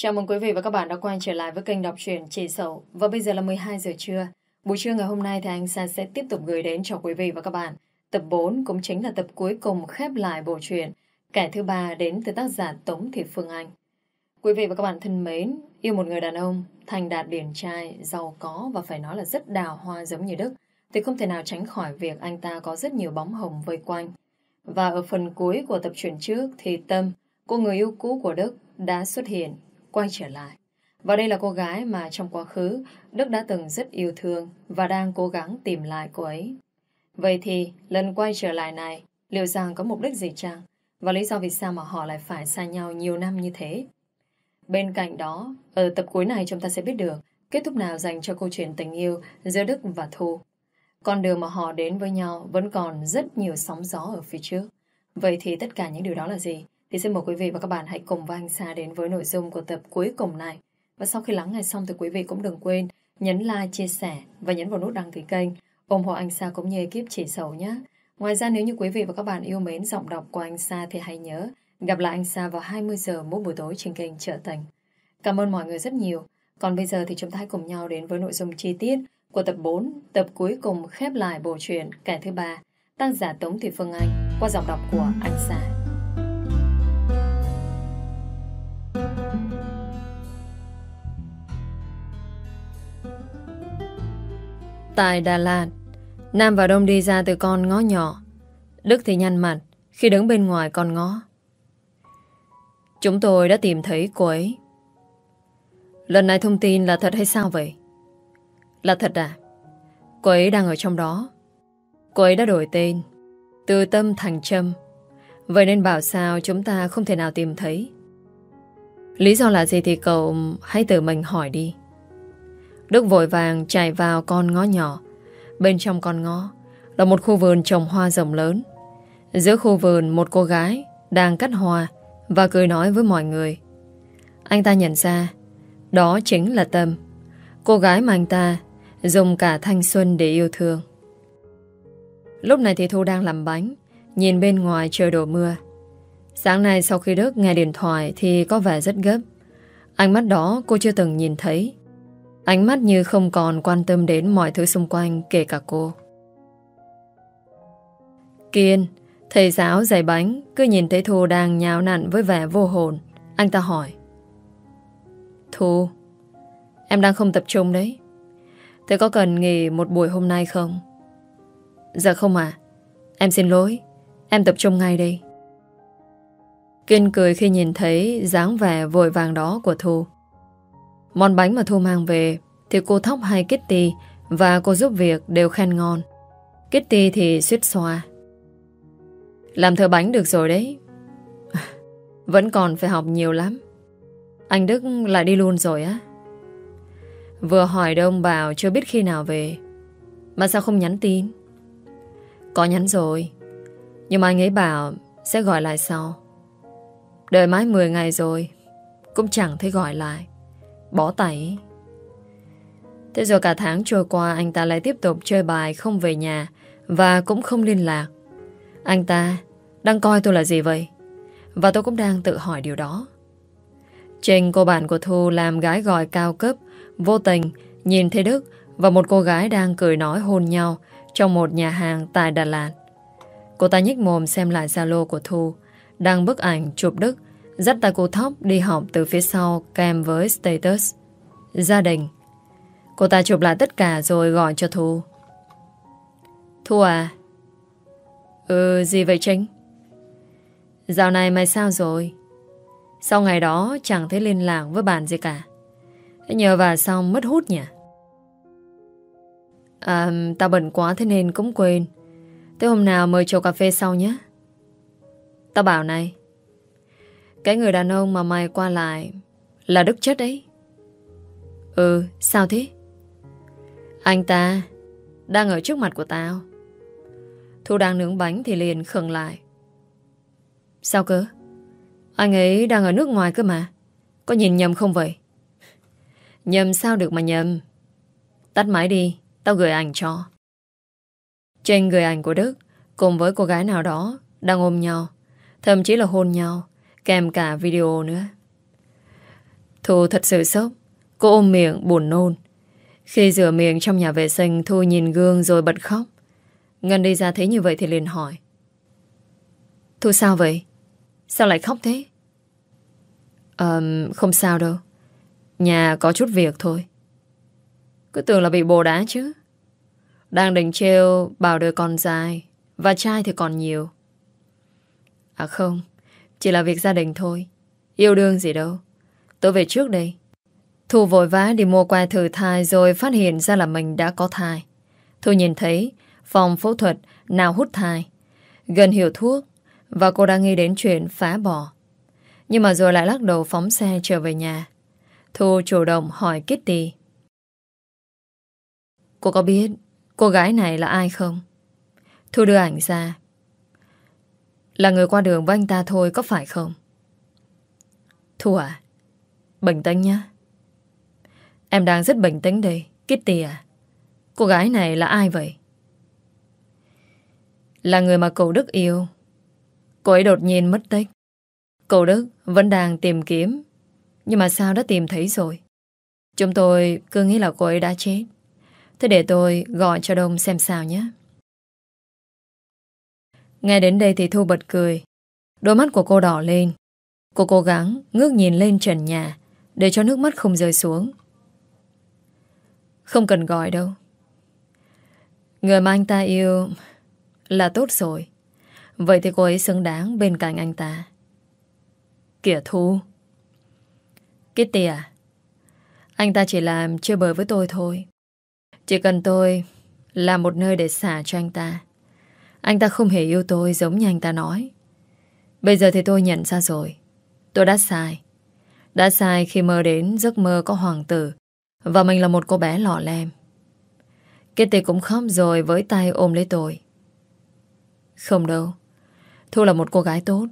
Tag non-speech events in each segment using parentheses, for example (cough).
Chào mừng quý vị và các bạn đã quay trở lại với kênh đọc truyện Chị Sầu. Và bây giờ là 12 giờ trưa. Buổi trưa ngày hôm nay thì anh Sa sẽ tiếp tục gửi đến cho quý vị và các bạn. Tập 4 cũng chính là tập cuối cùng khép lại bộ truyện Kẻ thứ ba đến từ tác giả Tống Thị Phương Anh. Quý vị và các bạn thân mến Yêu một người đàn ông thành đạt điển trai, giàu có và phải nói là rất đào hoa giống như Đức thì không thể nào tránh khỏi việc anh ta có rất nhiều bóng hồng vây quanh. Và ở phần cuối của tập truyện trước thì Tâm, cô người yêu cũ của Đức, đã xuất hiện quay trở lại. Và đây là cô gái mà trong quá khứ Đức đã từng rất yêu thương và đang cố gắng tìm lại cô ấy. Vậy thì lần quay trở lại này liệu rằng có mục đích gì chăng? Và lý do vì sao mà họ lại phải xa nhau nhiều năm như thế? Bên cạnh đó, ở tập cuối này chúng ta sẽ biết được kết thúc nào dành cho câu chuyện tình yêu giữa Đức và Thu. Con đường mà họ đến với nhau vẫn còn rất nhiều sóng gió ở phía trước. Vậy thì tất cả những điều đó là gì? Thì xin mời quý vị và các bạn hãy cùng với anh Sa đến với nội dung của tập cuối cùng này. Và sau khi lắng nghe xong thì quý vị cũng đừng quên nhấn like, chia sẻ và nhấn vào nút đăng ký kênh ủng hộ anh Sa cũng như ekip chỉ sầu nhé. Ngoài ra nếu như quý vị và các bạn yêu mến giọng đọc của anh Sa thì hãy nhớ gặp lại anh Sa vào 20 giờ mỗi buổi tối trên kênh Trợ thành Cảm ơn mọi người rất nhiều. Còn bây giờ thì chúng ta hãy cùng nhau đến với nội dung chi tiết của tập 4, tập cuối cùng khép lại bộ truyện Kẻ thứ ba, tác giả Tống Thị Phương Anh qua giọng đọc của anh Sa. Tại Đà Lạt, Nam và Đông đi ra từ con ngõ nhỏ. Đức thì nhăn mặt khi đứng bên ngoài con ngõ. Chúng tôi đã tìm thấy cô ấy. Lần này thông tin là thật hay sao vậy? Là thật à? Cô ấy đang ở trong đó. Cô ấy đã đổi tên từ Tâm thành Trâm. Vậy nên bảo sao chúng ta không thể nào tìm thấy. Lý do là gì thì cậu hãy tự mình hỏi đi. Đức vội vàng chạy vào con ngõ nhỏ. Bên trong con ngõ là một khu vườn trồng hoa rộng lớn. Giữa khu vườn một cô gái đang cắt hoa và cười nói với mọi người. Anh ta nhận ra đó chính là Tâm, cô gái mà anh ta dùng cả thanh xuân để yêu thương. Lúc này thì Thu đang làm bánh, nhìn bên ngoài trời đổ mưa. Sáng nay sau khi Đức nghe điện thoại thì có vẻ rất gấp. Ánh mắt đó cô chưa từng nhìn thấy. Ánh mắt như không còn quan tâm đến mọi thứ xung quanh kể cả cô. Kiên, thầy giáo dạy bánh, cứ nhìn thấy Thu đang nhào nặn với vẻ vô hồn. Anh ta hỏi. Thu, em đang không tập trung đấy. Thế có cần nghỉ một buổi hôm nay không? Dạ không à. Em xin lỗi. Em tập trung ngay đây. Kiên cười khi nhìn thấy dáng vẻ vội vàng đó của Thu. Món bánh mà Thu mang về thì cô Thóc hay Kitty và cô giúp việc đều khen ngon. Kitty thì suýt xoa. Làm thợ bánh được rồi đấy. (laughs) Vẫn còn phải học nhiều lắm. Anh Đức lại đi luôn rồi á. Vừa hỏi đông bảo chưa biết khi nào về. Mà sao không nhắn tin? Có nhắn rồi. Nhưng mà anh ấy bảo sẽ gọi lại sau. Đợi mãi 10 ngày rồi. Cũng chẳng thấy gọi lại. Bỏ tay. Thế rồi cả tháng trôi qua, Anh ta lại tiếp tục chơi bài không về nhà Và cũng không liên lạc. Anh ta đang coi tôi là gì vậy? Và tôi cũng đang tự hỏi điều đó. Trình cô bạn của Thu làm gái gọi cao cấp, Vô tình nhìn thấy Đức Và một cô gái đang cười nói hôn nhau Trong một nhà hàng tại Đà Lạt. Cô ta nhích mồm xem lại Zalo của Thu, Đăng bức ảnh chụp Đức Dắt tay cô Thóc đi học từ phía sau Kèm với status. Gia đình. Cô ta chụp lại tất cả rồi gọi cho Thu. Thu à? Ừ gì vậy Trinh? Dạo này mày sao rồi? Sau ngày đó chẳng thấy liên lạc với bạn gì cả. Nhờ và xong mất hút nhỉ? À tao bận quá thế nên cũng quên. Thế hôm nào mời chầu cà phê sau nhé. Tao bảo này cái người đàn ông mà mày qua lại Là Đức chất đấy. Ừ sao thế? Anh ta Đang ở trước mặt của tao. Thu đang nướng bánh thì liền khừng lại. Sao cơ? Anh ấy đang ở nước ngoài cơ mà. Có nhìn nhầm không vậy? Nhầm sao được mà nhầm? Tắt máy đi, Tao gửi ảnh cho. Trên gửi ảnh của Đức, Cùng với cô gái nào đó, Đang ôm nhau, Thậm chí là hôn nhau Kèm cả video nữa Thu thật sự sốc. Cô ôm miệng buồn nôn. Khi rửa miệng trong nhà vệ sinh Thu nhìn gương rồi bật khóc. Ngân đi ra thấy như vậy thì liền hỏi. Thu sao vậy? Sao lại khóc thế? um, không sao đâu. Nhà có chút việc thôi. Cứ tưởng là bị bồ đá chứ. Đang định trêu bảo đời còn dài và trai thì còn nhiều. À không, chỉ là việc gia đình thôi. Yêu đương gì đâu. Tôi về trước đây. Thu vội vã đi mua qua thử thai rồi phát hiện ra là mình đã có thai. Thu nhìn thấy phòng phẫu thuật nào hút thai. Gần hiểu thuốc và cô đang nghĩ đến chuyện phá bỏ. Nhưng mà rồi lại lắc đầu phóng xe trở về nhà. Thu chủ động hỏi Kitty. Cô có biết cô gái này là ai không? Thu đưa ảnh ra. Là người qua đường với anh ta thôi, có phải không? Thu à? Bình tĩnh nhá. Em đang rất bình tĩnh đây. Kitty à? Cô gái này là ai vậy? Là người mà cậu Đức yêu. Cô ấy đột nhiên mất tích. Cậu Đức vẫn đang tìm kiếm. Nhưng mà sao đã tìm thấy rồi? Chúng tôi cứ nghĩ là cô ấy đã chết. Thế để tôi gọi cho Đông xem sao nhé. Nghe đến đây thì Thu bật cười. Đôi mắt của cô đỏ lên. Cô cố gắng ngước nhìn lên trần nhà, để cho nước mắt không rơi xuống. Không cần gọi đâu. Người mà anh ta yêu là tốt rồi. Vậy thì cô ấy xứng đáng bên cạnh anh ta. Kìa Thu. Kitty à? Anh ta chỉ làm chơi bời với tôi thôi. Chỉ cần tôi làm một nơi để xả cho anh ta. Anh ta không hề yêu tôi giống như anh ta nói. Bây giờ thì tôi nhận ra rồi. Tôi đã sai. Đã sai khi mơ đến giấc mơ có hoàng tử và mình là một cô bé lọ lem. Kitty cũng khóc rồi với tay ôm lấy tôi. Không đâu. Thu là một cô gái tốt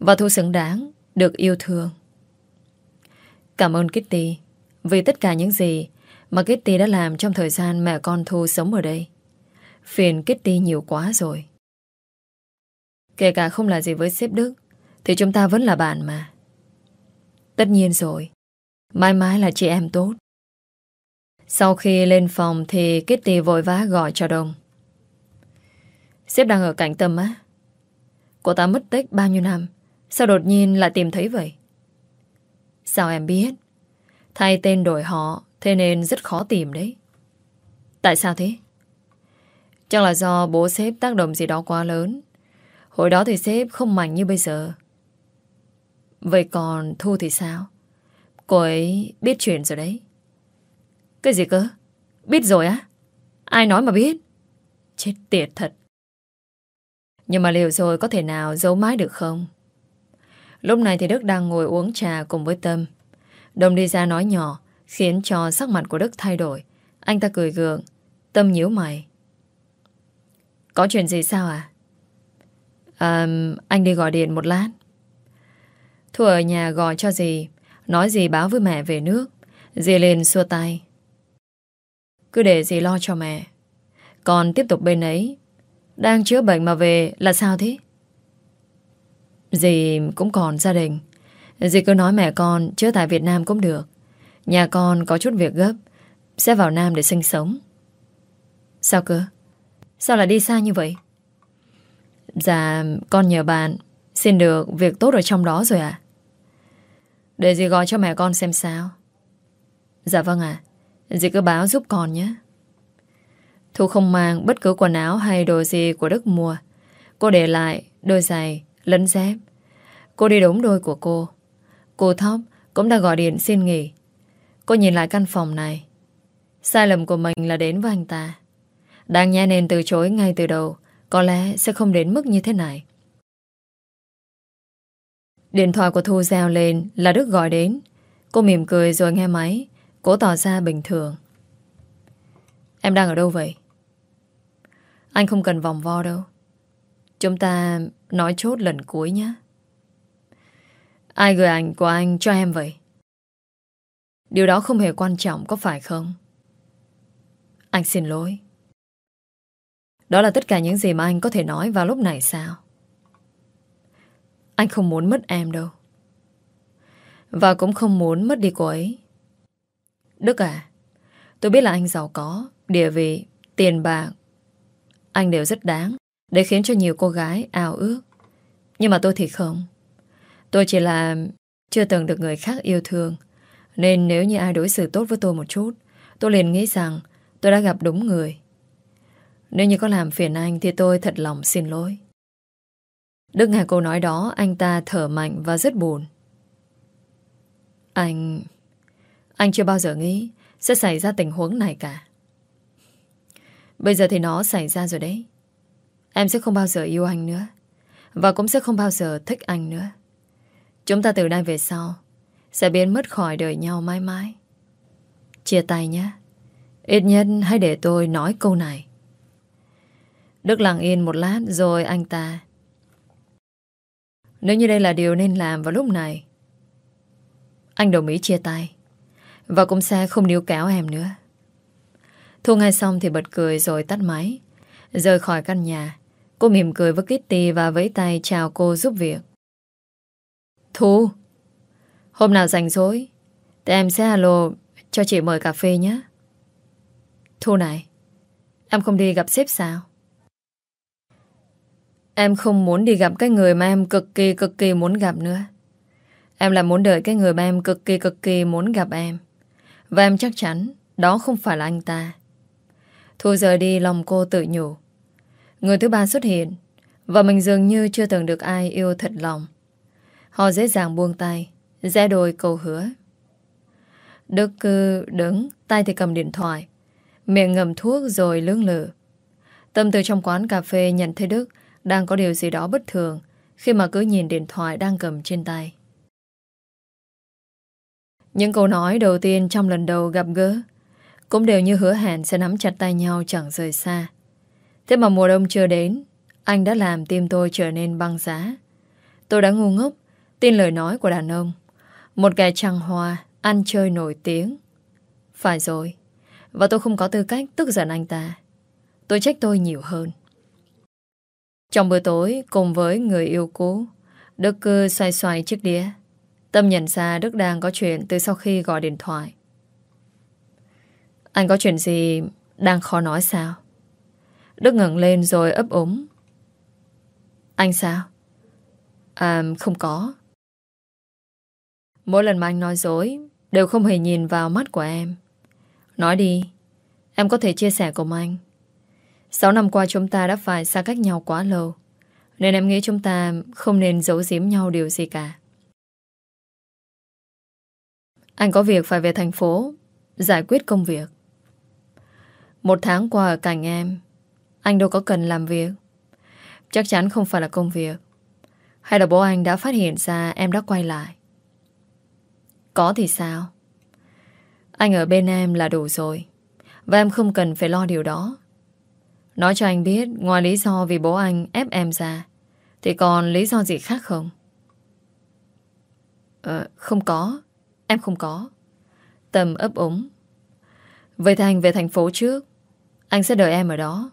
và Thu xứng đáng được yêu thương. Cảm ơn Kitty vì tất cả những gì mà Kitty đã làm trong thời gian mẹ con Thu sống ở đây. Phiền Kitty nhiều quá rồi. Kể cả không là gì với sếp Đức, thì chúng ta vẫn là bạn mà. Tất nhiên rồi. Mãi mãi là chị em tốt. Sau khi lên phòng thì Kitty vội vã gọi cho Đông. Sếp đang ở cạnh Tâm á. Cô ta mất tích bao nhiêu năm, Sao đột nhiên lại tìm thấy vậy Sao em biết Thay tên đổi họ, Thế nên rất khó tìm đấy Tại sao thế Chắc là do bố sếp tác động gì đó quá lớn. Hồi đó thì sếp không mạnh như bây giờ. Vậy còn Thu thì sao? Cô ấy biết chuyện rồi đấy. Cái gì cơ? Biết rồi á? Ai nói mà biết? Chết tiệt thật. Nhưng mà liệu rồi có thể nào giấu mãi được không? Lúc này thì Đức đang ngồi uống trà cùng với Tâm. Đồng đi ra nói nhỏ, Khiến cho sắc mặt của Đức thay đổi. Anh ta cười gượng. Tâm nhíu mày. Có chuyện gì sao à À anh đi gọi điện một lát. Thu ở nhà gọi cho dì, Nói gì báo với mẹ về nước. Dì lên xua tay. Cứ để dì lo cho mẹ. Còn tiếp tục bên ấy, Đang chữa bệnh mà về là sao thế? Dì cũng còn gia đình. Dì cứ nói mẹ con chữa tại Việt Nam cũng được. Nhà con có chút việc gấp, Sẽ vào Nam để sinh sống. Sao cơ? Sao lại đi xa như vậy Dạ con nhờ bạn Xin được việc tốt ở trong đó rồi à Để dì gọi cho mẹ con xem sao Dạ vâng ạ Dì cứ báo giúp con nhé Thu không mang bất cứ quần áo hay đồ gì của Đức mua Cô để lại đôi giày lẫn dép. Cô đi đúng đôi của cô. Cô Thóc cũng đã gọi điện xin nghỉ. Cô nhìn lại căn phòng này. Sai lầm của mình là đến với anh ta. Đang nhã nên từ chối ngay từ đầu, có lẽ sẽ không đến mức như thế này. Điện thoại của Thu reo lên là Đức gọi đến. Cô mỉm cười rồi nghe máy, cố tỏ ra bình thường. Em đang ở đâu vậy? Anh không cần vòng vo đâu. Chúng ta nói chốt lần cuối nhé. Ai gửi ảnh của anh cho em vậy? Điều đó không hề quan trọng có phải không? Anh xin lỗi. Đó là tất cả những gì mà anh có thể nói vào lúc này sao? Anh không muốn mất em đâu. Và cũng không muốn mất đi cô ấy. Đức à Tôi biết là anh giàu có Địa vị, tiền bạc. Anh đều rất đáng Để khiến cho nhiều cô gái ao ước. Nhưng mà tôi thì không. Tôi chỉ là chưa từng được người khác yêu thương. Nên nếu như ai đối xử tốt với tôi một chút Tôi liền nghĩ rằng Tôi đã gặp đúng người. Nếu như có làm phiền anh Thì tôi thật lòng xin lỗi. Đức nghe câu nói đó, Anh ta thở mạnh và rất buồn. Anh Anh chưa bao giờ nghĩ Sẽ xảy ra tình huống này cả. Bây giờ thì nó xảy ra rồi đấy. Em sẽ không bao giờ yêu anh nữa Và cũng sẽ không bao giờ thích anh nữa. Chúng ta từ nay về sau Sẽ biến mất khỏi đời nhau mãi mãi. Chia tay nhé. Ít nhất hãy để tôi nói câu này. Đức lặng yên một lát, rồi anh ta. Nếu như đây là điều nên làm vào lúc này, Anh đồng ý chia tay. Và cũng sẽ không níu kéo em nữa. Thu ngay xong thì bật cười rồi tắt máy, Rời khỏi căn nhà. Cô mỉm cười với Kitty và vẫy tay chào cô giúp việc. Thu, Hôm nào rảnh rỗi, Thì em sẽ alo cho chị mời cà phê nhé. Thu này, Em không đi gặp sếp sao? Em không muốn đi gặp cái người mà em cực kỳ cực kỳ muốn gặp nữa. Em là muốn đợi cái người mà em cực kỳ cực kỳ muốn gặp em. Và em chắc chắn Đó không phải là anh ta. Thu rời đi, lòng cô tự nhủ. Người thứ ba xuất hiện, Và mình dường như chưa từng được ai yêu thật lòng. Họ dễ dàng buông tay Rẽ đôi cầu hứa. Đức cứ đứng, Tay thì cầm điện thoại. Miệng ngầm thuốc rồi lưỡng lự. Tâm từ trong quán cà phê nhận thấy Đức đang có điều gì đó bất thường, Khi mà cứ nhìn điện thoại đang cầm trên tay. Những câu nói đầu tiên Trong lần đầu gặp gỡ Cũng đều như hứa hẹn sẽ nắm chặt tay nhau Chẳng rời xa. Thế mà mùa đông chưa đến, Anh đã làm tim tôi trở nên băng giá. Tôi đã ngu ngốc, Tin lời nói của đàn ông. Một kẻ trăng hoa, Ăn chơi nổi tiếng. Phải rồi, Và tôi không có tư cách tức giận anh ta. Tôi trách tôi nhiều hơn. Trong bữa tối, Cùng với người yêu cũ, Đức cứ xoay xoay chiếc đĩa, Tâm nhận ra Đức đang có chuyện Từ sau khi gọi điện thoại. Anh có chuyện gì Đang khó nói sao? Đức ngẩng lên rồi ấp úng. Anh sao? À không có. Mỗi lần mà anh nói dối, Đều không hề nhìn vào mắt của em. Nói đi, Em có thể chia sẻ cùng anh. Sáu năm qua chúng ta đã phải xa cách nhau quá lâu, Nên em nghĩ chúng ta Không nên giấu giếm nhau điều gì cả Anh có việc phải về thành phố, Giải quyết công việc Một tháng qua ở cạnh em, Anh đâu có cần làm việc Chắc chắn không phải là công việc Hay là bố anh đã phát hiện ra Em đã quay lại có thì sao? Anh ở bên em là đủ rồi. Và em không cần phải lo điều đó. Nói cho anh biết, ngoài lý do vì bố anh ép em ra, thì còn lý do gì khác không? Ờ, không có. Em không có. Tâm ấp úng. Vậy thì anh về thành phố trước. Anh sẽ đợi em ở đó.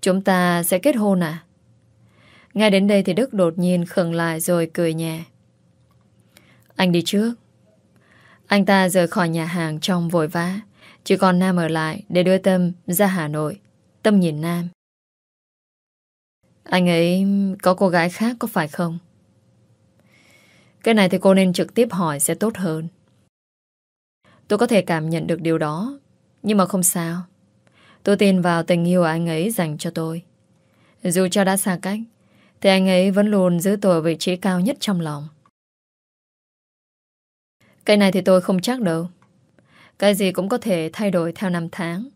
Chúng ta sẽ kết hôn à? Ngay đến đây thì Đức đột nhiên khừng lại rồi cười nhẹ. Anh đi trước. Anh ta rời khỏi nhà hàng trong vội vã. Chỉ còn Nam ở lại để đưa Tâm ra Hà Nội. Tâm nhìn Nam. Anh ấy có cô gái khác có phải không? Cái này thì cô nên trực tiếp hỏi sẽ tốt hơn. Tôi có thể cảm nhận được điều đó. Nhưng mà không sao. Tôi tin vào tình yêu anh ấy dành cho tôi. Dù cho đã xa cách, thì anh ấy vẫn luôn giữ tôi ở vị trí cao nhất trong lòng. Cái này thì tôi không chắc đâu. Cái gì cũng có thể thay đổi theo năm tháng.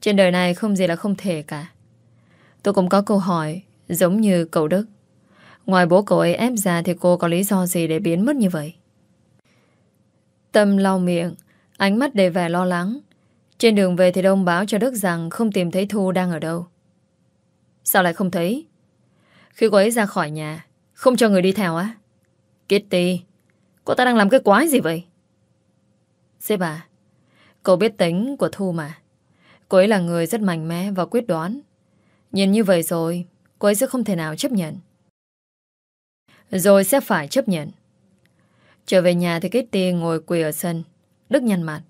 Trên đời này không gì là không thể cả. Tôi cũng có câu hỏi giống như cậu Đức. Ngoài bố cậu ấy ép ra thì cô có lý do gì để biến mất như vậy? Tâm lau miệng, ánh mắt đầy vẻ lo lắng. Trên đường về thì Đông báo cho Đức rằng không tìm thấy Thu đang ở đâu. Sao lại không thấy? Khi cô ấy ra khỏi nhà, không cho người đi theo á? Kitty, Cô ta đang làm cái quái gì vậy? Sếp à, cậu biết tính của Thu mà. Cô ấy là người rất mạnh mẽ và quyết đoán. Nhìn như vậy rồi, cô ấy sẽ không thể nào chấp nhận. Rồi sẽ phải chấp nhận. Trở về nhà thì Kitty ngồi quỳ ở sân. Đức nhăn mặt.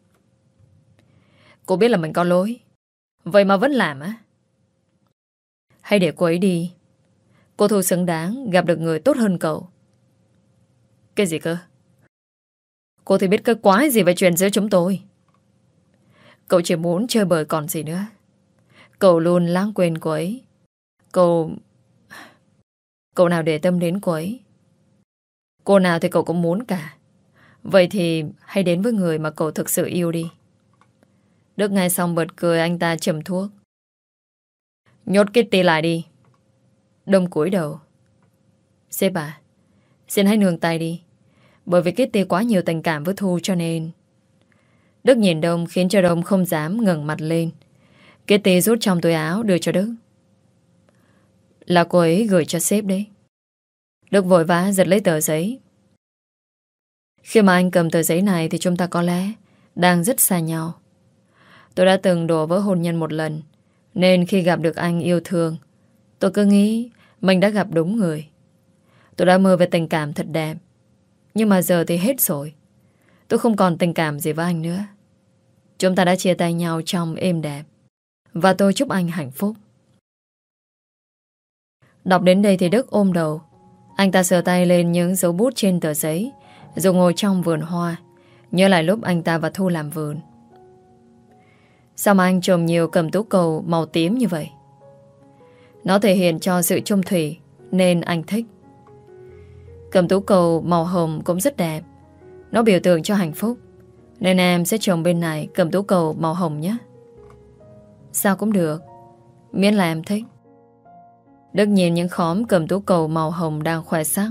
Cô biết là mình có lỗi. Vậy mà vẫn làm á? Hay để cô ấy đi. Cô Thu xứng đáng gặp được người tốt hơn cậu. Cái gì cơ? Cô thì biết cái quái gì về chuyện giữa chúng tôi. Cậu chỉ muốn chơi bời còn gì nữa. Cậu luôn lãng quên cô ấy. Cậu... Cậu nào để tâm đến cô ấy. Cô nào thì cậu cũng muốn cả. Vậy thì hãy đến với người mà cậu thực sự yêu đi. Đức ngay xong bật cười anh ta chầm thuốc. Nhốt Kitty lại đi. Đông cúi đầu. Sếp à, xin hãy nương tay đi. Bởi vì Kitty quá nhiều tình cảm với Thu cho nên... Đức nhìn Đông khiến cho Đông không dám ngẩng mặt lên. Kitty rút trong túi áo đưa cho Đức. Là cô ấy gửi cho sếp đấy. Đức vội vã giật lấy tờ giấy. Khi mà anh cầm tờ giấy này thì chúng ta có lẽ đang rất xa nhau. Tôi đã từng đổ vỡ hôn nhân một lần, nên khi gặp được anh yêu thương, tôi cứ nghĩ mình đã gặp đúng người. Tôi đã mơ về tình cảm thật đẹp, nhưng mà giờ thì hết rồi. Tôi không còn tình cảm gì với anh nữa. Chúng ta đã chia tay nhau trong êm đẹp. Và tôi chúc anh hạnh phúc. Đọc đến đây thì Đức ôm đầu. Anh ta sờ tay lên những dấu bút trên tờ giấy, rồi ngồi trong vườn hoa Nhớ lại lúc anh ta và Thu làm vườn Sao mà anh trồng nhiều cầm tú cầu màu tím như vậy? Nó thể hiện cho sự trung thủy, Nên anh thích Cầm tú cầu màu hồng cũng rất đẹp nó biểu tượng cho hạnh phúc. Nên em sẽ trồng bên này cầm tú cầu màu hồng nhé. Sao cũng được. Miễn là em thích. Đức nhìn những khóm cầm tú cầu màu hồng đang khoe sắc.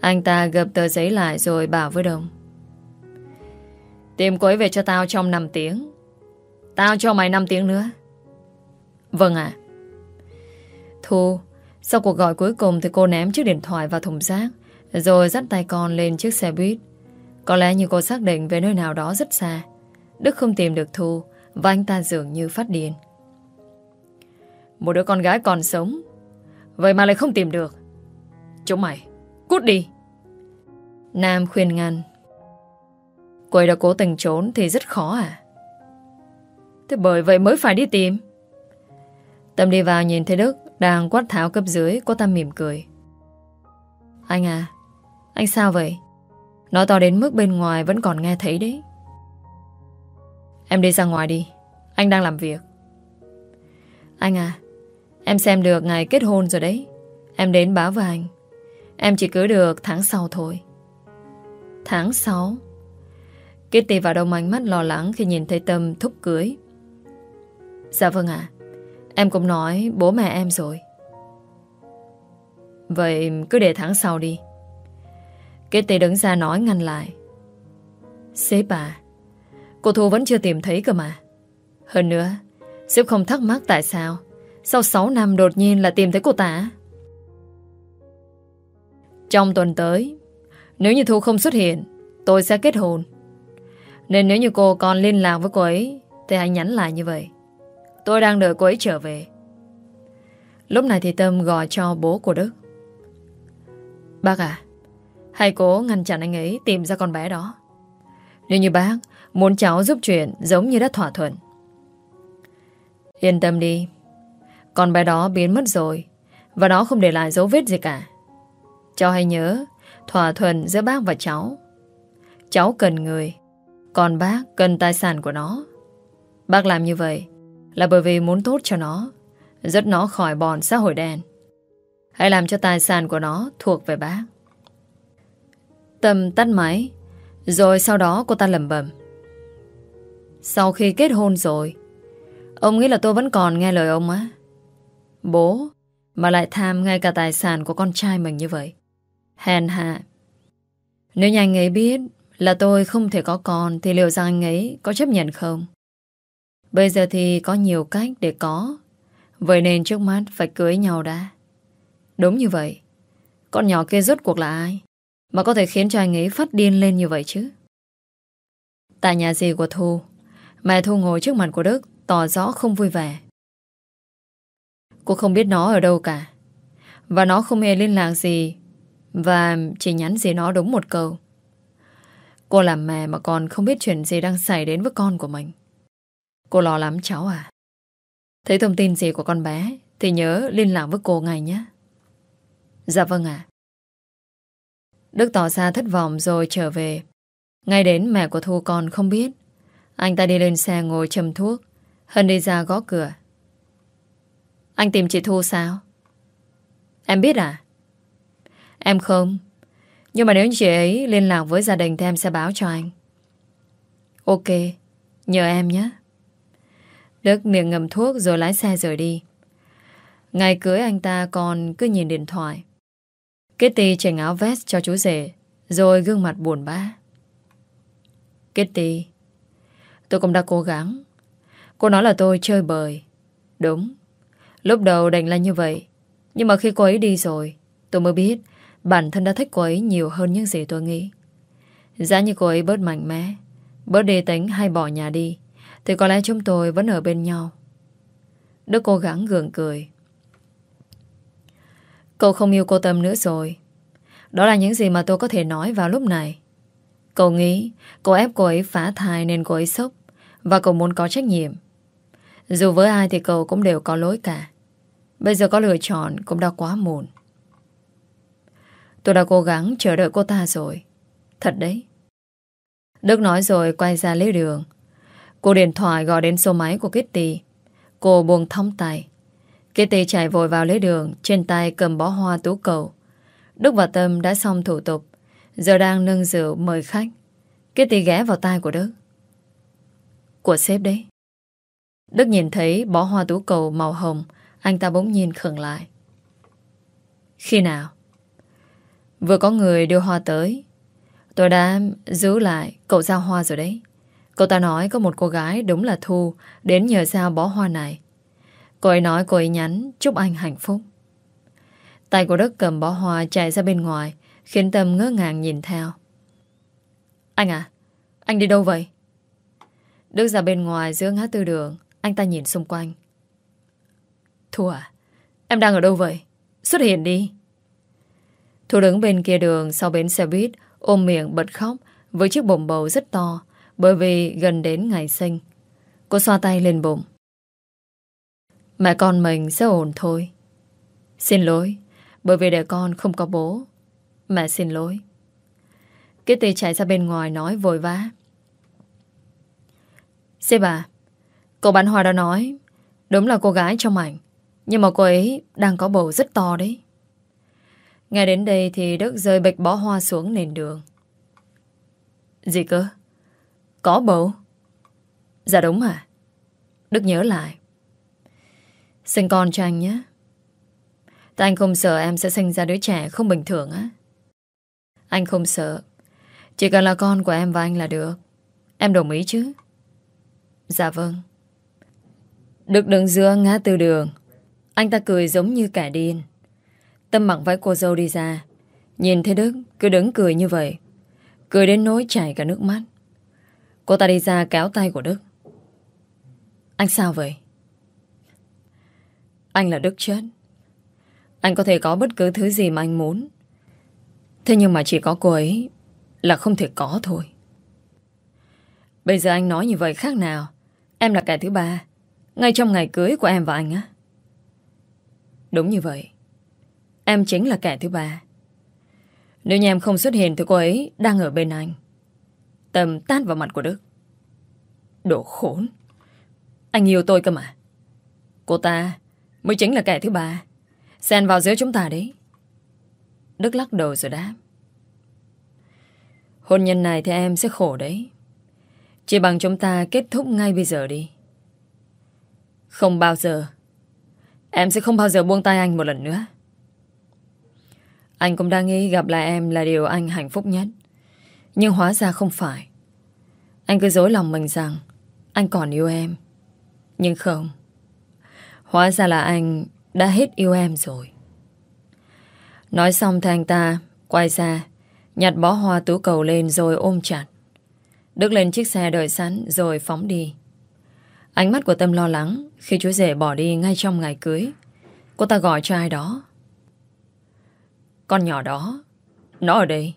Anh ta gập tờ giấy lại rồi bảo với Đồng. Tìm cô ấy về cho tao trong 5 tiếng. Tao cho mày 5 tiếng nữa. Vâng ạ. Thu, Sau cuộc gọi cuối cùng thì cô ném chiếc điện thoại vào thùng rác, Rồi dắt tay con lên chiếc xe buýt. Có lẽ như cô xác định về nơi nào đó rất xa. Đức không tìm được Thu Và anh ta dường như phát điên. Một đứa con gái còn sống, Vậy mà lại không tìm được. Chúng mày, Cút đi. Nam khuyên ngăn. Cô ấy đã cố tình trốn thì rất khó à? Thế bởi vậy mới phải đi tìm. Tâm đi vào nhìn thấy Đức Đang quát tháo cấp dưới, Cô ta mỉm cười. Anh à Anh sao vậy? Nó to đến mức bên ngoài vẫn còn nghe thấy đấy. Em đi ra ngoài đi. Anh đang làm việc. Anh à Em xem được ngày kết hôn rồi đấy. Em đến báo với anh. Em chỉ cưới được tháng sau thôi. Tháng 6 Kitty vào đông ánh mắt lo lắng Khi nhìn thấy Tâm thúc cưới. Dạ vâng ạ. Em cũng nói bố mẹ em rồi. Vậy cứ để tháng sau đi. Kitty đứng ra nói ngăn lại. Sếp à Cô Thu vẫn chưa tìm thấy cơ mà. Hơn nữa, Sếp không thắc mắc tại sao Sau 6 năm đột nhiên là tìm thấy cô ta. Trong tuần tới, Nếu như Thu không xuất hiện, Tôi sẽ kết hôn. Nên nếu như cô còn liên lạc với cô ấy, Thì hãy nhắn lại như vậy. Tôi đang đợi cô ấy trở về. Lúc này thì Tâm gọi cho bố của Đức. Bác à Hãy cố ngăn chặn anh ấy tìm ra con bé đó. Nếu như bác Muốn cháu giúp chuyện giống như đã thỏa thuận. Yên tâm đi. Con bé đó biến mất rồi, Và nó không để lại dấu vết gì cả. Cháu hãy nhớ, Thỏa thuận giữa bác và cháu. Cháu cần người, Còn bác cần tài sản của nó. Bác làm như vậy Là bởi vì muốn tốt cho nó, Dứt nó khỏi bọn xã hội đen. Hãy làm cho tài sản của nó thuộc về bác. Tâm tắt máy. Rồi sau đó cô ta lầm bẩm. Sau khi kết hôn rồi, Ông nghĩ là tôi vẫn còn nghe lời ông á. Bố, Mà lại tham ngay cả tài sản của con trai mình như vậy. Hèn hạ. Nếu như anh ấy biết Là tôi không thể có con, Thì liệu rằng anh ấy có chấp nhận không? Bây giờ thì có nhiều cách để có. Vậy nên trước mắt phải cưới nhau đã. Đúng như vậy. Con nhỏ kia rốt cuộc là ai? Mà có thể khiến cho anh ấy phát điên lên như vậy chứ Tại nhà dì của Thu, Mẹ Thu ngồi trước mặt của Đức, Tỏ rõ không vui vẻ Cô không biết nó ở đâu cả, Và nó không hề liên lạc gì, Và chỉ nhắn gì nó đúng một câu Cô làm mẹ mà còn không biết chuyện gì đang xảy đến với con của mình. Cô lo lắm, cháu à. Thấy thông tin gì của con bé, thì nhớ liên lạc với cô ngay nhé. Dạ vâng ạ. Đức tỏ ra thất vọng rồi trở về. Ngay đến mẹ của Thu còn không biết. Anh ta đi lên xe ngồi châm thuốc. Hân đi ra gõ cửa. Anh tìm chị Thu sao? Em biết à? Em không. Nhưng mà nếu chị ấy liên lạc với gia đình thì em sẽ báo cho anh. Ok. Nhờ em nhé. Đức miệng ngầm thuốc rồi lái xe rời đi. Ngày cưới anh ta còn cứ nhìn điện thoại. Kitty chỉnh áo vest cho chú rể, Rồi gương mặt buồn bã. Kitty, Tôi cũng đã cố gắng. Cô nói là tôi chơi bời. Đúng, Lúc đầu đành là như vậy, Nhưng mà khi cô ấy đi rồi, Tôi mới biết Bản thân đã thích cô ấy nhiều hơn những gì tôi nghĩ. Giá như cô ấy bớt mạnh mẽ, Bớt đề tính hay bỏ nhà đi, Thì có lẽ chúng tôi vẫn ở bên nhau. Đức cố gắng gượng cười. Cậu không yêu cô Tâm nữa rồi. Đó là những gì mà tôi có thể nói vào lúc này. Cậu nghĩ cô ép cô ấy phá thai nên cô ấy sốc Và cậu muốn có trách nhiệm. Dù với ai thì cậu cũng đều có lỗi cả. Bây giờ có lựa chọn Cũng đã quá muộn. Tôi đã cố gắng chờ đợi cô ta rồi. Thật đấy. Đức nói rồi quay ra lấy đường. Cô điện thoại gọi đến số máy của Kitty. Cô buông thong tay. Kitty chạy vội vào lấy đường, Trên tay cầm bó hoa tú cầu. Đức và Tâm đã xong thủ tục, Giờ đang nâng rượu mời khách. Kitty ghé vào tay của Đức. Của sếp đấy. Đức nhìn thấy bó hoa tú cầu màu hồng, Anh ta bỗng nhiên khẩn lại. Khi nào? Vừa có người đưa hoa tới. Tôi đã giữ lại, cậu giao hoa rồi đấy. Cậu ta nói có một cô gái đúng là Thu, Đến nhờ giao bó hoa này. Cô ấy nói cô ấy nhắn chúc anh hạnh phúc. Tay của Đức cầm bó hoa chạy ra bên ngoài khiến Tâm ngỡ ngàng nhìn theo. Anh à, anh đi đâu vậy? Đức ra bên ngoài giữa ngã tư đường Anh ta nhìn xung quanh Thu à Em đang ở đâu vậy Xuất hiện đi Thu đứng bên kia đường sau bến xe buýt Ôm miệng bật khóc Với chiếc bụng bầu rất to Bởi vì gần đến ngày sinh Cô xoa tay lên bụng Mẹ con mình sẽ ổn thôi. Xin lỗi, Bởi vì để con không có bố. Mẹ xin lỗi. Kitty chạy ra bên ngoài nói vội vã. Sếp bà cô bán hoa đã nói, Đúng là cô gái trong ảnh, Nhưng mà cô ấy đang có bầu rất to đấy. Nghe đến đây thì Đức rơi bịch bó hoa xuống nền đường. Gì cơ? Có bầu? Dạ đúng à? Đức nhớ lại. Sinh con cho anh nhé. Tại anh không sợ em sẽ sinh ra đứa trẻ không bình thường á? Anh không sợ. Chỉ cần là con của em và anh là được. Em đồng ý chứ? Dạ vâng. Được đứng giữa ngã tư đường. Anh ta cười giống như kẻ điên. Tâm mặc váy cô dâu đi ra. Nhìn thấy Đức, cứ đứng cười như vậy. Cười đến nỗi chảy cả nước mắt. Cô ta đi ra kéo tay của Đức. Anh sao vậy? Anh là Đức chết. Anh có thể có bất cứ thứ gì mà anh muốn. Thế nhưng mà chỉ có cô ấy Là không thể có thôi. Bây giờ anh nói như vậy khác nào? Em là kẻ thứ ba. Ngay trong ngày cưới của em và anh á. Đúng như vậy. Em chính là kẻ thứ ba. Nếu như em không xuất hiện Thì cô ấy đang ở bên anh. Tầm tát vào mặt của Đức. Đồ khốn. Anh yêu tôi cơ mà. Cô ta Mới chính là kẻ thứ ba. Xen vào giữa chúng ta đấy. Đức lắc đầu rồi đáp. Hôn nhân này thì em sẽ khổ đấy. Chỉ bằng chúng ta kết thúc ngay bây giờ đi. Không bao giờ. Em sẽ không bao giờ buông tay anh một lần nữa. Anh cũng đang nghĩ gặp lại em là điều anh hạnh phúc nhất. Nhưng hóa ra không phải. Anh cứ dối lòng mình rằng Anh còn yêu em. Nhưng không. Hóa ra là anh đã hết yêu em rồi. Nói xong thì anh ta quay ra, nhặt bó hoa tú cầu lên rồi ôm chặt. Đức lên chiếc xe đợi sẵn rồi phóng đi. Ánh mắt của Tâm lo lắng khi chú rể bỏ đi ngay trong ngày cưới. Cô ta gọi cho ai đó. Con nhỏ đó, nó ở đây.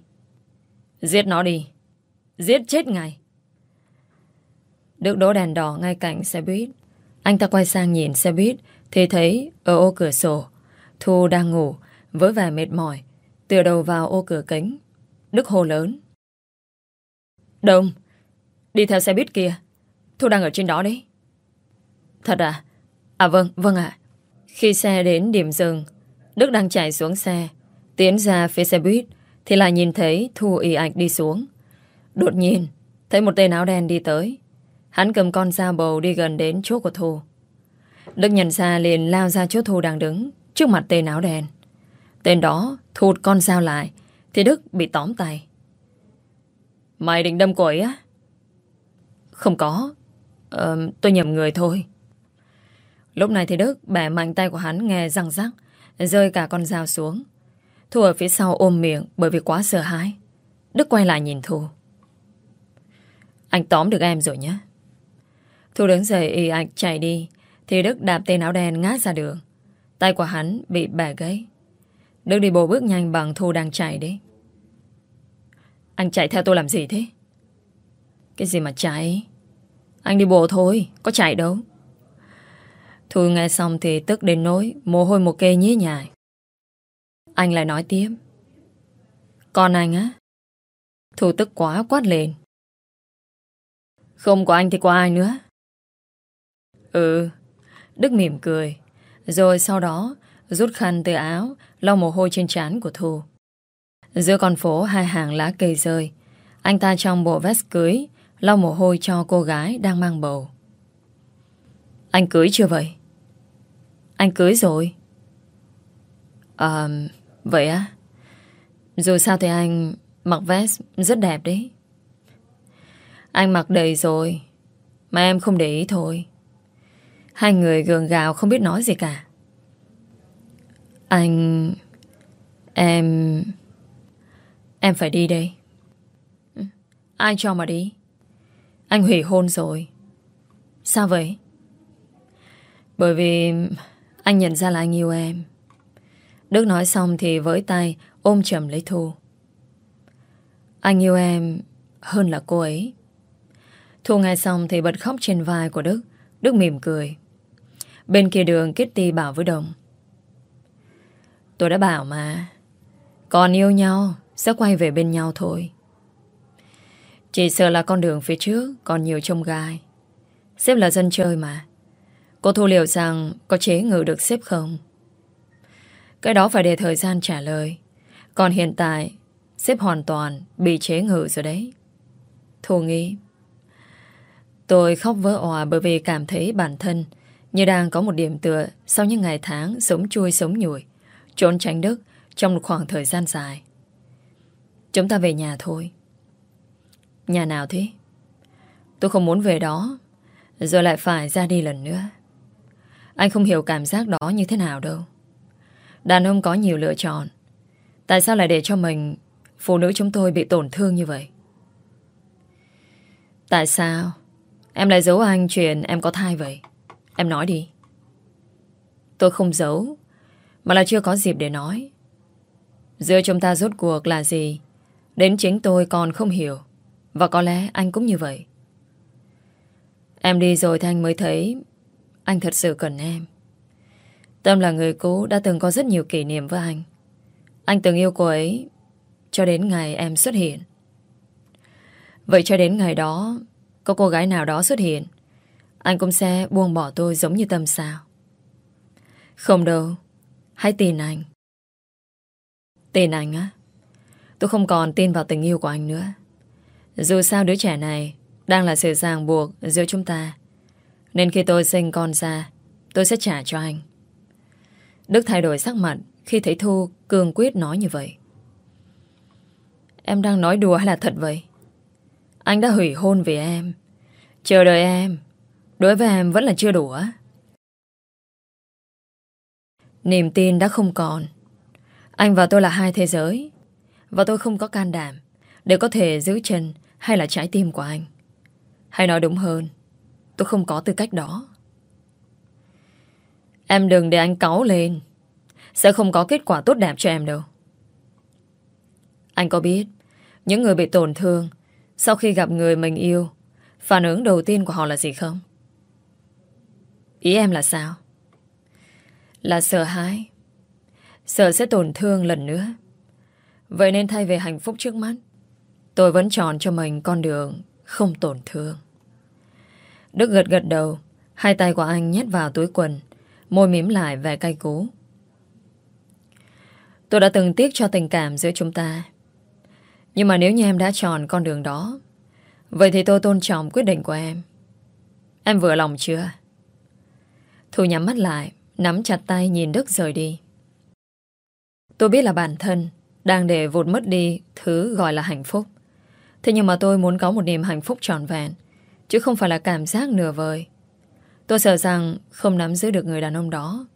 Giết nó đi. Giết chết ngay. Đức đỗ đèn đỏ ngay cạnh xe buýt. Anh ta quay sang nhìn xe buýt thì thấy ở ô cửa sổ Thu đang ngủ với vẻ mệt mỏi tựa đầu vào ô cửa kính. Đức hồ lớn. Đông, đi theo xe buýt kia. Thu đang ở trên đó đấy. Thật à? À vâng, vâng ạ. Khi xe đến điểm dừng, Đức đang chạy xuống xe, tiến ra phía xe buýt, thì lại nhìn thấy Thu y ạch đi xuống. Đột nhiên, thấy một tên áo đen đi tới. Hắn cầm con dao bầu đi gần đến chỗ của Thu. Đức nhận ra liền lao ra chỗ Thu đang đứng, trước mặt tên áo đen. Tên đó thụt con dao lại, thì Đức bị tóm tay. Mày định đâm cô ấy á? Không có. Ờ, tôi nhầm người thôi. Lúc này thì Đức bẻ mạnh tay của hắn nghe răng rắc, rơi cả con dao xuống. Thu ở phía sau ôm miệng bởi vì quá sợ hãi. Đức quay lại nhìn Thu. Anh tóm được em rồi nhé. Thu đứng dậy y ạch chạy đi, thì Đức đạp tên áo đen ngã ra đường. Tay của hắn bị bẻ gãy. Đức đi bộ bước nhanh bằng Thu đang chạy đấy. Anh chạy theo tôi làm gì thế? Cái gì mà chạy? Anh đi bộ thôi, có chạy đâu. Thu nghe xong thì tức đến nỗi mồ hôi một kê nhí nhại. Anh lại nói tiếp. con anh á? Thu tức quá quát lên. Không có anh thì có ai nữa? Ừ. Đức mỉm cười. Rồi sau đó rút khăn từ áo lau mồ hôi trên trán của Thu. Giữa con phố hai hàng lá cây rơi. Anh ta trong bộ vest cưới lau mồ hôi cho cô gái đang mang bầu. Anh cưới chưa vậy? Anh cưới rồi. À, vậy á? Dù sao thì anh mặc vest rất đẹp đấy. Anh mặc đầy rồi, mà em không để ý thôi. Hai người gường gạo không biết nói gì cả. Anh... Em... Em phải đi đây. Ai cho mà đi? Anh hủy hôn rồi. Sao vậy? Bởi vì anh nhận ra là anh yêu em. Đức nói xong thì với tay ôm chầm lấy Thu. Anh yêu em hơn là cô ấy. Thu nghe xong thì bật khóc trên vai của Đức. Đức mỉm cười. Bên kia đường Kitty bảo với Đồng. Tôi đã bảo mà. Còn yêu nhau sẽ quay về bên nhau thôi. Chỉ sợ là con đường phía trước còn nhiều trông gai. Sếp là dân chơi mà. Cô thu liệu rằng có chế ngự được sếp không? Cái đó phải để thời gian trả lời. Còn hiện tại, sếp hoàn toàn bị chế ngự rồi đấy. Thu nghĩ. Tôi khóc vỡ òa bởi vì cảm thấy bản thân như đang có một điểm tựa sau những ngày tháng sống chui sống nhủi, trốn tránh Đức trong một khoảng thời gian dài. Chúng ta về nhà thôi. Nhà nào thế? Tôi không muốn về đó, rồi lại phải ra đi lần nữa. Anh không hiểu cảm giác đó như thế nào đâu. Đàn ông có nhiều lựa chọn. Tại sao lại để cho mình, phụ nữ chúng tôi bị tổn thương như vậy? Tại sao? Em lại giấu anh chuyện em có thai vậy? Em nói đi. Tôi không giấu, mà là chưa có dịp để nói. Giữa chúng ta rốt cuộc là gì? Đến chính tôi còn không hiểu. Và có lẽ anh cũng như vậy. Em đi rồi thì anh mới thấy anh thật sự cần em. Tâm là người cũ đã từng có rất nhiều kỷ niệm với anh. Anh từng yêu cô ấy cho đến ngày em xuất hiện. Vậy cho đến ngày đó, có cô gái nào đó xuất hiện, anh cũng sẽ buông bỏ tôi giống như Tâm sao? Không đâu, hãy tin anh. Tin anh á? Tôi không còn tin vào tình yêu của anh nữa. Dù sao đứa trẻ này đang là sự ràng buộc giữa chúng ta. Nên khi tôi sinh con ra, tôi sẽ trả cho anh. Đức thay đổi sắc mặt khi thấy Thu cường quyết nói như vậy. Em đang nói đùa hay là thật vậy? Anh đã hủy hôn vì em. Chờ đợi em. Đối với em vẫn là chưa đủ á. Niềm tin đã không còn. Anh và tôi là hai thế giới. Và tôi không có can đảm để có thể giữ chân hay là trái tim của anh. Hay nói đúng hơn, tôi không có tư cách đó. Em đừng để anh cáu lên. Sẽ không có kết quả tốt đẹp cho em đâu. Anh có biết, những người bị tổn thương Sau khi gặp người mình yêu Phản ứng đầu tiên của họ là gì không? Ý em là sao? Là sợ hãi. Sợ sẽ tổn thương lần nữa. Vậy nên thay về hạnh phúc trước mắt, Tôi vẫn chọn cho mình con đường Không tổn thương. Đức gật gật đầu, Hai tay của anh nhét vào túi quần, Môi mím lại vẻ cay cú. Tôi đã từng tiếc cho tình cảm giữa chúng ta. Nhưng mà nếu như em đã chọn con đường đó, Vậy thì tôi tôn trọng quyết định của em. Em vừa lòng chưa? Thu nhắm mắt lại, Nắm chặt tay nhìn Đức rời đi. Tôi biết là bản thân Đang để vụt mất đi Thứ gọi là hạnh phúc. Thế nhưng mà tôi muốn có một niềm hạnh phúc trọn vẹn, Chứ không phải là cảm giác nửa vời. Tôi sợ rằng Không nắm giữ được người đàn ông đó,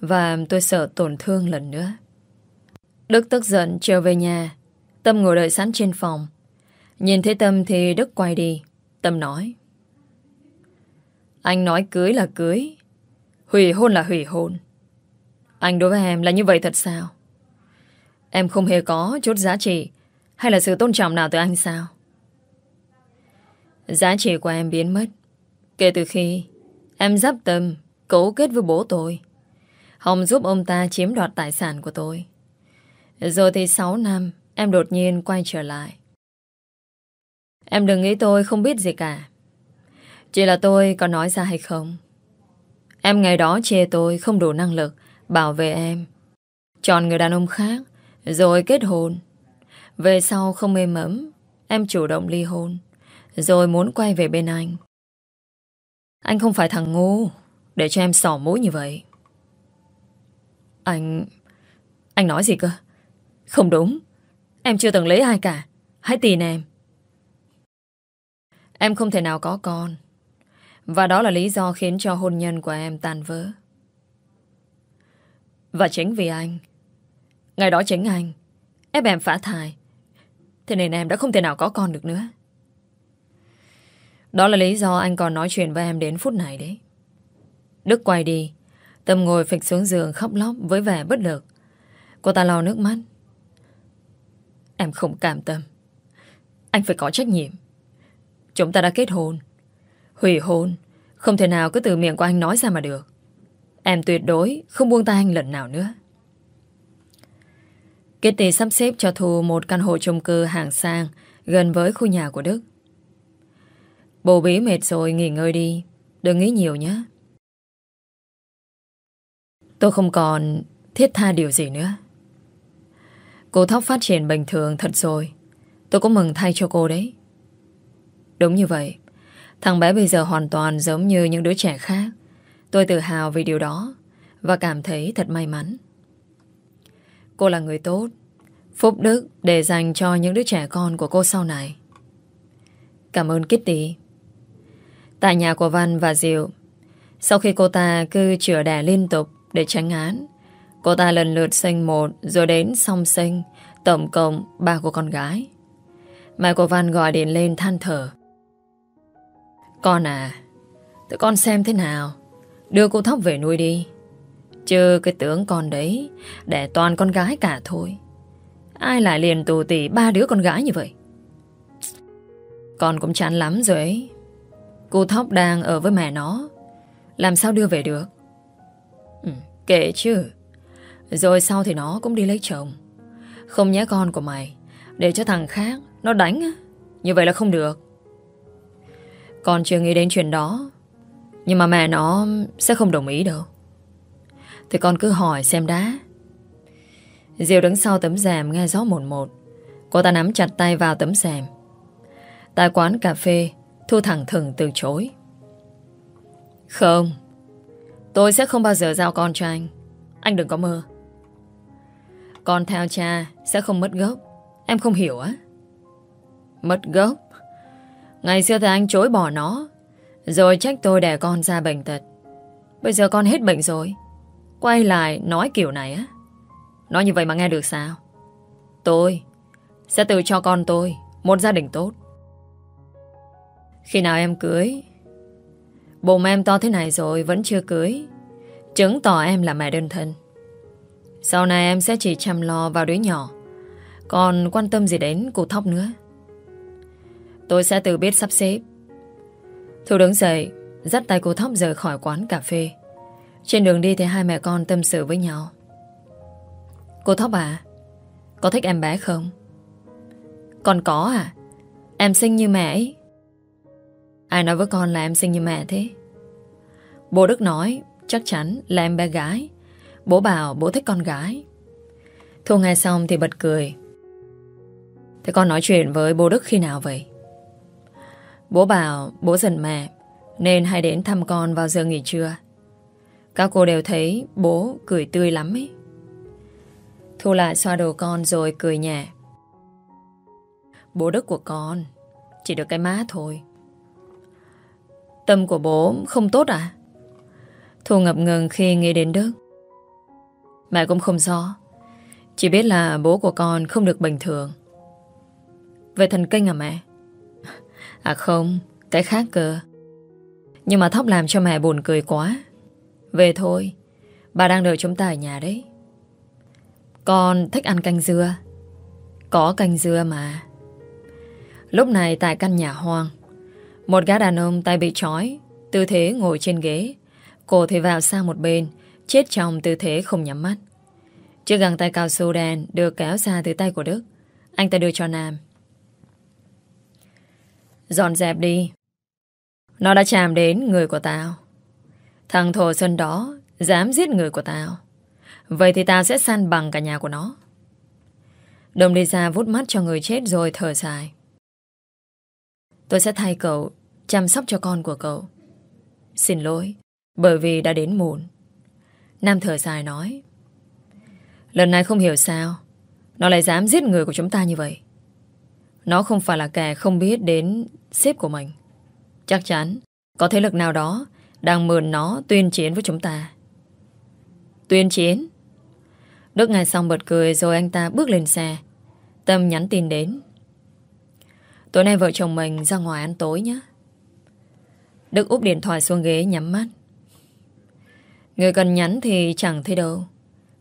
Và tôi sợ tổn thương lần nữa. Đức tức giận trở về nhà, Tâm ngồi đợi sẵn trên phòng. Nhìn thấy Tâm thì Đức quay đi, Tâm nói, Anh nói cưới là cưới Hủy hôn là hủy hôn Anh đối với em là như vậy thật sao? Em không hề có chút giá trị Hay là sự tôn trọng nào từ anh sao? Giá trị của em biến mất. Kể từ khi Em dắp tâm, Cấu kết với bố tôi Hồng giúp ông ta chiếm đoạt tài sản của tôi. Rồi thì 6 năm, Em đột nhiên quay trở lại. Em đừng nghĩ tôi không biết gì cả. Chỉ là tôi có nói ra hay không. Em ngày đó chê tôi không đủ năng lực, Bảo vệ em. Chọn người đàn ông khác, Rồi kết hôn. Về sau không êm ấm, Em chủ động ly hôn, Rồi muốn quay về bên anh. Anh không phải thằng ngu, Để cho em sỏ mũi như vậy. Anh Anh nói gì cơ? Không đúng, Em chưa từng lấy ai cả, Hãy tin em. Em không thể nào có con. Và đó là lý do khiến cho hôn nhân của em tan vỡ. Và chính vì anh, Ngày đó chính anh, Ép em phá thai. Thế nên em đã không thể nào có con được nữa. Đó là lý do anh còn nói chuyện với em đến phút này đấy. Đức quay đi, Tâm ngồi phịch xuống giường khóc lóc với vẻ bất lực. Cô ta lau nước mắt. Em không cảm tâm. Anh phải có trách nhiệm. Chúng ta đã kết hôn. Hủy hôn Không thể nào cứ từ miệng của anh nói ra mà được Em tuyệt đối không buông tay anh lần nào nữa Kitty sắp xếp cho Thu một căn hộ chung cư hàng sang gần với khu nhà của Đức. Bồ bí mệt rồi nghỉ ngơi đi, đừng nghĩ nhiều nhé. Tôi không còn thiết tha điều gì nữa. Cô Thóc phát triển bình thường thật rồi. Tôi cũng mừng thay cho cô đấy. Đúng như vậy. Thằng bé bây giờ hoàn toàn giống như những đứa trẻ khác. Tôi tự hào vì điều đó và cảm thấy thật may mắn. Cô là người tốt, phúc đức để dành cho những đứa trẻ con của cô sau này. Cảm ơn Kitty. Tại nhà của Văn và Diệu, sau khi cô ta cứ chữa đẻ liên tục để tránh án, cô ta lần lượt sinh một rồi đến song sinh, tổng cộng ba của con gái. Mẹ của Văn gọi điện lên than thở. Con à Tụi con xem thế nào. Đưa cô Thóc về nuôi đi. Chứ cái tướng con đấy Để toàn con gái cả thôi. Ai lại liền tù tỉ ba đứa con gái như vậy? Con cũng chán lắm rồi ấy. Cô Thóc đang ở với mẹ nó. Làm sao đưa về được? Ừ, Kệ chứ. Rồi sau thì nó cũng đi lấy chồng. Không nhé con của mày Để cho thằng khác Nó đánh Như vậy là không được con chưa nghĩ đến chuyện đó. Nhưng mà mẹ nó sẽ không đồng ý đâu. Thì con cứ hỏi xem đã. Diệu đứng sau tấm rèm nghe gió một một. Cô ta nắm chặt tay vào tấm rèm. Tại quán cà phê, Thu thẳng thừng từ chối. Không, Tôi sẽ không bao giờ giao con cho anh. Anh đừng có mơ. Con theo cha sẽ không mất gốc. Em không hiểu á. Mất gốc? Ngày xưa thì anh chối bỏ nó. Rồi trách tôi đẻ con ra bệnh tật. Bây giờ con hết bệnh rồi. Quay lại nói kiểu này á. Nói như vậy mà nghe được sao? Tôi Sẽ tự cho con tôi Một gia đình tốt. Khi nào em cưới Bụng em to thế này rồi Vẫn chưa cưới, Chứng tỏ em là mẹ đơn thân. Sau này em sẽ chỉ chăm lo vào đứa nhỏ. Còn quan tâm gì đến cô Thóc nữa? Tôi sẽ tự biết sắp xếp. Thu đứng dậy, Dắt tay cô Thóc rời khỏi quán cà phê. Trên đường đi thì hai mẹ con tâm sự với nhau. Cô Thóc à Có thích em bé không? Còn có à Em xinh như mẹ ấy. Ai nói với con là em xinh như mẹ thế? Bố Đức nói, Chắc chắn là em bé gái. Bố bảo bố thích con gái. Thu nghe xong thì bật cười. Thế con nói chuyện với bố Đức khi nào vậy? Bố bảo bố giận mẹ, Nên hay đến thăm con vào giờ nghỉ trưa. Các cô đều thấy bố cười tươi lắm ấy. Thu lại xoa đầu con rồi cười nhẹ. Bố Đức của con, Chỉ được cái má thôi. Tâm của bố không tốt à? Thu ngập ngừng khi nghĩ đến Đức. Mẹ cũng không rõ, Chỉ biết là bố của con không được bình thường. Về thần kinh à mẹ? À không, cái khác cơ. Nhưng mà Thóc làm cho mẹ buồn cười quá. Về thôi Bà đang đợi chúng ta ở nhà đấy. Con thích ăn canh dưa. Có canh dưa mà. Lúc này tại căn nhà hoang Một gã đàn ông tay bị trói Tư thế ngồi trên ghế. Cổ thì vào sang một bên Chết trong tư thế không nhắm mắt. Chiếc găng tay cao su đen Được kéo ra từ tay của Đức. Anh ta đưa cho Nam. Dọn dẹp đi. Nó đã chạm đến người của tao. Thằng thổ sân đó Dám giết người của tao. Vậy thì tao sẽ săn bằng cả nhà của nó. Đồng đi ra vút mắt cho người chết rồi thở dài. Tôi sẽ thay cậu Chăm sóc cho con của cậu. Xin lỗi, Bởi vì đã đến muộn. Nam thở dài nói, Lần này không hiểu sao Nó lại dám giết người của chúng ta như vậy. Nó không phải là kẻ không biết đến Sếp của mình. Chắc chắn, Có thế lực nào đó Đang mượn nó tuyên chiến với chúng ta. Tuyên chiến? Đức nghe xong bật cười Rồi anh ta bước lên xe. Tâm nhắn tin đến. Tối nay vợ chồng mình ra ngoài ăn tối nhé. Đức úp điện thoại xuống ghế nhắm mắt. Người cần nhắn thì chẳng thấy đâu.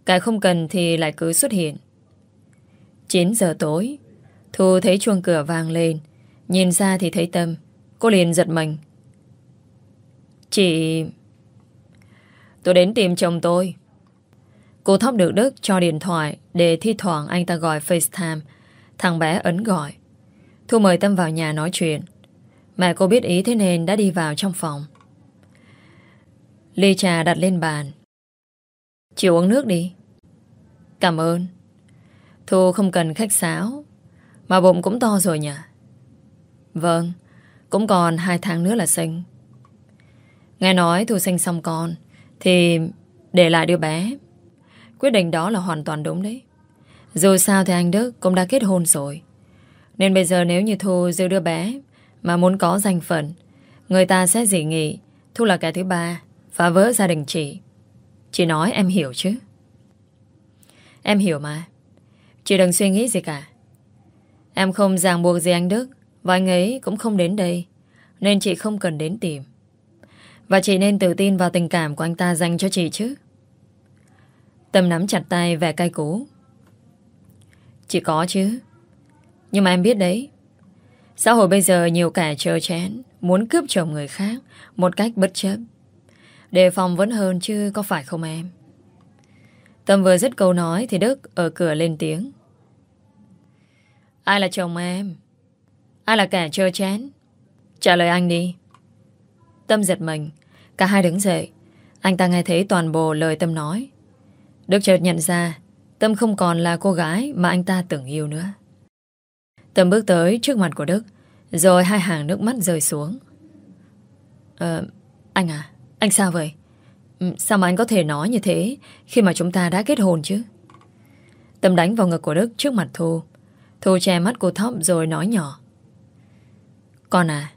Cái không cần thì lại cứ xuất hiện. 9 giờ tối, Thu thấy chuông cửa vang lên. Nhìn ra thì thấy Tâm. Cô liền giật mình. Chị Tôi đến tìm chồng tôi. Cô thóc được Đức cho điện thoại Để thi thoảng anh ta gọi FaceTime. Thằng bé ấn gọi. Thu mời Tâm vào nhà nói chuyện. Mẹ cô biết ý thế nên đã đi vào trong phòng. Ly trà đặt lên bàn. Chị uống nước đi. Cảm ơn. Thu không cần khách sáo. Mà bụng cũng to rồi nhỉ? Vâng Cũng còn hai tháng nữa là sinh. Nghe nói Thu sinh xong con, Thì để lại đứa bé. Quyết định đó là hoàn toàn đúng đấy. Dù sao thì anh Đức cũng đã kết hôn rồi. Nên bây giờ nếu như Thu giữ đứa bé Mà muốn có danh phận, Người ta sẽ dị nghị Thu là kẻ thứ ba, Phá vỡ gia đình chị. Chị nói em hiểu chứ? Em hiểu mà. Chị đừng suy nghĩ gì cả. Em không ràng buộc gì anh Đức. Và anh ấy cũng không đến đây, Nên chị không cần đến tìm. Và chị nên tự tin vào tình cảm của anh ta dành cho chị chứ. Tâm nắm chặt tay vẻ cay cú. Chị có chứ. Nhưng mà em biết đấy, Xã hội bây giờ nhiều kẻ chờ chén, Muốn cướp chồng người khác Một cách bất chấp. Đề phòng vẫn hơn chứ có phải không em? Tâm vừa dứt câu nói Thì Đức ở cửa lên tiếng. Ai là chồng em? Ai là kẻ chơi chén Trả lời anh đi Tâm giật mình Cả hai đứng dậy Anh ta nghe thấy toàn bộ lời Tâm nói Đức chợt nhận ra Tâm không còn là cô gái mà anh ta tưởng yêu nữa Tâm bước tới trước mặt của Đức Rồi hai hàng nước mắt rơi xuống Ờ, anh à anh sao vậy? Ừ, sao mà anh có thể nói như thế khi mà chúng ta đã kết hôn chứ? Tâm đánh vào ngực của Đức trước mặt Thu. Thu che mắt cô Thóc rồi nói nhỏ. Con à,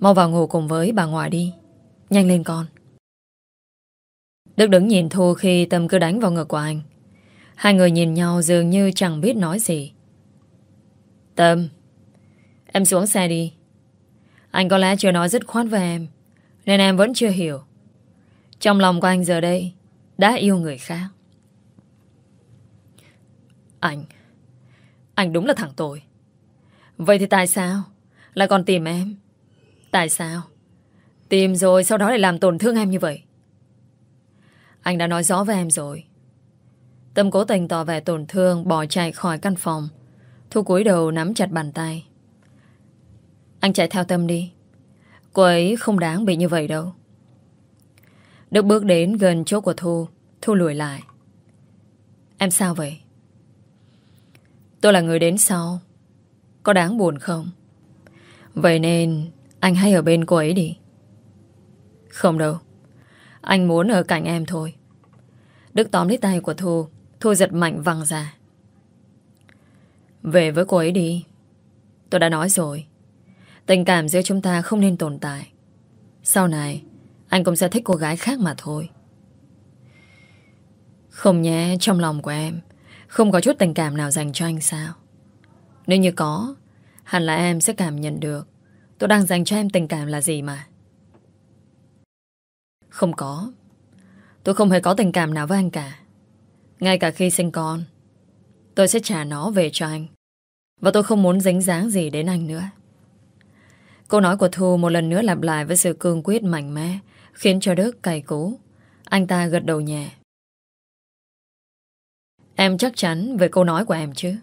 mau vào ngủ cùng với bà ngoại đi. Nhanh lên con. Đức đứng nhìn Thu khi Tâm cứ đánh vào ngực của anh. Hai người nhìn nhau dường như chẳng biết nói gì. Tâm, em xuống xe đi. Anh có lẽ chưa nói dứt khoát với em nên em vẫn chưa hiểu Trong lòng của anh giờ đây Đã yêu người khác Anh Anh đúng là thằng tội Vậy thì tại sao lại còn tìm em. Tại sao? Tìm rồi sau đó lại làm tổn thương em như vậy. Anh đã nói rõ với em rồi. Tâm cố tình tỏ vẻ tổn thương, Bỏ chạy khỏi căn phòng. Thu cúi đầu nắm chặt bàn tay. Anh chạy theo Tâm đi. Cô ấy không đáng bị như vậy đâu. Đức bước đến gần chỗ của Thu. Thu lùi lại. Em sao vậy? Tôi là người đến sau. Có đáng buồn không? Vậy nên, Anh hãy ở bên cô ấy đi. Không đâu. Anh muốn ở cạnh em thôi. Đức tóm lấy tay của Thu. Thu giật mạnh văng ra. Về với cô ấy đi. Tôi đã nói rồi. Tình cảm giữa chúng ta không nên tồn tại. Sau này, Anh cũng sẽ thích cô gái khác mà thôi. Không nhé, Trong lòng của em, Không có chút tình cảm nào dành cho anh sao? Nếu như có Hẳn là em sẽ cảm nhận được. Tôi đang dành cho em tình cảm là gì mà. Không có. Tôi không hề có tình cảm nào với anh cả. Ngay cả khi sinh con, Tôi sẽ trả nó về cho anh. Và tôi không muốn dính dáng gì đến anh nữa. Câu nói của Thu một lần nữa lặp lại với sự cương quyết mạnh mẽ, Khiến cho Đức cày cú. Anh ta gật đầu nhẹ. Em chắc chắn về câu nói của em chứ?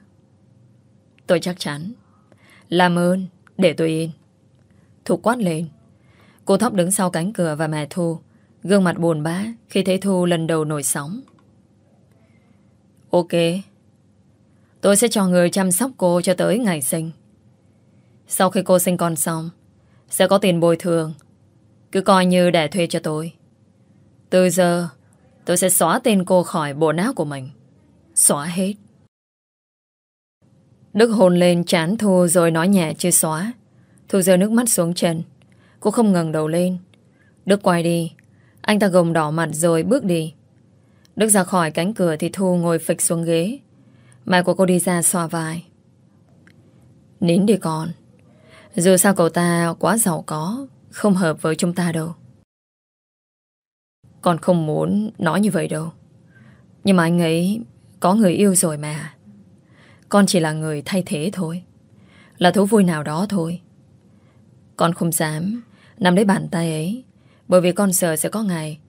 Tôi chắc chắn. Làm ơn, Để tôi yên Thu quát lên. Cô Thóc đứng sau cánh cửa và mẹ Thu. Gương mặt buồn bã Khi thấy Thu lần đầu nổi sóng. Ok. Tôi sẽ cho người chăm sóc cô cho tới ngày sinh. Sau khi cô sinh con xong, Sẽ có tiền bồi thường. Cứ coi như để thuê cho tôi. Từ giờ, Tôi sẽ xóa tên cô khỏi bộ não của mình. Xóa hết. Đức hồn lên chán Thu rồi nói nhẹ chưa xóa. Thu rơi nước mắt xuống chân. Cô không ngừng đầu lên. Đức quay đi. Anh ta gồng đỏ mặt rồi bước đi. Đức ra khỏi cánh cửa thì Thu ngồi phịch xuống ghế. Mẹ của cô đi ra xòa vai. Nín đi con. Dù sao cậu ta quá giàu có, Không hợp với chúng ta đâu. Con không muốn nói như vậy đâu. Nhưng mà anh ấy Có người yêu rồi mà. Con chỉ là người thay thế thôi. Là thú vui nào đó thôi. Con không dám Nắm lấy bàn tay ấy, Bởi vì con sợ sẽ có ngày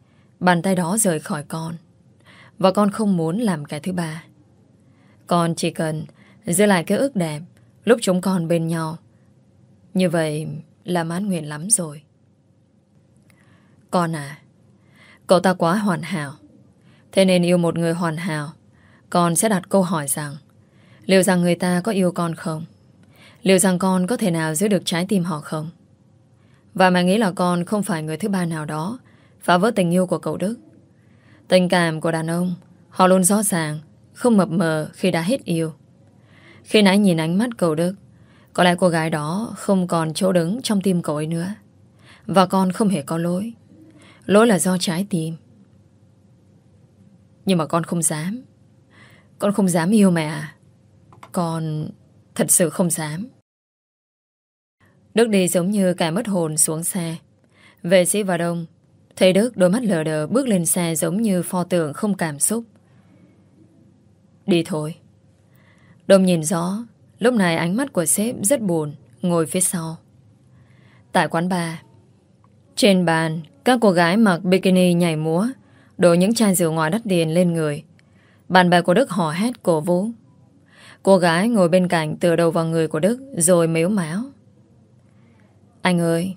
Bàn tay đó rời khỏi con, Và con không muốn làm cái thứ ba. Con chỉ cần Giữ lại cái ước đẹp Lúc chúng con bên nhau. Như vậy là mãn nguyện lắm rồi. Con à Cậu ta quá hoàn hảo. Thế nên yêu một người hoàn hảo, Con sẽ đặt câu hỏi rằng Liệu rằng người ta có yêu con không Liệu rằng con có thể nào giữ được trái tim họ không và mẹ nghĩ là con không phải người thứ ba nào đó phá vỡ tình yêu của cậu Đức. Tình cảm của đàn ông họ luôn rõ ràng, không mập mờ khi đã hết yêu. Khi nãy nhìn ánh mắt cậu Đức, có lẽ cô gái đó không còn chỗ đứng trong tim cậu ấy nữa. Và con không hề có lỗi. Lỗi là do trái tim. Nhưng mà con không dám. Con không dám yêu mẹ à. Con thật sự không dám. Đức đi giống như cả mất hồn xuống xe. Vệ sĩ và đông thấy Đức đôi mắt lờ đờ bước lên xe giống như pho tượng không cảm xúc. Đi thôi. Đông nhìn rõ, lúc này ánh mắt của sếp rất buồn, ngồi phía sau. Tại quán bar, trên bàn, các cô gái mặc bikini nhảy múa, đổ những chai rượu ngoài đắt tiền lên người. Bạn bè của Đức hò hét cổ vũ. Cô gái ngồi bên cạnh tựa đầu vào người của Đức rồi mếu máu. Anh ơi,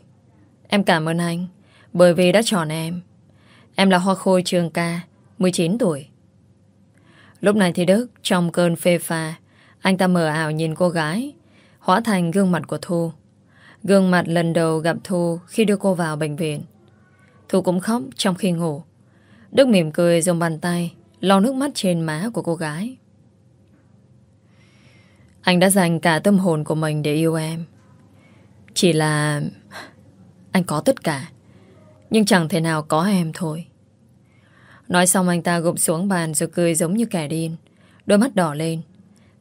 em cảm ơn anh bởi vì đã chọn em. Em là Hoa Khôi Trường Ca, 19 tuổi. Lúc này thì Đức, trong cơn phê pha, anh ta mở ảo nhìn cô gái, hóa thành gương mặt của Thu. Gương mặt lần đầu gặp Thu khi đưa cô vào bệnh viện. Thu cũng khóc trong khi ngủ. Đức mỉm cười dùng bàn tay, lau nước mắt trên má của cô gái. Anh đã dành cả tâm hồn của mình để yêu em. Chỉ là Anh có tất cả, Nhưng chẳng thể nào có em thôi. Nói xong anh ta gục xuống bàn Rồi cười giống như kẻ điên. Đôi mắt đỏ lên.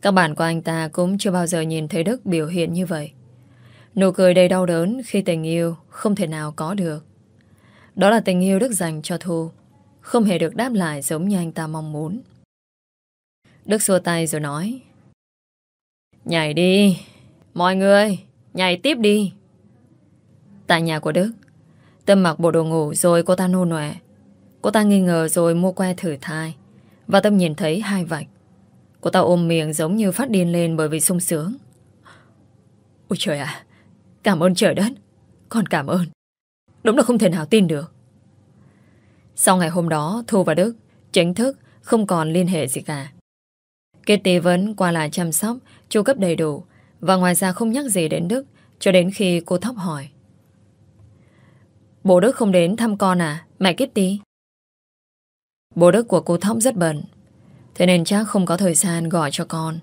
Các bạn của anh ta cũng chưa bao giờ nhìn thấy Đức biểu hiện như vậy. Nụ cười đầy đau đớn Khi tình yêu không thể nào có được. Đó là tình yêu Đức dành cho Thu, Không hề được đáp lại giống như anh ta mong muốn. Đức xua tay rồi nói Nhảy đi. Mọi người, Nhảy tiếp đi. Tại nhà của Đức, Tâm mặc bộ đồ ngủ rồi cô ta nôn nòe Cô ta nghi ngờ rồi mua que thử thai, Và Tâm nhìn thấy hai vạch. Cô ta ôm miệng giống như phát điên lên bởi vì sung sướng. Ôi trời ạ, Cảm ơn trời đất. Con cảm ơn. Đúng là không thể nào tin được. Sau ngày hôm đó, Thu và Đức chính thức không còn liên hệ gì cả. Kitty vẫn qua lại chăm sóc Chu cấp đầy đủ. Và ngoài ra không nhắc gì đến Đức, Cho đến khi cô Thóc hỏi. Bố Đức không đến thăm con à? Mẹ Kitty? Bố Đức của cô Thóc rất bận. Thế nên chắc không có thời gian gọi cho con.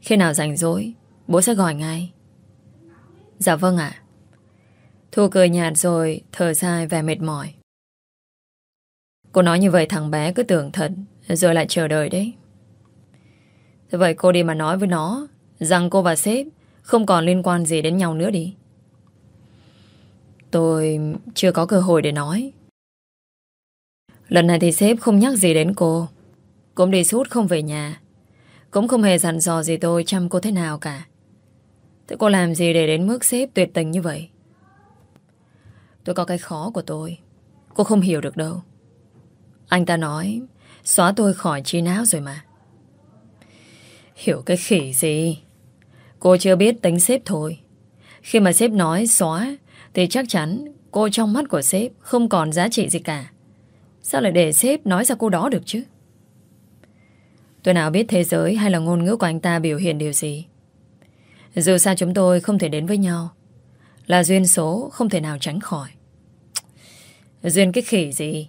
Khi nào rảnh rỗi, Bố sẽ gọi ngay. Dạ vâng ạ. Thu cười nhạt rồi, thở dài vẻ mệt mỏi. Cô nói như vậy thằng bé cứ tưởng thật, Rồi lại chờ đợi đấy. Thế vậy cô đi mà nói với nó. Rằng cô và sếp Không còn liên quan gì đến nhau nữa đi. Tôi chưa có cơ hội để nói. Lần này thì sếp không nhắc gì đến cô. Cũng đi suốt không về nhà. Cũng không hề dặn dò gì tôi chăm cô thế nào cả. Thế cô làm gì để đến mức sếp tuyệt tình như vậy? Tôi có cái khó của tôi. Cô không hiểu được đâu. Anh ta nói, Xóa tôi khỏi trí não rồi mà. Hiểu cái khỉ gì? Cô chưa biết tính sếp thôi. Khi mà sếp nói xóa, Thì chắc chắn cô trong mắt của sếp Không còn giá trị gì cả. Sao lại để sếp nói ra cô đó được chứ? Tôi nào biết thế giới Hay là ngôn ngữ của anh ta biểu hiện điều gì? Dù sao chúng tôi không thể đến với nhau. Là duyên số Không thể nào tránh khỏi. Duyên cái khỉ gì?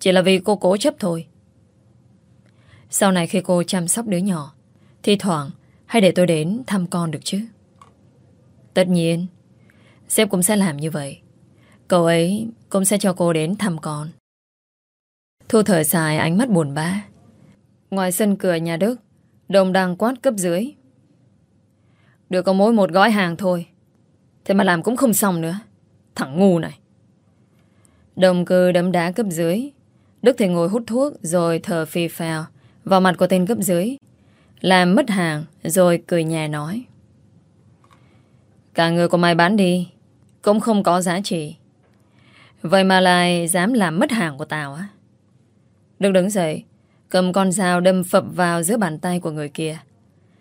Chỉ là vì cô cố chấp thôi. Sau này khi cô chăm sóc đứa nhỏ Thì thoảng hay để tôi đến thăm con được chứ? Tất nhiên, Sếp cũng sẽ làm như vậy. Cậu ấy cũng sẽ cho cô đến thăm con. Thu thở dài ánh mắt buồn bã. Ngoài sân cửa nhà Đức, Đồng đang quát cấp dưới. Được có mỗi một gói hàng thôi, Thế mà làm cũng không xong nữa. Thằng ngu này. Đồng cư đấm đá cấp dưới. Đức thì ngồi hút thuốc Rồi thở phì phào Vào mặt của tên cấp dưới. Làm mất hàng, Rồi cười nhẹ nói. Cả người của mày bán đi, Cũng không có giá trị. Vậy mà lại dám làm mất hàng của tao á. Đức đứng dậy, Cầm con dao đâm phập vào giữa bàn tay của người kia.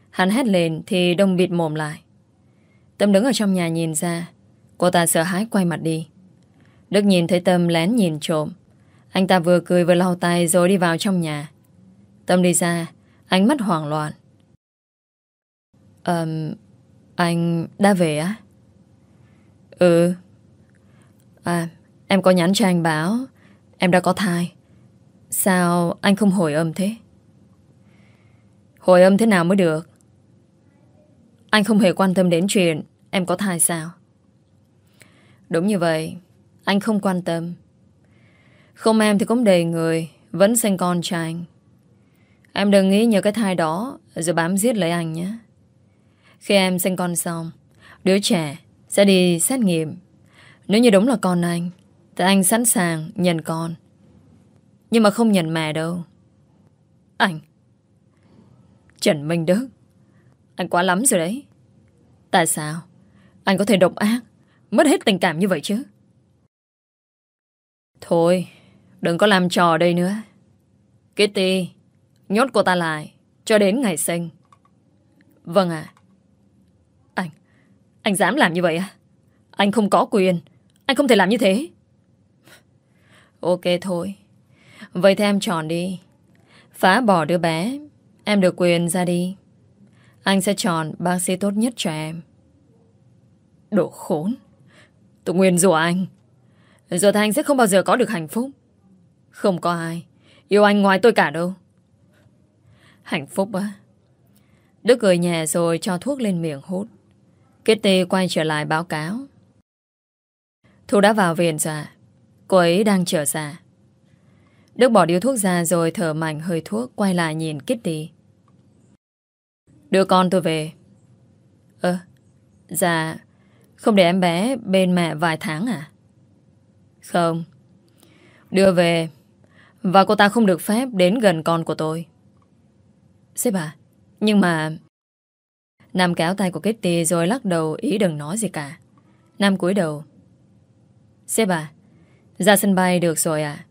Hắn hét lên Thì đông bịt mồm lại. Tâm đứng ở trong nhà nhìn ra, Cô ta sợ hãi quay mặt đi. Đức nhìn thấy Tâm lén nhìn trộm. Anh ta vừa cười vừa lau tay Rồi đi vào trong nhà. Tâm đi ra Ánh mắt hoảng loạn. Um, Anh đã về á? Ừ. À Em có nhắn cho anh báo. Em đã có thai. Sao anh không hồi âm thế? Hồi âm thế nào mới được? Anh không hề quan tâm đến chuyện Em có thai sao? Đúng như vậy Anh không quan tâm. Không em thì cũng đầy người Vẫn sinh con cho anh. Em đừng nghĩ nhờ cái thai đó, Rồi bám giết lấy anh nhé. Khi em sinh con xong, Đứa trẻ sẽ đi xét nghiệm. Nếu như đúng là con anh, Thì anh sẵn sàng nhận con. Nhưng mà không nhận mẹ đâu. Anh, Trần Minh Đức, Anh quá lắm rồi đấy. Tại sao? Anh có thể độc ác, Mất hết tình cảm như vậy chứ? Thôi, Đừng có làm trò đây nữa. Kitty Nhốt cô ta lại, Cho đến ngày sinh. Vâng ạ. Anh Anh dám làm như vậy à? Anh không có quyền. Anh không thể làm như thế. Ok thôi. Vậy thì em chọn đi. Phá bỏ đứa bé. Em được quyền ra đi. Anh sẽ chọn bác sĩ tốt nhất cho em. Đồ khốn. Tôi nguyên rủa anh. Giờ thì anh sẽ không bao giờ có được hạnh phúc. Không có ai Yêu anh ngoài tôi cả đâu. Hạnh phúc á. Đức cười nhẹ rồi cho thuốc lên miệng hút. Kitty quay trở lại báo cáo. Thu đã vào viện rồi. Cô ấy đang chờ ra Đức bỏ điếu thuốc ra rồi thở mạnh hơi thuốc, Quay lại nhìn Kitty Đưa con tôi về. Ơ Dạ Không để em bé bên mẹ vài tháng à? Không. Đưa về. Và cô ta không được phép đến gần con của tôi. Sếp à Nhưng mà Nam kéo tay của Kitty rồi lắc đầu ý đừng nói gì cả. Nam cúi đầu. Sếp à, ra sân bay được rồi à?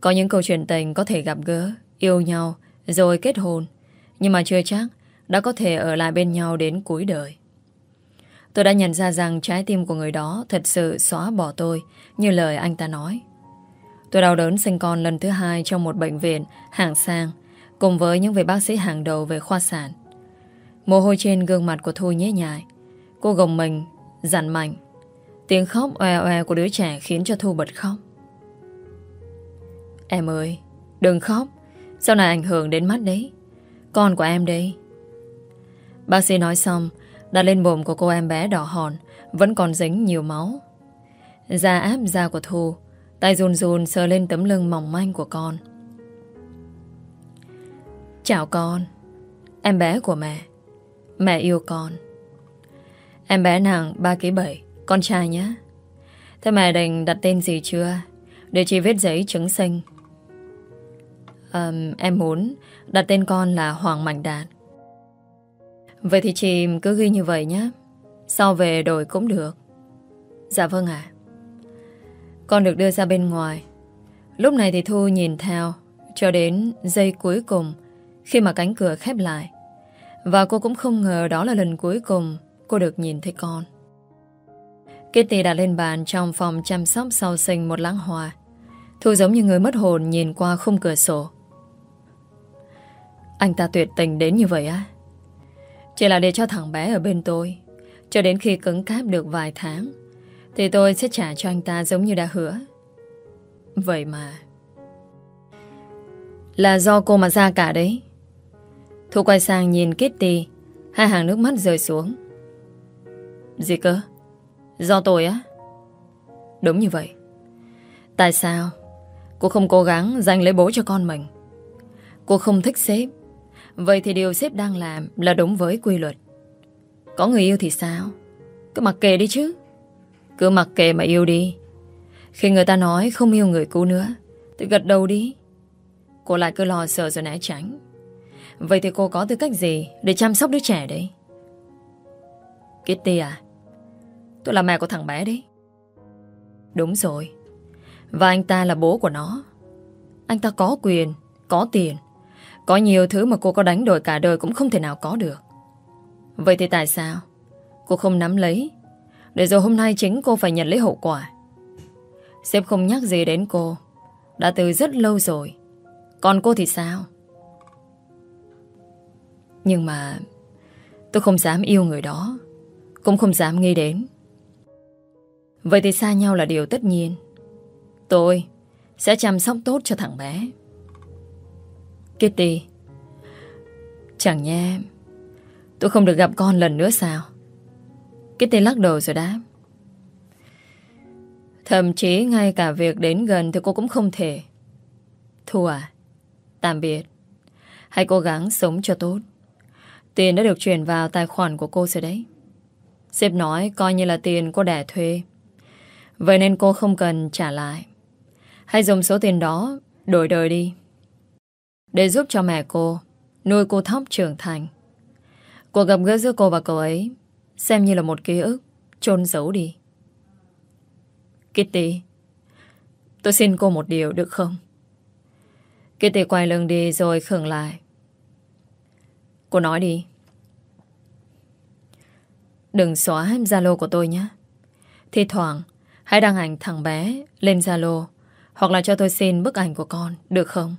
Có những câu chuyện tình có thể gặp gỡ, yêu nhau, rồi kết hôn. Nhưng mà chưa chắc đã có thể ở lại bên nhau đến cuối đời. Tôi đã nhận ra rằng trái tim của người đó thật sự xóa bỏ tôi như lời anh ta nói. Tôi đau đớn sinh con lần thứ hai trong một bệnh viện hạng sang cùng với những vị bác sĩ hàng đầu về khoa sản. Mồ hôi trên gương mặt của Thu nhế nhại. Cô gồng mình, dặn mạnh. Tiếng khóc oe oe của đứa trẻ khiến cho Thu bật khóc. Em ơi, đừng khóc. Sau này ảnh hưởng đến mắt đấy. Con của em đây. Bác sĩ nói xong, đặt lên bụng của cô em bé đỏ hòn, vẫn còn dính nhiều máu. Da áp da của Thu, tay run run sờ lên tấm lưng mỏng manh của con. Chào con, em bé của mẹ. Mẹ yêu con. Em bé nàng 3 kg 7, con trai nhé. Thế mẹ định đặt tên gì chưa? Để chị viết giấy chứng sinh. Um, em muốn đặt tên con là Hoàng Mạnh Đạt. Vậy thì chị cứ ghi như vậy nhé. Sau về đổi cũng được. Dạ vâng ạ. Con được đưa ra bên ngoài. Lúc này thì Thu nhìn theo cho đến giây cuối cùng khi mà cánh cửa khép lại. Và cô cũng không ngờ đó là lần cuối cùng cô được nhìn thấy con. Kitty đặt lên bàn trong phòng chăm sóc sau sinh một láng hoa. Thu giống như người mất hồn nhìn qua khung cửa sổ. Anh ta tuyệt tình đến như vậy á? Chỉ là để cho thằng bé ở bên tôi Cho đến khi cứng cáp được vài tháng, Thì tôi sẽ trả cho anh ta giống như đã hứa Vậy mà Là do cô mà ra cả đấy Thu quay sang nhìn Kitty Hai hàng nước mắt rơi xuống Gì cơ Do tôi á Đúng như vậy Tại sao Cô không cố gắng giành lấy bố cho con mình Cô không thích sếp Vậy thì điều sếp đang làm là đúng với quy luật. Có người yêu thì sao? Cứ mặc kệ đi chứ. Cứ mặc kệ mà yêu đi. Khi người ta nói không yêu người cũ nữa, thì gật đầu đi. Cô lại cứ lo sợ rồi né tránh. Vậy thì cô có tư cách gì để chăm sóc đứa trẻ đấy? Kitty à? Tôi là mẹ của thằng bé đấy. Đúng rồi. Và anh ta là bố của nó. Anh ta có quyền, có tiền có nhiều thứ mà cô có đánh đổi cả đời cũng không thể nào có được. Vậy thì tại sao cô không nắm lấy để rồi hôm nay chính cô phải nhận lấy hậu quả? Sếp không nhắc gì đến cô đã từ rất lâu rồi. Còn cô thì sao? Nhưng mà tôi không dám yêu người đó, cũng không dám nghĩ đến. Vậy thì xa nhau là điều tất nhiên. Tôi sẽ chăm sóc tốt cho thằng bé. Kitty, Chẳng nhé Tôi không được gặp con lần nữa sao Kitty lắc đầu rồi đáp Thậm chí ngay cả việc đến gần Thì cô cũng không thể Thu à Tạm biệt Hãy cố gắng sống cho tốt Tiền đã được chuyển vào tài khoản của cô rồi đấy Sếp nói coi như là tiền cô đẻ thuê Vậy nên cô không cần trả lại Hãy dùng số tiền đó Đổi đời đi để giúp cho mẹ cô nuôi cô thóc trưởng thành. Cuộc gặp gỡ giữa cô và cậu ấy xem như là một ký ức chôn giấu đi. Kitty, tôi xin cô một điều được không? Kitty quay lưng đi rồi khửng lại. Cô nói đi. Đừng xóa Zalo của tôi nhé. Thì thoảng, hãy đăng ảnh thằng bé lên Zalo hoặc là cho tôi xin bức ảnh của con, được không?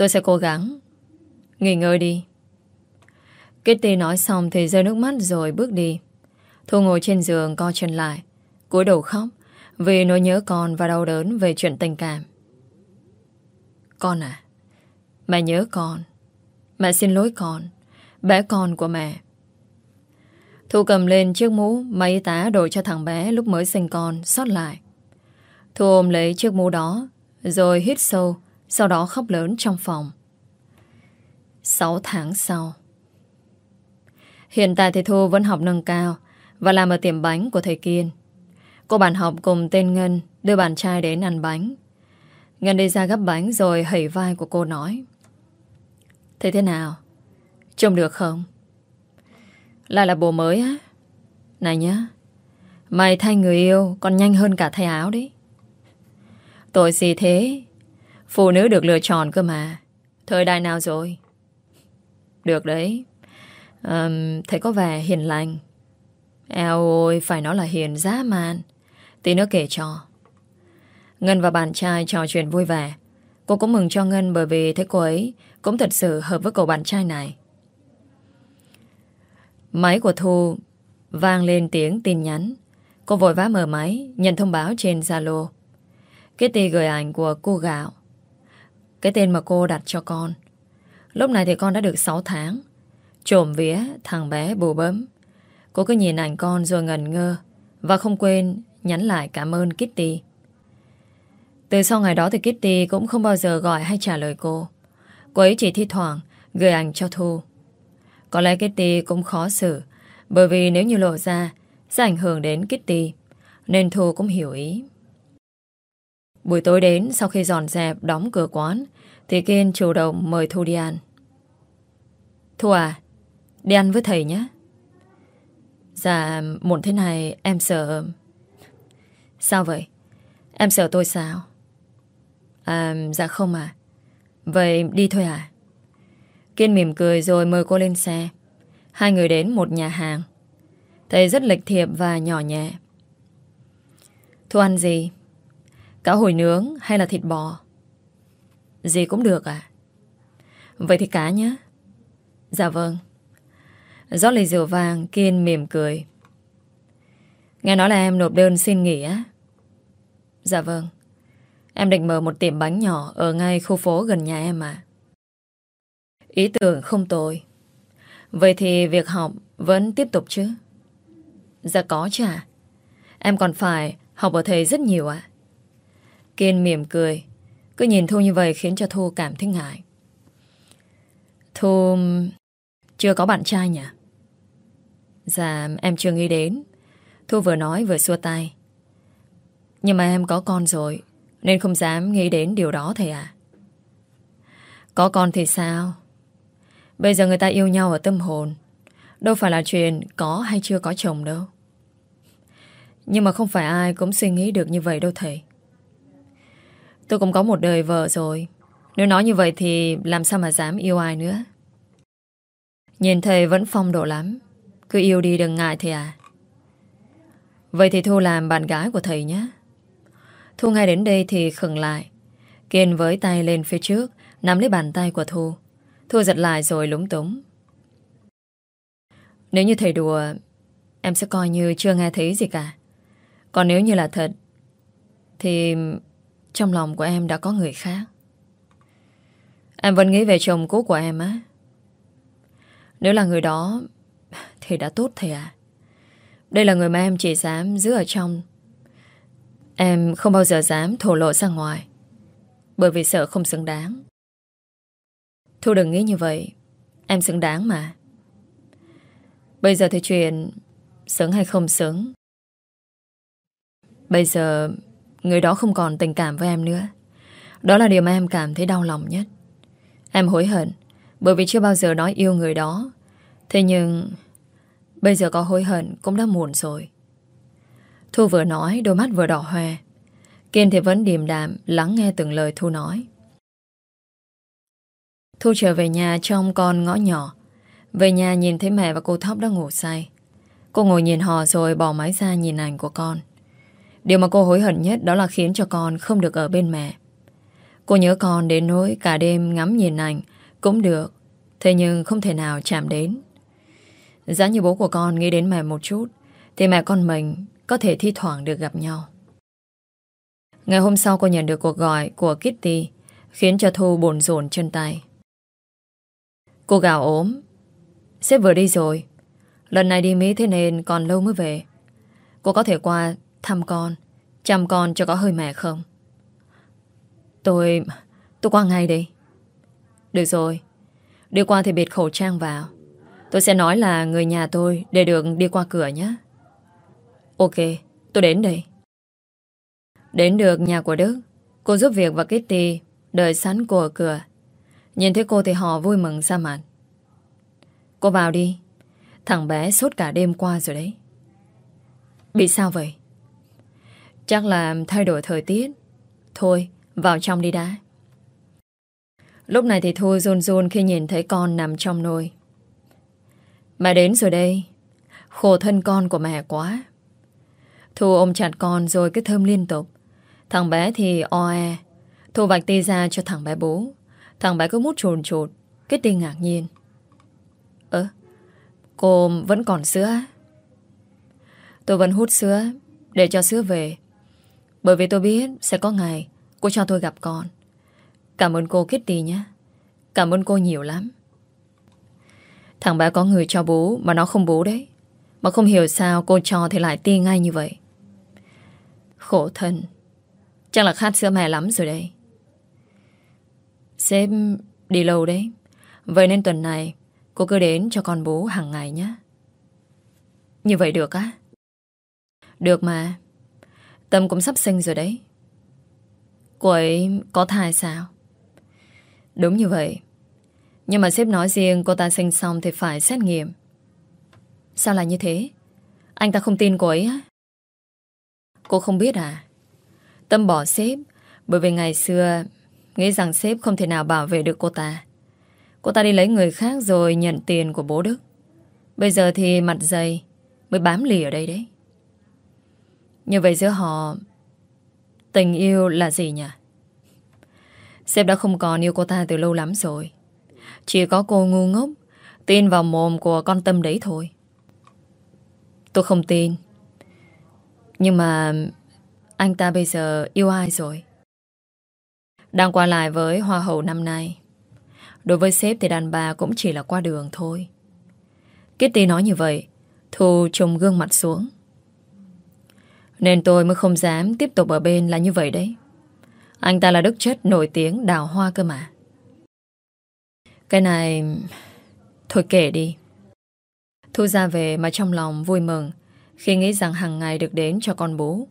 Tôi sẽ cố gắng Nghỉ ngơi đi Kitty nói xong thì rơi nước mắt rồi bước đi Thu ngồi trên giường co chân lại cúi đầu khóc Vì nỗi nhớ con và đau đớn về chuyện tình cảm Con à Mẹ nhớ con Mẹ xin lỗi con, Bé con của mẹ. Thu cầm lên chiếc mũ mà y tá đổi cho thằng bé lúc mới sinh con sót lại. Thu ôm lấy chiếc mũ đó, rồi hít sâu, sau đó khóc lớn trong phòng. 6 tháng sau. Hiện tại thì Thu vẫn học nâng cao Và làm ở tiệm bánh của thầy Kiên. Cô bạn học cùng tên Ngân Đưa bạn trai đến ăn bánh. Ngân đi ra gấp bánh rồi hẩy vai của cô nói. Thế thế nào? Trông được không? Lại là bộ mới á? Này nhá, mày thay người yêu còn nhanh hơn cả thay áo đấy. Tội gì thế? Phụ nữ được lựa chọn cơ mà. Thời đại nào rồi? Được đấy. Um, thấy có vẻ hiền lành. Eo ôi, phải nói là hiền dã man. Tí nữa kể cho. Ngân và bạn trai trò chuyện vui vẻ. Cô cũng mừng cho Ngân bởi vì thấy cô ấy cũng thật sự hợp với cậu bạn trai này. Máy của Thu vang lên tiếng tin nhắn. Cô vội vã mở máy, nhận thông báo trên Zalo. Kitty gửi ảnh của cô gạo. Cái tên mà cô đặt cho con. Lúc này thì con đã được 6 tháng. Trộm vía, thằng bé bù bấm. Cô cứ nhìn ảnh con rồi ngần ngơ và không quên nhắn lại cảm ơn Kitty. Từ sau ngày đó thì Kitty cũng không bao giờ gọi hay trả lời cô. Cô ấy chỉ thi thoảng gửi ảnh cho Thu. Có lẽ Kitty cũng khó xử bởi vì nếu như lộ ra sẽ ảnh hưởng đến Kitty nên Thu cũng hiểu ý. Buổi tối đến sau khi dọn dẹp đóng cửa quán thì Kiên chủ động mời Thu đi ăn. Thu à, đi ăn với thầy nhé. Dạ, muộn thế này em sợ... Sao vậy? Em sợ tôi sao? À, dạ không à. Vậy đi thôi à? Kiên mỉm cười rồi mời cô lên xe. Hai người đến một nhà hàng. Thầy rất lịch thiệp và nhỏ nhẹ. Thu ăn gì? Cá hồi nướng hay là thịt bò? Gì cũng được à? Vậy thì cá nhé. Dạ vâng. Rót ly rượu vàng, Kiên mỉm cười. Nghe nói là em nộp đơn xin nghỉ á? Dạ vâng. Em định mở một tiệm bánh nhỏ ở ngay khu phố gần nhà em à. Ý tưởng không tồi. Vậy thì việc học vẫn tiếp tục chứ? Dạ có chứ à? Em còn phải học ở thầy rất nhiều ạ. À? Kiên mỉm cười. Cứ nhìn Thu như vậy khiến cho Thu cảm thấy ngại. Thu, chưa có bạn trai nhỉ? Dạ em chưa nghĩ đến. Thu vừa nói vừa xua tay. Nhưng mà em có con rồi nên không dám nghĩ đến điều đó thầy à. Có con thì sao? Bây giờ người ta yêu nhau ở tâm hồn. Đâu phải là chuyện có hay chưa có chồng đâu. Nhưng mà không phải ai cũng suy nghĩ được như vậy đâu thầy. Tôi cũng có một đời vợ rồi. Nếu nói như vậy thì làm sao mà dám yêu ai nữa. Nhìn thầy vẫn phong độ lắm. Cứ yêu đi đừng ngại thầy à. Vậy thì Thu làm bạn gái của thầy nhé. Thu ngay đến đây thì khừng lại. Kiên với tay lên phía trước, nắm lấy bàn tay của Thu. Thu giật lại rồi lúng túng. Nếu như thầy đùa, em sẽ coi như chưa nghe thấy gì cả. Còn nếu như là thật, thì trong lòng của em đã có người khác. Em vẫn nghĩ về chồng cũ của em á. Nếu là người đó, thì đã tốt thầy à. Đây là người mà em chỉ dám giữ ở trong Em không bao giờ dám thổ lộ ra ngoài. Bởi vì sợ không xứng đáng. Thu đừng nghĩ như vậy. Em xứng đáng mà. Bây giờ thì chuyện Xứng hay không xứng? Bây giờ, Người đó không còn tình cảm với em nữa. Đó là điều mà em cảm thấy đau lòng nhất. Em hối hận, Bởi vì chưa bao giờ nói yêu người đó. Thế nhưng, Bây giờ có hối hận cũng đã muộn rồi. Thu vừa nói, Đôi mắt vừa đỏ hoe. Kiên thì vẫn điềm đạm, Lắng nghe từng lời Thu nói. Thu trở về nhà trong con ngõ nhỏ. Về nhà nhìn thấy mẹ và cô Thóc đã ngủ say. Cô ngồi nhìn họ rồi bỏ máy ra nhìn ảnh của con. Điều mà cô hối hận nhất Đó là khiến cho con không được ở bên mẹ. Cô nhớ con đến nỗi Cả đêm ngắm nhìn ảnh Cũng được, Thế nhưng không thể nào chạm đến. Giá như bố của con nghĩ đến mẹ một chút, Thì mẹ con mình có thể thi thoảng được gặp nhau. Ngày hôm sau cô nhận được cuộc gọi của Kitty khiến cho Thu bồn rồn chân tay. Cô gào ốm. Sếp vừa đi rồi. Lần này đi Mỹ thế nên còn lâu mới về. Cô có thể qua thăm con, chăm con cho có hơi mẹ không? Tôi... tôi qua ngay đi. Được rồi. Đi qua thì bịt khẩu trang vào. Tôi sẽ nói là người nhà tôi để được đi qua cửa nhé. Ok, tôi đến đây. Đến được nhà của Đức, cô giúp việc và Kitty đợi sẵn cô ở cửa. Nhìn thấy cô thì họ vui mừng ra mặt. Cô vào đi Thằng bé sốt cả đêm qua rồi đấy. Bị sao vậy? Chắc là thay đổi thời tiết. Thôi vào trong đi đã. Lúc này thì Thu run run khi nhìn thấy con nằm trong nồi. Mẹ đến rồi đây. Khổ thân con của mẹ quá. Thu ôm chặt con rồi cứ thơm liên tục. Thằng bé thì o e Thu vạch tay ra cho thằng bé bố Thằng bé cứ mút trồn trột Cái tin ngạc nhiên. Ơ, Cô vẫn còn sữa Tôi vẫn hút sữa Để cho sữa về. Bởi vì tôi biết sẽ có ngày Cô cho tôi gặp con. Cảm ơn cô Kitty nhé. Cảm ơn cô nhiều lắm. Thằng bé có người cho bố Mà nó không bố đấy. Mà không hiểu sao cô cho thì lại ti ngay như vậy. Khổ thân. Chắc là khát sữa mẹ lắm rồi đây Sếp đi lâu đấy. Vậy nên tuần này Cô cứ đến cho con bố hàng ngày nhé. Như vậy được á? Được mà. Tâm cũng sắp sinh rồi đấy. Cô ấy có thai sao? Đúng như vậy. Nhưng mà sếp nói riêng cô ta sinh xong Thì phải xét nghiệm. Sao lại như thế? Anh ta không tin cô ấy á? Cô không biết à? Tâm bỏ sếp Bởi vì ngày xưa, Nghĩ rằng sếp không thể nào bảo vệ được cô ta. Cô ta đi lấy người khác rồi nhận tiền của bố Đức. Bây giờ thì mặt dày, Mới bám lì ở đây đấy. Như vậy giữa họ, Tình yêu là gì nhỉ? Sếp đã không còn yêu cô ta từ lâu lắm rồi. Chỉ có cô ngu ngốc, Tin vào mồm của con tâm đấy thôi. Tôi không tin. Nhưng mà Anh ta bây giờ yêu ai rồi? Đang qua lại với Hoa hậu năm nay. Đối với sếp thì đàn bà cũng chỉ là qua đường thôi. Kitty nói như vậy, Thu trùng gương mặt xuống. Nên tôi mới không dám tiếp tục ở bên là như vậy đấy. Anh ta là đức chất nổi tiếng đào hoa cơ mà. Cái này, Thôi kể đi. Thu ra về mà trong lòng vui mừng. Khi nghĩ rằng hàng ngày được đến cho con bố.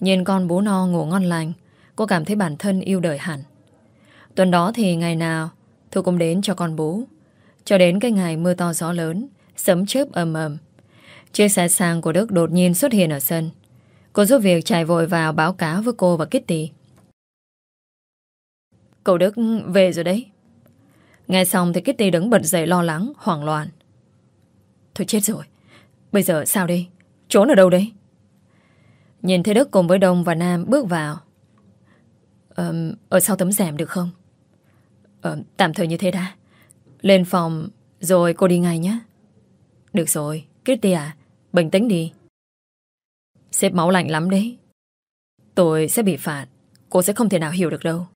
Nhìn con bố no ngủ ngon lành Cô cảm thấy bản thân yêu đời hẳn. Tuần đó thì ngày nào Thu cũng đến cho con bố. Cho đến cái ngày mưa to gió lớn Sấm chớp ầm ầm Chiếc xe sang của Đức đột nhiên xuất hiện ở sân. Cô giúp việc chạy vội vào báo cáo với cô và Kitty. Cậu Đức về rồi đấy. Nghe xong thì Kitty đứng bật dậy lo lắng, hoảng loạn. Thôi chết rồi. Bây giờ sao đây? Trốn ở đâu đấy? Nhìn thấy Đức cùng với Đông và Nam bước vào. Um, Ở sau tấm rèm được không? Ờ, tạm thời như thế đã. Lên phòng rồi cô đi ngay nhé. Được rồi Kitty à Bình tĩnh đi. Xếp máu lạnh lắm đấy. Tôi sẽ bị phạt Cô sẽ không thể nào hiểu được đâu.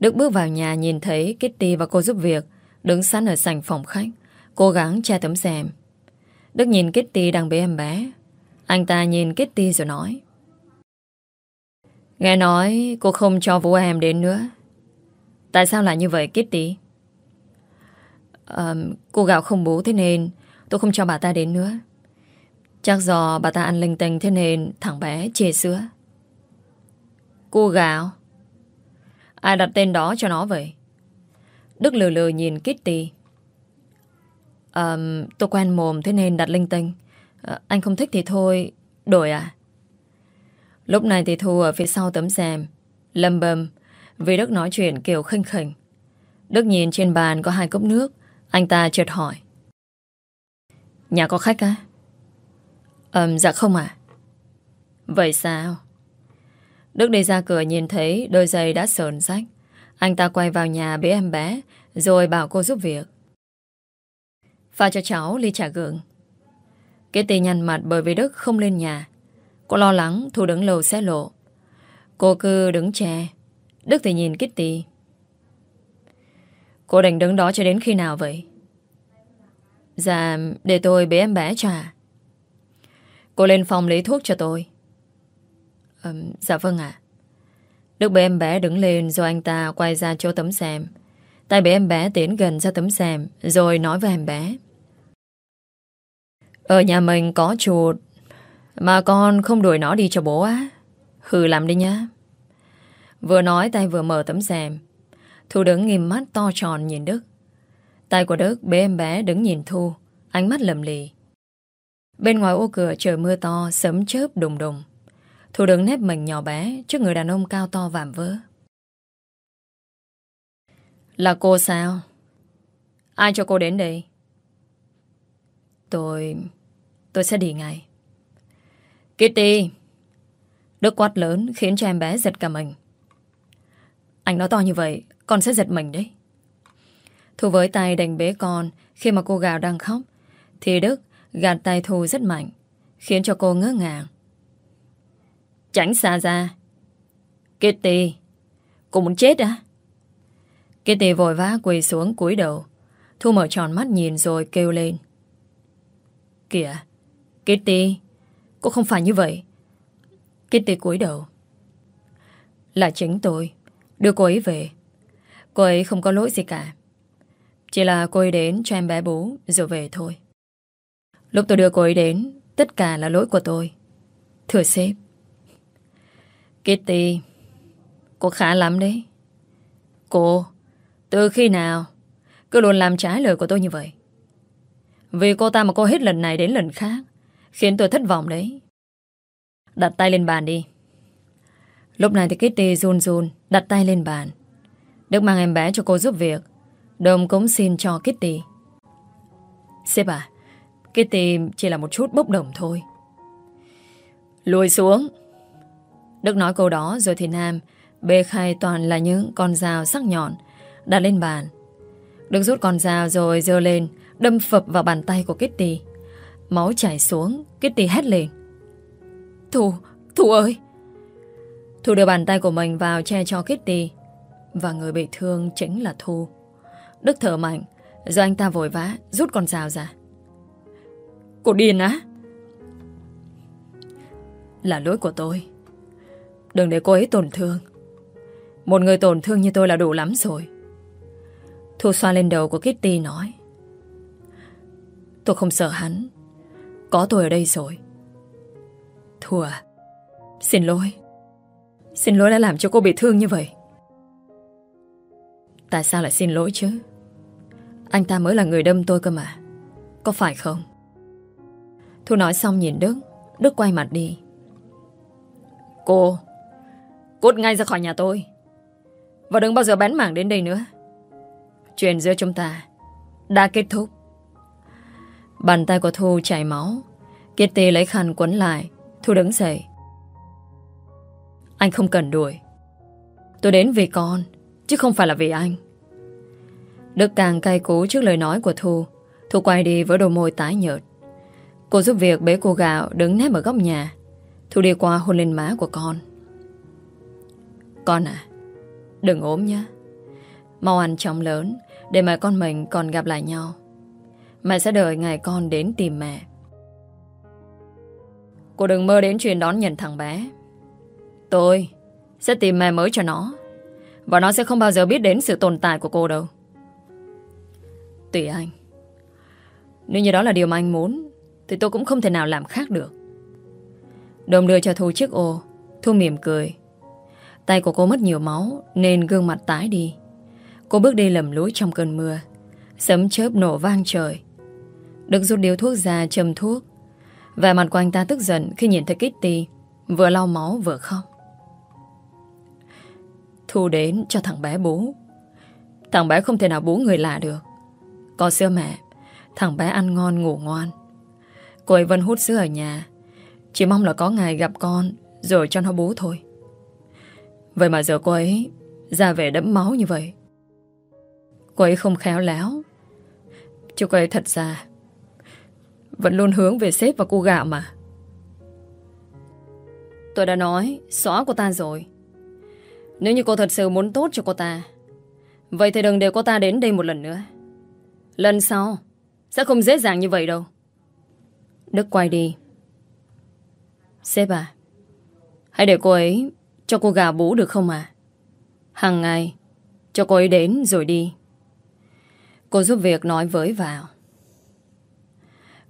Đức bước vào nhà nhìn thấy Kitty và cô giúp việc Đứng sẵn ở sảnh phòng khách Cố gắng che tấm rèm. Đức nhìn Kitty đang bế em bé Anh ta nhìn Kitty rồi nói Nghe nói cô không cho vũ em đến nữa Tại sao lại như vậy Kitty? À, cô gạo không bố thế nên tôi không cho bà ta đến nữa. Chắc do bà ta ăn linh tinh thế nên thằng bé chê sữa. Cô gạo? Ai đặt tên đó cho nó vậy? Đức lừa lừa nhìn Kitty. À, tôi quen mồm thế nên đặt linh tinh. À, anh không thích thì thôi, đổi à? Lúc này thì Thu ở phía sau tấm rèm, lâm bầm, vì Đức nói chuyện kiểu khinh khỉnh Đức nhìn trên bàn có hai cốc nước Anh ta chợt hỏi Nhà có khách á? um, dạ không ạ Vậy sao? Đức đi ra cửa nhìn thấy đôi giày đã sờn rách Anh ta quay vào nhà bế em bé Rồi bảo cô giúp việc Pha cho cháu ly trà gừng Cái tì nhăn mặt bởi vì Đức không lên nhà. Cô lo lắng Thu đứng lầu xe lộ. Cô cứ đứng che. Đức thì nhìn Kitty. Cô định đứng đó cho đến khi nào vậy? Dạ Để tôi bế em bé trà Cô lên phòng lấy thuốc cho tôi. À, Dạ vâng ạ. Đức bế em bé đứng lên Rồi anh ta quay ra chỗ tấm xem Tay bế em bé tiến gần ra tấm xem Rồi nói với em bé. Ở nhà mình có chuột, Mà con không đuổi nó đi cho bố á. Hừ làm đi nhá. Vừa nói tay vừa mở tấm rèm. Thu đứng nghiêm mắt to tròn nhìn Đức. Tay của Đức bế em bé đứng nhìn Thu, Ánh mắt lầm lì. Bên ngoài ô cửa trời mưa to, Sấm chớp đùng đùng. Thu đứng nếp mình nhỏ bé Trước người đàn ông cao to vạm vỡ. Là cô sao? Ai cho cô đến đây? Tôi Tôi sẽ đi ngay. Kitty! Đức quát lớn khiến cho em bé giật cả mình. Anh nói to như vậy, Con sẽ giật mình đấy. Thu với tay đành bế con Khi mà cô gào đang khóc, Thì Đức gạt tay Thu rất mạnh, Khiến cho cô ngỡ ngàng. Tránh xa ra. Kitty! Cô muốn chết à? Kitty vội vã quỳ xuống cúi đầu. Thu mở tròn mắt nhìn rồi kêu lên. Kìa! Kitty Cô không phải như vậy. Kitty cúi đầu. Là chính tôi, Đưa cô ấy về. Cô ấy không có lỗi gì cả. Chỉ là cô ấy đến cho em bé bú Rồi về thôi. Lúc tôi đưa cô ấy đến, Tất cả là lỗi của tôi. Thưa sếp. Kitty, Cô khá lắm đấy. Cô, Từ khi nào Cứ luôn làm trái lời của tôi như vậy? Vì cô ta mà cô hết lần này đến lần khác Khiến tôi thất vọng đấy. Đặt tay lên bàn đi. Lúc này thì Kitty run run, Đặt tay lên bàn. Đức mang em bé cho cô giúp việc. Đồng cũng xin cho Kitty. Sếp à Kitty chỉ là một chút bốc đồng thôi. Lùi xuống. Đức nói câu đó rồi thì Nam Bê khai toàn là những con dao sắc nhọn, Đặt lên bàn. Đức rút con dao rồi dơ lên, Đâm phập vào bàn tay của Kitty. Máu chảy xuống Kitty hét lên. Thu, Thu ơi! Thu đưa bàn tay của mình vào che cho Kitty Và người bị thương chính là Thu. Đức thở mạnh do anh ta vội vã rút con dao ra. Cô điên á! Là lỗi của tôi. Đừng để cô ấy tổn thương. Một người tổn thương như tôi là đủ lắm rồi. Thu xoa lên đầu của Kitty nói. Tôi không sợ hắn. Có tôi ở đây rồi. Thu à Xin lỗi. Xin lỗi đã làm cho cô bị thương như vậy. Tại sao lại xin lỗi chứ? Anh ta mới là người đâm tôi cơ mà. Có phải không? Thu nói xong nhìn Đức. Đức quay mặt đi. Cô, Cút ngay ra khỏi nhà tôi. Và đừng bao giờ bén mảng đến đây nữa. Chuyện giữa chúng ta Đã kết thúc. Bàn tay của Thu chảy máu. Kitty lấy khăn quấn lại. Thu đứng dậy. Anh không cần đuổi. Tôi đến vì con, Chứ không phải là vì anh. Đức càng cay cú trước lời nói của Thu. Thu quay đi với đôi môi tái nhợt. Cô giúp việc bế cô gạo đứng nép ở góc nhà. Thu đi qua hôn lên má của con. Con à Đừng ốm nhé. Mau ăn chóng lớn, Để mẹ con mình còn gặp lại nhau. Mẹ sẽ đợi ngày con đến tìm mẹ. Cô đừng mơ đến chuyện đón nhận thằng bé. Tôi Sẽ tìm mẹ mới cho nó, Và nó sẽ không bao giờ biết đến sự tồn tại của cô đâu. Tùy anh. Nếu như đó là điều mà anh muốn, Thì tôi cũng không thể nào làm khác được. Đồng đưa cho Thu chiếc ô. Thu mỉm cười. Tay của cô mất nhiều máu, Nên gương mặt tái đi. Cô bước đi lầm lũi trong cơn mưa. Sấm chớp nổ vang trời. Đức rút điếu thuốc ra châm thuốc. Vẻ mặt của anh ta tức giận Khi nhìn thấy Kitty, Vừa lau máu vừa khóc. Thu đến cho thằng bé bú. Thằng bé không thể nào bú người lạ được. Có sữa mẹ, Thằng bé ăn ngon ngủ ngoan. Cô ấy vẫn hút sữa ở nhà. Chỉ mong là có ngày gặp con, Rồi cho nó bú thôi. Vậy mà giờ cô ấy Ra về đẫm máu như vậy. Cô ấy không khéo léo. Chứ cô ấy thật ra vẫn luôn hướng về sếp và cô gạo mà. Tôi đã nói Xóa cô ta rồi. Nếu như cô thật sự muốn tốt cho cô ta Vậy thì đừng để cô ta đến đây một lần nữa. Lần sau Sẽ không dễ dàng như vậy đâu. Đức quay đi. Sếp à Hãy để cô ấy Cho cô gà bú được không à Hằng ngày Cho cô ấy đến rồi đi. Cô giúp việc nói với vào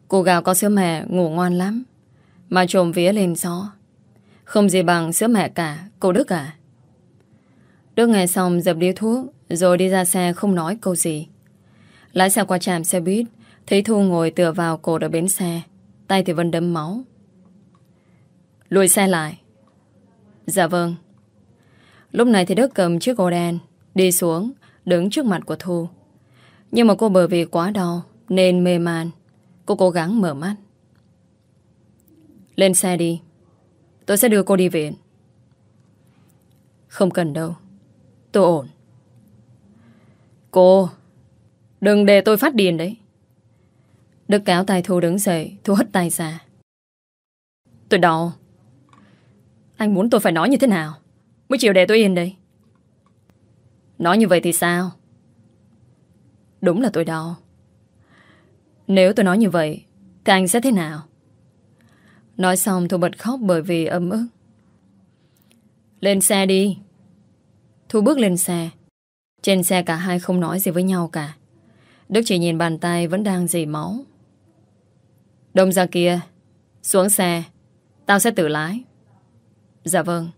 Cô gào có sữa mẹ, ngủ ngoan lắm. Mà trồm vía lên gió. Không gì bằng sữa mẹ cả, Cô Đức à. Đức nghe xong dập điếu thuốc, Rồi đi ra xe không nói câu gì. Lái xe qua trạm xe buýt, Thấy Thu ngồi tựa vào cột ở bến xe, Tay thì vẫn đấm máu. Lùi xe lại. Dạ vâng. Lúc này thì Đức cầm chiếc ô đen, Đi xuống, Đứng trước mặt của Thu. Nhưng mà cô bởi vì quá đau, Nên mê man. Cô cố gắng mở mắt. Lên xe đi. Tôi sẽ đưa cô đi viện. Không cần đâu. Tôi ổn. Cô, Đừng để tôi phát điên đấy. Đức kéo tay Thu đứng dậy, Thu hất tay ra. Tôi đau. Anh muốn tôi phải nói như thế nào? Mới chịu để tôi yên đây. Nói như vậy thì sao? Đúng là tôi đau. Nếu tôi nói như vậy, Thì anh sẽ thế nào? Nói xong Thu bật khóc bởi vì ấm ức. Lên xe đi. Thu bước lên xe. Trên xe cả hai không nói gì với nhau cả. Đức chỉ nhìn bàn tay vẫn đang dì máu. Đông ra kia, Xuống xe. Tao sẽ tự lái. Dạ vâng.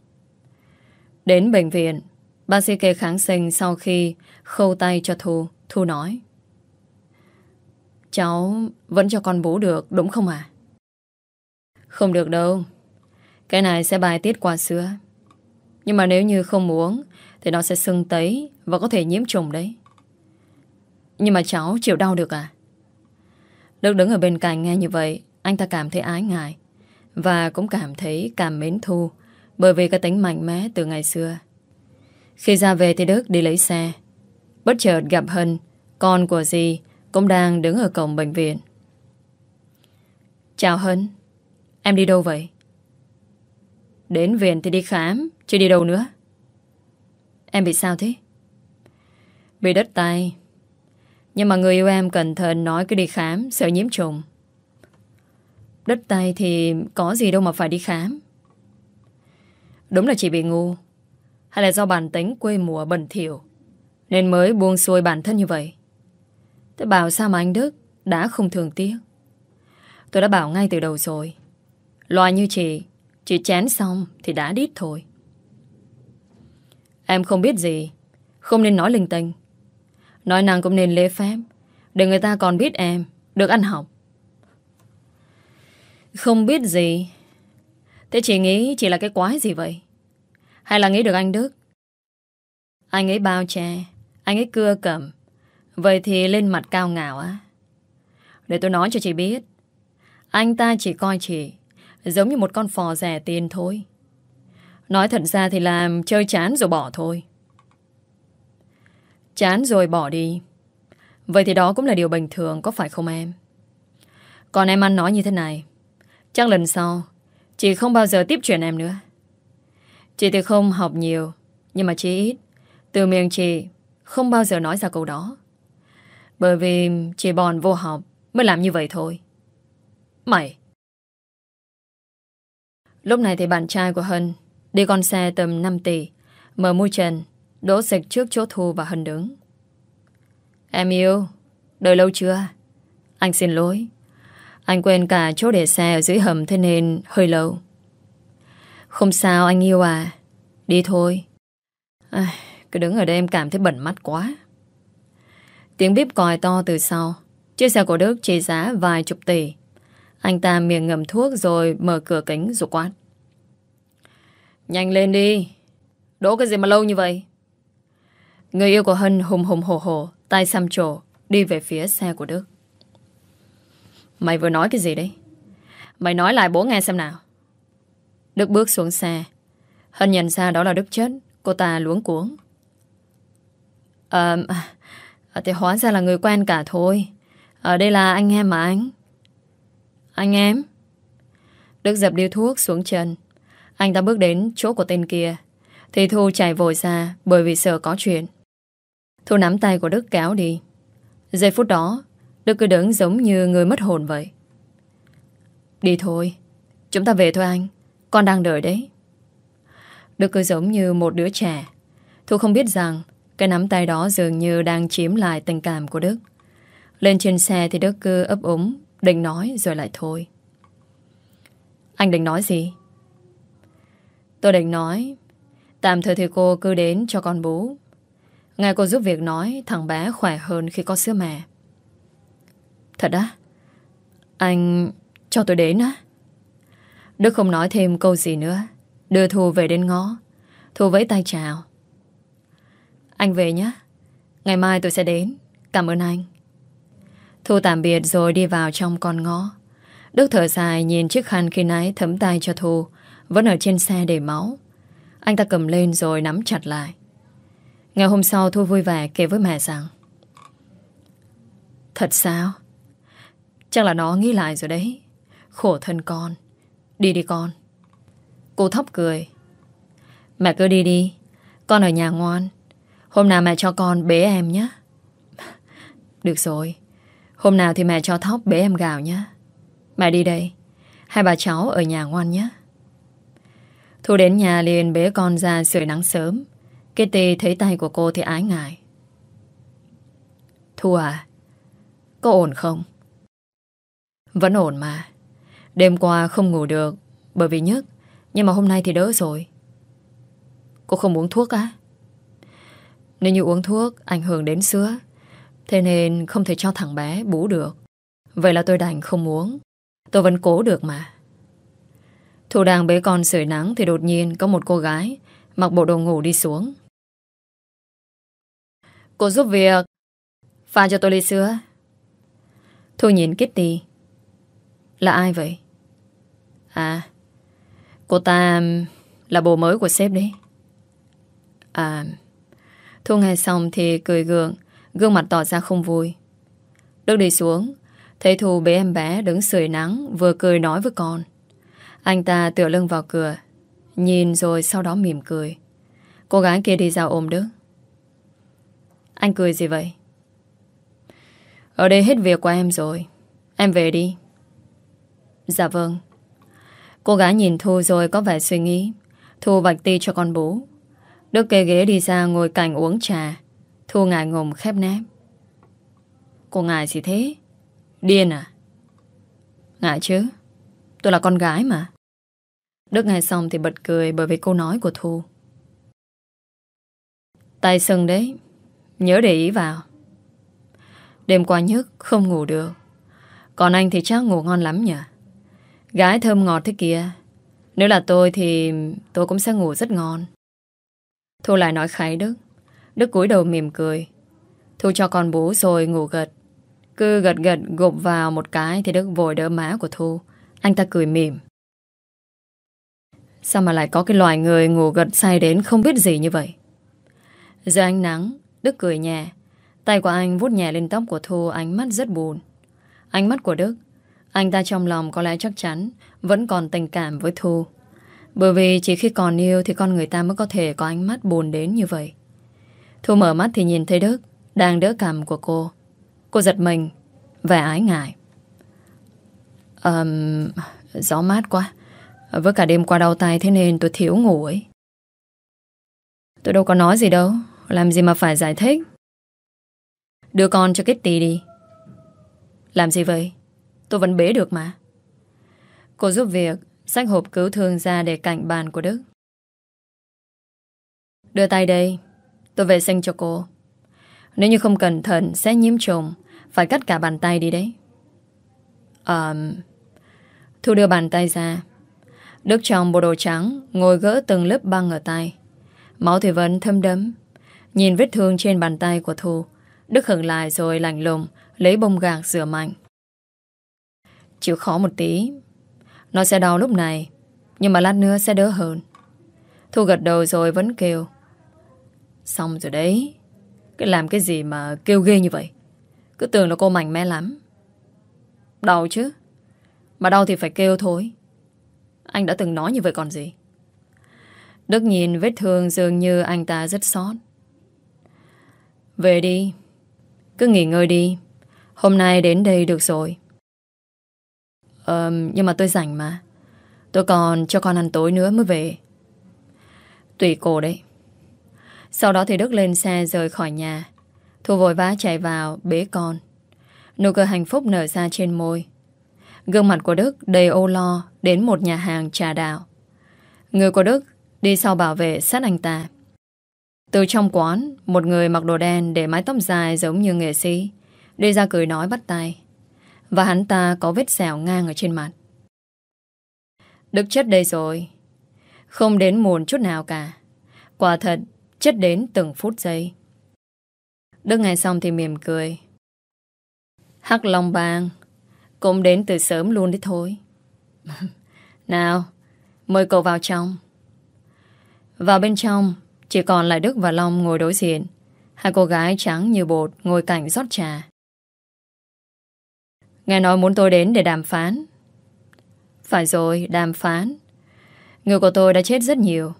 Đến bệnh viện, Bác sĩ kê kháng sinh sau khi khâu tay cho Thu. Thu nói. Cháu vẫn cho con bú được, đúng không à? Không được đâu. Cái này sẽ bài tiết qua sữa Nhưng mà nếu như không uống Thì nó sẽ sưng tấy Và có thể nhiễm trùng đấy. Nhưng mà cháu chịu đau được à? Đức đứng ở bên cạnh nghe như vậy, Anh ta cảm thấy ái ngại Và cũng cảm thấy cảm mến Thu Bởi vì cái tính mạnh mẽ từ ngày xưa. Khi ra về thì Đức đi lấy xe. Bất chợt gặp Hân, Con của dì cũng đang đứng ở cổng bệnh viện. Chào Hân, Em đi đâu vậy? Đến viện thì đi khám Chứ đi đâu nữa. Em bị sao thế? Bị đất tay Nhưng mà người yêu em cẩn thận nói cứ đi khám, Sợ nhiễm trùng. Đất tay thì có gì đâu mà phải đi khám. Đúng là chỉ bị ngu. Hay là do bản tính quê mùa bẩn thỉu, Nên mới buông xuôi bản thân như vậy. Thế bảo sao mà anh Đức Đã không thường tiếc? Tôi đã bảo ngay từ đầu rồi. Loài như chị Chị chén xong thì đã đít thôi. Em không biết gì, Không nên nói linh tinh. Nói năng cũng nên lễ phép, Để người ta còn biết em Được ăn học. Không biết gì. Thế chị nghĩ chị là cái quái gì vậy? Hay là nghĩ được anh Đức? Anh ấy bao che, Anh ấy cưa cầm Vậy thì lên mặt cao ngạo á. Để tôi nói cho chị biết, Anh ta chỉ coi chị Giống như một con phò rẻ tiền thôi. Nói thật ra thì làm chơi chán rồi bỏ thôi. Chán rồi bỏ đi. Vậy thì đó cũng là điều bình thường, Có phải không em? Còn em ăn nói như thế này, Chắc lần sau Chị không bao giờ tiếp chuyện em nữa. Chị thì không học nhiều, Nhưng mà chị ít. Từ miệng chị không bao giờ nói ra câu đó. Bởi vì chị bòn vô học Mới làm như vậy thôi. Mày! Lúc này thì bạn trai của Hân Đi con xe tầm 5 tỷ Mở môi trần Đỗ dịch trước chỗ Thu và Hân đứng. Em yêu Đợi lâu chưa? Anh xin lỗi. Anh quên cả chỗ để xe ở dưới hầm Thế nên hơi lâu. Không sao anh yêu à. Đi thôi. À, Cứ đứng ở đây em cảm thấy bẩn mắt quá. Tiếng bíp còi to từ sau. Chiếc xe của Đức trị giá vài chục tỷ. Anh ta miệng ngầm thuốc rồi mở cửa kính rồi quát. Nhanh lên đi. Đỗ cái gì mà lâu như vậy? Người yêu của Hân hùng hùng hổ hổ, Tay xăm trổ, Đi về phía xe của Đức. Mày vừa nói cái gì đấy? Mày nói lại bố nghe xem nào. Đức bước xuống xe. Hân nhận ra đó là Đức chết. Cô ta luống cuống. Ờ à, Thì hóa ra là người quen cả thôi. Ở đây là anh em mà anh. Anh em. Đức dập điếu thuốc xuống chân anh ta bước đến chỗ của tên kia. Thì Thu chạy vội ra Bởi vì sợ có chuyện. Thu nắm tay của Đức kéo đi. Giây phút đó Đức cứ đứng giống như người mất hồn vậy. Đi thôi. Chúng ta về thôi anh. Con đang đợi đấy. Đức cứ giống như một đứa trẻ. Thu không biết rằng cái nắm tay đó dường như đang chiếm lại tình cảm của Đức Lên trên xe thì Đức cứ ấp úng, Định nói rồi lại thôi Anh định nói gì? Tôi định nói, Tạm thời thì cô cứ đến cho con bú Nghe cô giúp việc nói, Thằng bé khỏe hơn khi có sữa mẹ Thật á? Anh cho tôi đến á? Đức không nói thêm câu gì nữa. Đưa Thu về đến ngõ. Thu với tay chào. Anh về nhé. Ngày mai tôi sẽ đến. Cảm ơn anh. Thu tạm biệt rồi đi vào trong con ngõ. Đức thở dài nhìn chiếc khăn khi nãy thấm tay cho Thu, vẫn ở trên xe để máu. Anh ta cầm lên rồi nắm chặt lại. Ngày hôm sau Thu vui vẻ kể với mẹ rằng, Thật sao? Chắc là nó nghĩ lại rồi đấy. Khổ thân con. Đi đi con. Cô thóc cười. Mẹ cứ đi đi. Con ở nhà ngoan. Hôm nào mẹ cho con bế em nhé. Được rồi. Hôm nào thì mẹ cho thóc bế em gạo nhé. Mẹ đi đây. Hai bà cháu ở nhà ngoan nhé. Thu đến nhà liền bế con ra sưởi nắng sớm. Kitty thấy tay của cô thì ái ngại. Thu à, có ổn không? Vẫn ổn mà. Đêm qua không ngủ được bởi vì nhức, nhưng mà hôm nay thì đỡ rồi. Cô không uống thuốc á? Nếu như uống thuốc ảnh hưởng đến sữa, thế nên không thể cho thằng bé bú được. Vậy là tôi đành không uống. Tôi vẫn cố được mà. Thủ đang bế con sưởi nắng thì đột nhiên có một cô gái mặc bộ đồ ngủ đi xuống. Cô giúp việc. Pha cho tôi ly sữa. Thu nhìn Kitty. Là ai vậy? À, cô ta là bồ mới của sếp đấy. À, Thu nghe xong thì cười gượng, gương mặt tỏ ra không vui. Đức đi xuống, thấy Thu bế em bé đứng sưởi nắng, vừa cười nói với con. Anh ta tựa lưng vào cửa, nhìn rồi sau đó mỉm cười. Cô gái kia đi ra ôm Đức. Anh cười gì vậy? Ở đây hết việc của em rồi. Em về đi. Dạ vâng. Cô gái nhìn Thu rồi có vẻ suy nghĩ. Thu vạch ti cho con bố. Đức kê ghế đi ra ngồi cạnh uống trà. Thu ngại ngùng khép nép. Cô ngại gì thế? Điên à? Ngại chứ. Tôi là con gái mà. Đức nghe xong thì bật cười bởi vì câu nói của Thu. Tay sưng đấy. Nhớ để ý vào. Đêm qua nhức không ngủ được. Còn anh thì chắc ngủ ngon lắm nhỉ? Gái thơm ngọt thế kia. Nếu là tôi thì tôi cũng sẽ ngủ rất ngon. Thu lại nói khái Đức. Đức cúi đầu mỉm cười. Thu cho con bú rồi ngủ gật. Cứ gật gật gục vào một cái thì Đức vội đỡ má của Thu. Anh ta cười mỉm. Sao mà lại có cái loài người ngủ gật say đến không biết gì như vậy? Giờ ánh nắng, Đức cười nhẹ. Tay của anh vuốt nhẹ lên tóc của Thu ánh mắt rất buồn. Ánh mắt của Đức, anh ta trong lòng có lẽ chắc chắn vẫn còn tình cảm với Thu. Bởi vì chỉ khi còn yêu thì con người ta mới có thể có ánh mắt buồn đến như vậy. Thu mở mắt thì nhìn thấy Đức đang đỡ cầm của cô. Cô giật mình vẻ ái ngại. Um, gió mát quá. Với cả đêm qua đau tay thế nên tôi thiếu ngủ ấy. Tôi đâu có nói gì đâu. Làm gì mà phải giải thích. Đưa con cho Kitty đi. Làm gì vậy? Tôi vẫn bế được mà. Cô giúp việc xách hộp cứu thương ra để cạnh bàn của Đức. Đưa tay đây. Tôi vệ sinh cho cô. Nếu như không cẩn thận sẽ nhiễm trùng. Phải cắt cả bàn tay đi đấy. Um, Thu đưa bàn tay ra. Đức trong bộ đồ trắng ngồi gỡ từng lớp băng ở tay. Máu thì vẫn thâm đấm. Nhìn vết thương trên bàn tay của Thu, Đức hưởng lại rồi lạnh lùng lấy bông gạc rửa mạnh. Chịu khó một tí. Nó sẽ đau lúc này, nhưng mà lát nữa sẽ đỡ hơn. Thu gật đầu rồi vẫn kêu. Xong rồi đấy. Cái làm cái gì mà kêu ghê như vậy? Cứ tưởng là cô mạnh mẽ lắm. Đau chứ. Mà đau thì phải kêu thôi. Anh đã từng nói như vậy còn gì. Đức nhìn vết thương dường như anh ta rất xót. Về đi. Cứ nghỉ ngơi đi. Hôm nay đến đây được rồi. Ờ, nhưng mà tôi rảnh mà. Tôi còn cho con ăn tối nữa mới về. Tùy cô đấy. Sau đó thì Đức lên xe rời khỏi nhà. Thu vội vã chạy vào bế con. Nụ cười hạnh phúc nở ra trên môi. Gương mặt của Đức đầy ô lo đến một nhà hàng trà đạo Người của Đức đi sau bảo vệ sát anh ta. Từ trong quán, một người mặc đồ đen để mái tóc dài giống như nghệ sĩ, đi ra cười nói bắt tay. Và hắn ta có vết sẹo ngang ở trên mặt. Đức chất đây rồi. Không đến muộn chút nào cả. Quả thật Chất đến từng phút giây. Đức nghe xong thì mỉm cười. Hắc Long Bang, Cũng đến từ sớm luôn đấy thôi. (laughs) Nào, Mời cậu vào trong. Vào bên trong, Chỉ còn lại Đức và Long ngồi đối diện. Hai cô gái trắng như bột Ngồi cạnh rót trà. Nghe nói muốn tôi đến để đàm phán. Phải rồi, đàm phán. Người của tôi đã chết rất nhiều,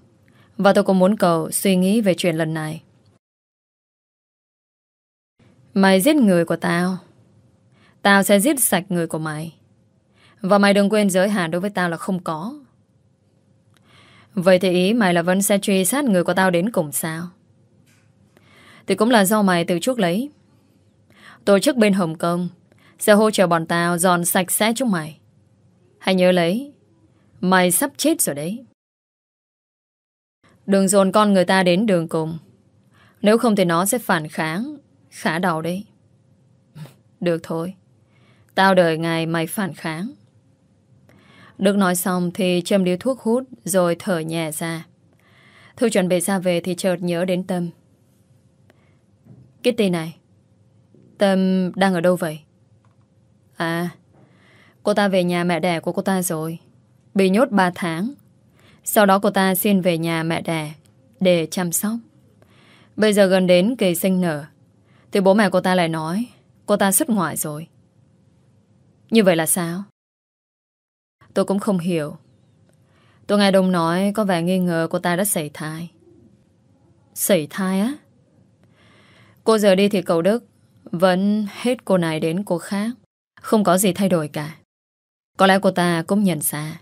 Và tôi cũng muốn cậu suy nghĩ về chuyện lần này. Mày giết người của tao. Tao sẽ giết sạch người của mày. Và mày đừng quên giới hạn đối với tao là không có. Vậy thì ý mày là vẫn sẽ truy sát người của tao đến cùng sao? Thì cũng là do mày từ trước lấy. Tổ chức bên Hồng Kông sẽ hỗ trợ bọn tao dọn sạch sẽ chúng mày. Hãy nhớ lấy, Mày sắp chết rồi đấy. Đừng dồn con người ta đến đường cùng. Nếu không thì nó sẽ phản kháng, Khá đau đấy. Được thôi. Tao đợi ngày mày phản kháng. Đức nói xong thì châm điếu thuốc hút Rồi thở nhẹ ra. Thu chuẩn bị ra về thì chợt nhớ đến Tâm. Kitty này, Tâm đang ở đâu vậy? À Cô ta về nhà mẹ đẻ của cô ta rồi. Bị nhốt 3 tháng. Sau đó cô ta xin về nhà mẹ đẻ Để chăm sóc. Bây giờ gần đến kỳ sinh nở, Thì bố mẹ cô ta lại nói, Cô ta xuất ngoại rồi. Như vậy là sao? Tôi cũng không hiểu. Tôi nghe Đông nói Có vẻ nghi ngờ cô ta đã xảy thai. Xảy thai á? Cô giờ đi thì cậu Đức Vẫn hết cô này đến cô khác. Không có gì thay đổi cả Có lẽ cô ta cũng nhận ra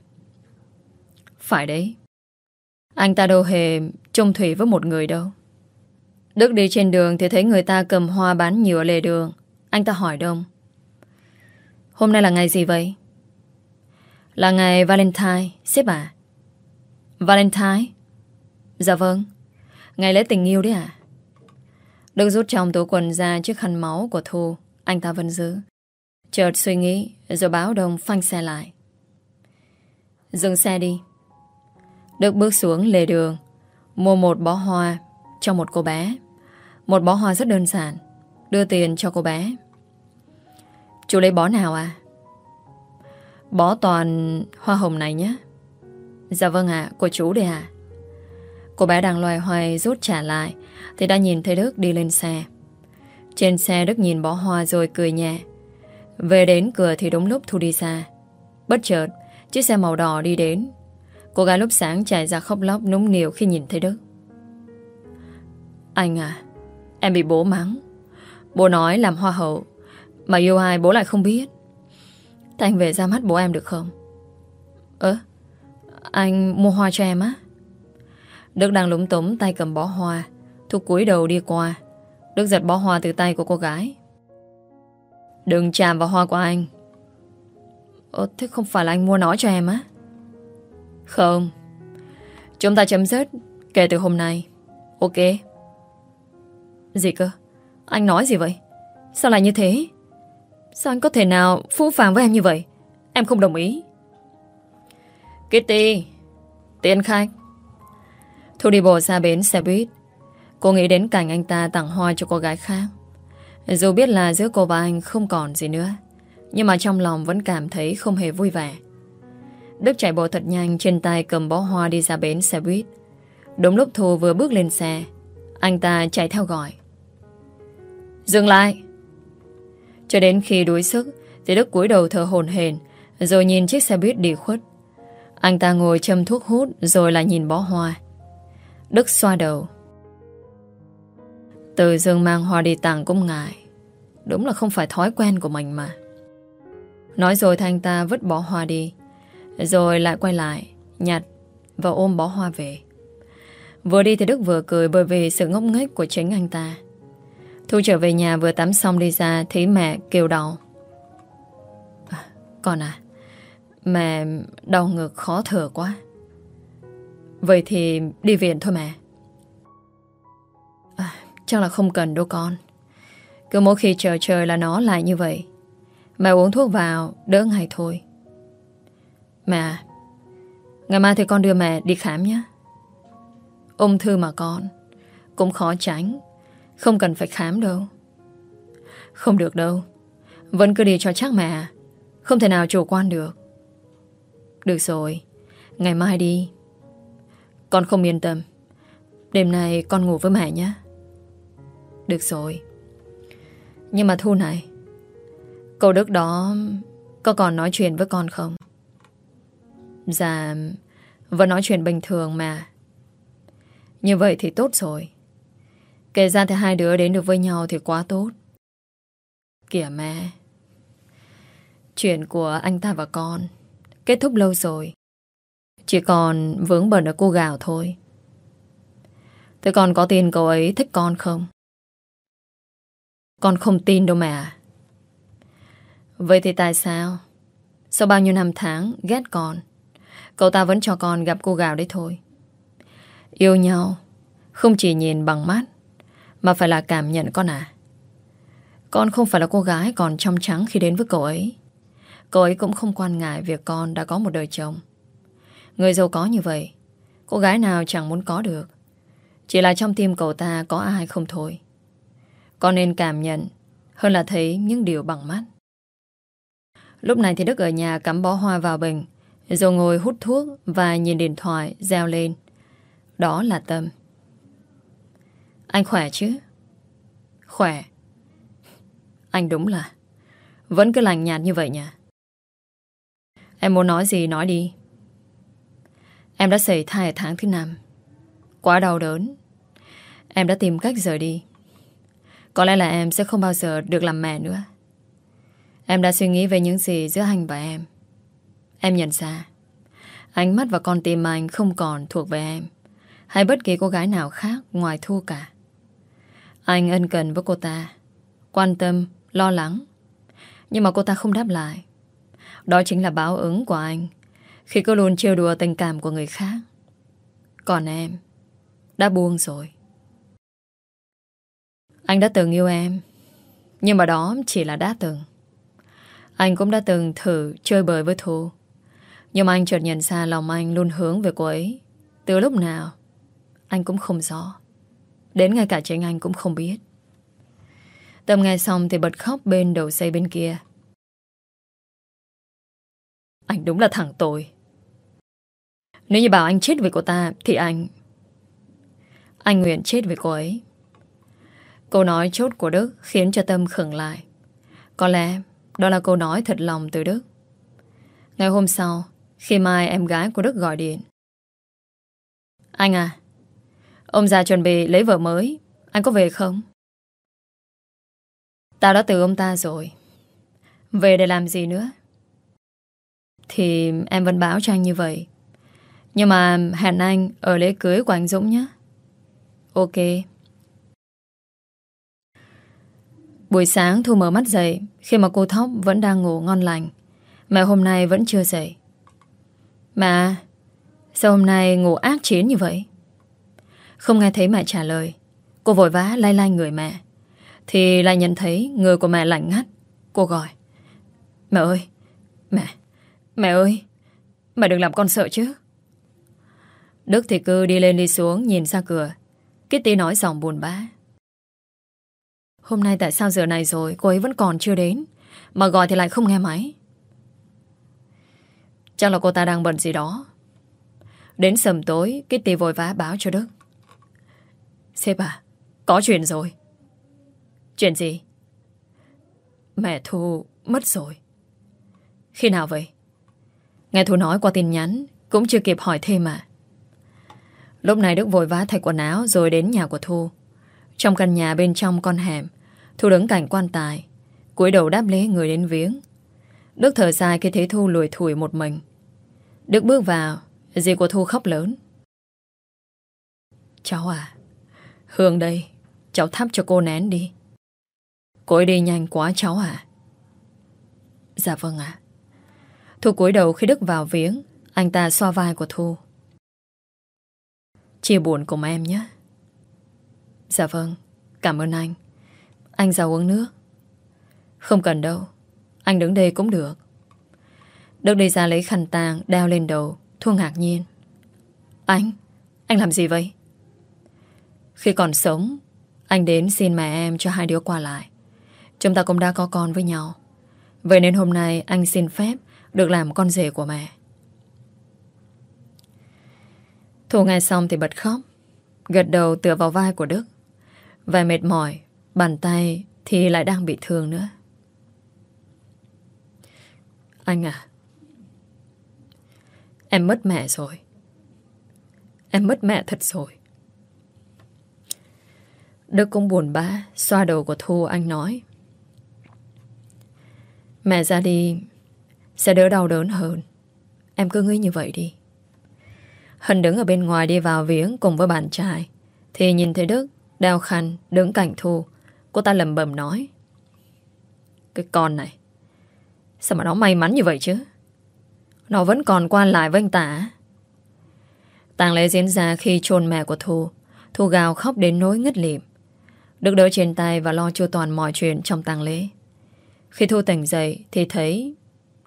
Phải đấy Anh ta đâu hề chung thủy với một người đâu Đức đi trên đường Thì thấy người ta cầm hoa bán nhiều ở lề đường Anh ta hỏi Đông Hôm nay là ngày gì vậy? Là ngày Valentine, xếp à? Valentine? Dạ vâng. Ngày lễ tình yêu đấy à? Đức rút trong túi quần ra chiếc khăn máu của Thu. Anh ta vẫn giữ. Chợt suy nghĩ, rồi báo đồng phanh xe lại. Dừng xe đi. Đức bước xuống lề đường, mua một bó hoa cho một cô bé. Một bó hoa rất đơn giản, đưa tiền cho cô bé. Chú lấy bó nào à? Bó toàn hoa hồng này nhé Dạ vâng ạ Của chú đây à Cô bé đang loài hoài rút trả lại Thì đã nhìn thấy Đức đi lên xe Trên xe Đức nhìn bó hoa rồi cười nhẹ về đến cửa thì đúng lúc Thu đi xa. Bất chợt, Chiếc xe màu đỏ đi đến. Cô gái lúc sáng chạy ra khóc lóc núng niều khi nhìn thấy Đức. Anh à Em bị bố mắng. Bố nói làm hoa hậu, Mà yêu ai bố lại không biết. Thế anh về ra mắt bố em được không? Ơ, Anh mua hoa cho em á. Đức đang lúng túng tay cầm bó hoa, Thu cúi đầu đi qua. Đức giật bó hoa từ tay của cô gái. Đừng chạm vào hoa của anh. Ồ, thế không phải là anh mua nó cho em á? Không. Chúng ta chấm dứt Kể từ hôm nay. Ok. Gì cơ? Anh nói gì vậy? Sao lại như thế? Sao anh có thể nào phũ phàng với em như vậy? Em không đồng ý. Kitty Tiến khách. Thu đi bộ ra bến xe buýt. Cô nghĩ đến cảnh anh ta tặng hoa cho cô gái khác. Dù biết là giữa cô và anh không còn gì nữa, Nhưng mà trong lòng vẫn cảm thấy không hề vui vẻ. Đức chạy bộ thật nhanh Trên tay cầm bó hoa đi ra bến xe buýt. Đúng lúc Thu vừa bước lên xe, Anh ta chạy theo gọi. Dừng lại! Cho đến khi đuối sức, Thì Đức cúi đầu thở hồn hển, Rồi nhìn chiếc xe buýt đi khuất. Anh ta ngồi châm thuốc hút, Rồi lại nhìn bó hoa. Đức xoa đầu. Từ dương mang hoa đi tặng cũng ngại. Đúng là không phải thói quen của mình mà. Nói rồi thanh ta vứt bó hoa đi Rồi lại quay lại Nhặt và ôm bó hoa về. Vừa đi thì Đức vừa cười Bởi vì sự ngốc nghếch của chính anh ta. Thu trở về nhà vừa tắm xong đi ra Thấy mẹ kêu đau. À, Con à Mẹ đau ngực khó thở quá. Vậy thì đi viện thôi mẹ. Chắc là không cần đâu con. Cứ mỗi khi chờ trời là nó lại như vậy. Mẹ uống thuốc vào, Đỡ ngày thôi. Mẹ, Ngày mai thì con đưa mẹ đi khám nhé. Ung thư mà con, Cũng khó tránh. Không cần phải khám đâu. Không được đâu. Vẫn cứ đi cho chắc mẹ. Không thể nào chủ quan được. Được rồi, Ngày mai đi. Con không yên tâm. Đêm nay con ngủ với mẹ nhé. Được rồi. Nhưng mà Thu này, Cậu Đức đó Có còn nói chuyện với con không? Dạ Vẫn nói chuyện bình thường mà. Như vậy thì tốt rồi. Kể ra thì hai đứa đến được với nhau Thì quá tốt. Kìa mẹ. Chuyện của anh ta và con Kết thúc lâu rồi. Chỉ còn vướng bẩn ở cô gạo thôi. Thế còn có tin cậu ấy thích con không? Con không tin đâu mẹ Vậy thì tại sao? Sau bao nhiêu năm tháng, ghét con, Cậu ta vẫn cho con gặp cô gạo đấy thôi. Yêu nhau, Không chỉ nhìn bằng mắt, Mà phải là cảm nhận con à. Con không phải là cô gái còn trong trắng khi đến với cậu ấy. Cậu ấy cũng không quan ngại việc con đã có một đời chồng. Người giàu có như vậy, Cô gái nào chẳng muốn có được. Chỉ là trong tim cậu ta có ai không thôi. Con nên cảm nhận, Hơn là thấy những điều bằng mắt. Lúc này thì Đức ở nhà cắm bó hoa vào bình, Rồi ngồi hút thuốc Và nhìn điện thoại reo lên. Đó là Tâm. Anh khỏe chứ? Khỏe. Anh đúng là, Vẫn cứ lành nhạt như vậy nhỉ? Em muốn nói gì nói đi. Em đã xảy thai ở tháng thứ năm. Quá đau đớn. Em đã tìm cách rời đi. Có lẽ là em sẽ không bao giờ được làm mẹ nữa. Em đã suy nghĩ về những gì giữa anh và em. Em nhận ra Ánh mắt và con tim anh không còn thuộc về em Hay bất kỳ cô gái nào khác ngoài Thu cả. Anh ân cần với cô ta Quan tâm, lo lắng. Nhưng mà cô ta không đáp lại. Đó chính là báo ứng của anh Khi cô luôn trêu đùa tình cảm của người khác. Còn em Đã buông rồi. Anh đã từng yêu em, Nhưng mà đó chỉ là đã từng. Anh cũng đã từng thử chơi bời với Thu, Nhưng mà anh chợt nhận ra lòng anh luôn hướng về cô ấy. Từ lúc nào, Anh cũng không rõ. Đến ngay cả chính anh cũng không biết. Tâm nghe xong thì bật khóc bên đầu dây bên kia. Anh đúng là thằng tội Nếu như bảo anh chết vì cô ta Thì anh Anh nguyện chết vì cô ấy. Câu nói chốt của Đức Khiến cho Tâm khửng lại. Có lẽ đó là câu nói thật lòng từ Đức. Ngày hôm sau, Khi mai em gái của Đức gọi điện. Anh à Ông già chuẩn bị lấy vợ mới, Anh có về không? Tao đã từ ông ta rồi. Về để làm gì nữa? Thì em vẫn báo cho anh như vậy. Nhưng mà hẹn anh Ở lễ cưới của anh Dũng nhé. Ok. Buổi sáng Thu mở mắt dậy, Khi mà cô Thóc vẫn đang ngủ ngon lành. Mẹ hôm nay vẫn chưa dậy. Mà Sao hôm nay ngủ ác chiến như vậy? Không nghe thấy mẹ trả lời. Cô vội vã lay lay người mẹ. Thì lại nhận thấy người của mẹ lạnh ngắt. Cô gọi. Mẹ ơi, Mẹ Mẹ ơi, Mẹ đừng làm con sợ chứ. Đức thì cứ đi lên đi xuống nhìn ra cửa. Kitty nói giọng buồn bã. Hôm nay tại sao giờ này rồi? Cô ấy vẫn còn chưa đến. Mà gọi thì lại không nghe máy. Chắc là cô ta đang bận gì đó. Đến sầm tối, Kitty vội vã báo cho Đức. Sếp à Có chuyện rồi. Chuyện gì? Mẹ Thu mất rồi. Khi nào vậy? Nghe Thu nói qua tin nhắn, Cũng chưa kịp hỏi thêm mà Lúc này Đức vội vã thay quần áo Rồi đến nhà của Thu. Trong căn nhà bên trong con hẻm Thu đứng cạnh quan tài, cúi đầu đáp lễ người đến viếng. Đức thở dài khi thấy Thu lùi thủi một mình. Đức bước vào, Dì của Thu khóc lớn. Cháu à Hương đây, Cháu thắp cho cô nén đi. Cô ấy đi nhanh quá cháu à. Dạ vâng ạ. Thu cúi đầu khi Đức vào viếng, Anh ta xoa vai của Thu. Chia buồn cùng em nhé. Dạ vâng Cảm ơn anh anh ra uống nước. Không cần đâu Anh đứng đây cũng được. Đức đi ra lấy khăn tàng Đeo lên đầu Thu ngạc nhiên. Anh, anh làm gì vậy? Khi còn sống Anh đến xin mẹ em cho hai đứa qua lại. Chúng ta cũng đã có con với nhau. Vậy nên hôm nay anh xin phép Được làm con rể của mẹ. Thu nghe xong thì bật khóc Gật đầu tựa vào vai của Đức Và mệt mỏi Bàn tay thì lại đang bị thương nữa. Anh à Em mất mẹ rồi. Em mất mẹ thật rồi. Đức cũng buồn bã, Xoa đầu của Thu, anh nói. Mẹ ra đi, Sẽ đỡ đau đớn hơn. Em cứ nghĩ như vậy đi. Hân đứng ở bên ngoài đi vào viếng Cùng với bạn trai, Thì nhìn thấy Đức, đeo khăn, đứng cạnh Thu. Cô ta lầm bầm nói. Cái con này Sao mà nó may mắn như vậy chứ? Nó vẫn còn quan lại với anh ta Tàng lễ diễn ra khi chôn mẹ của Thu. Thu gào khóc đến nỗi ngất lịm. Đức đỡ trên tay và lo chu toàn mọi chuyện trong tang lễ. Khi Thu tỉnh dậy Thì thấy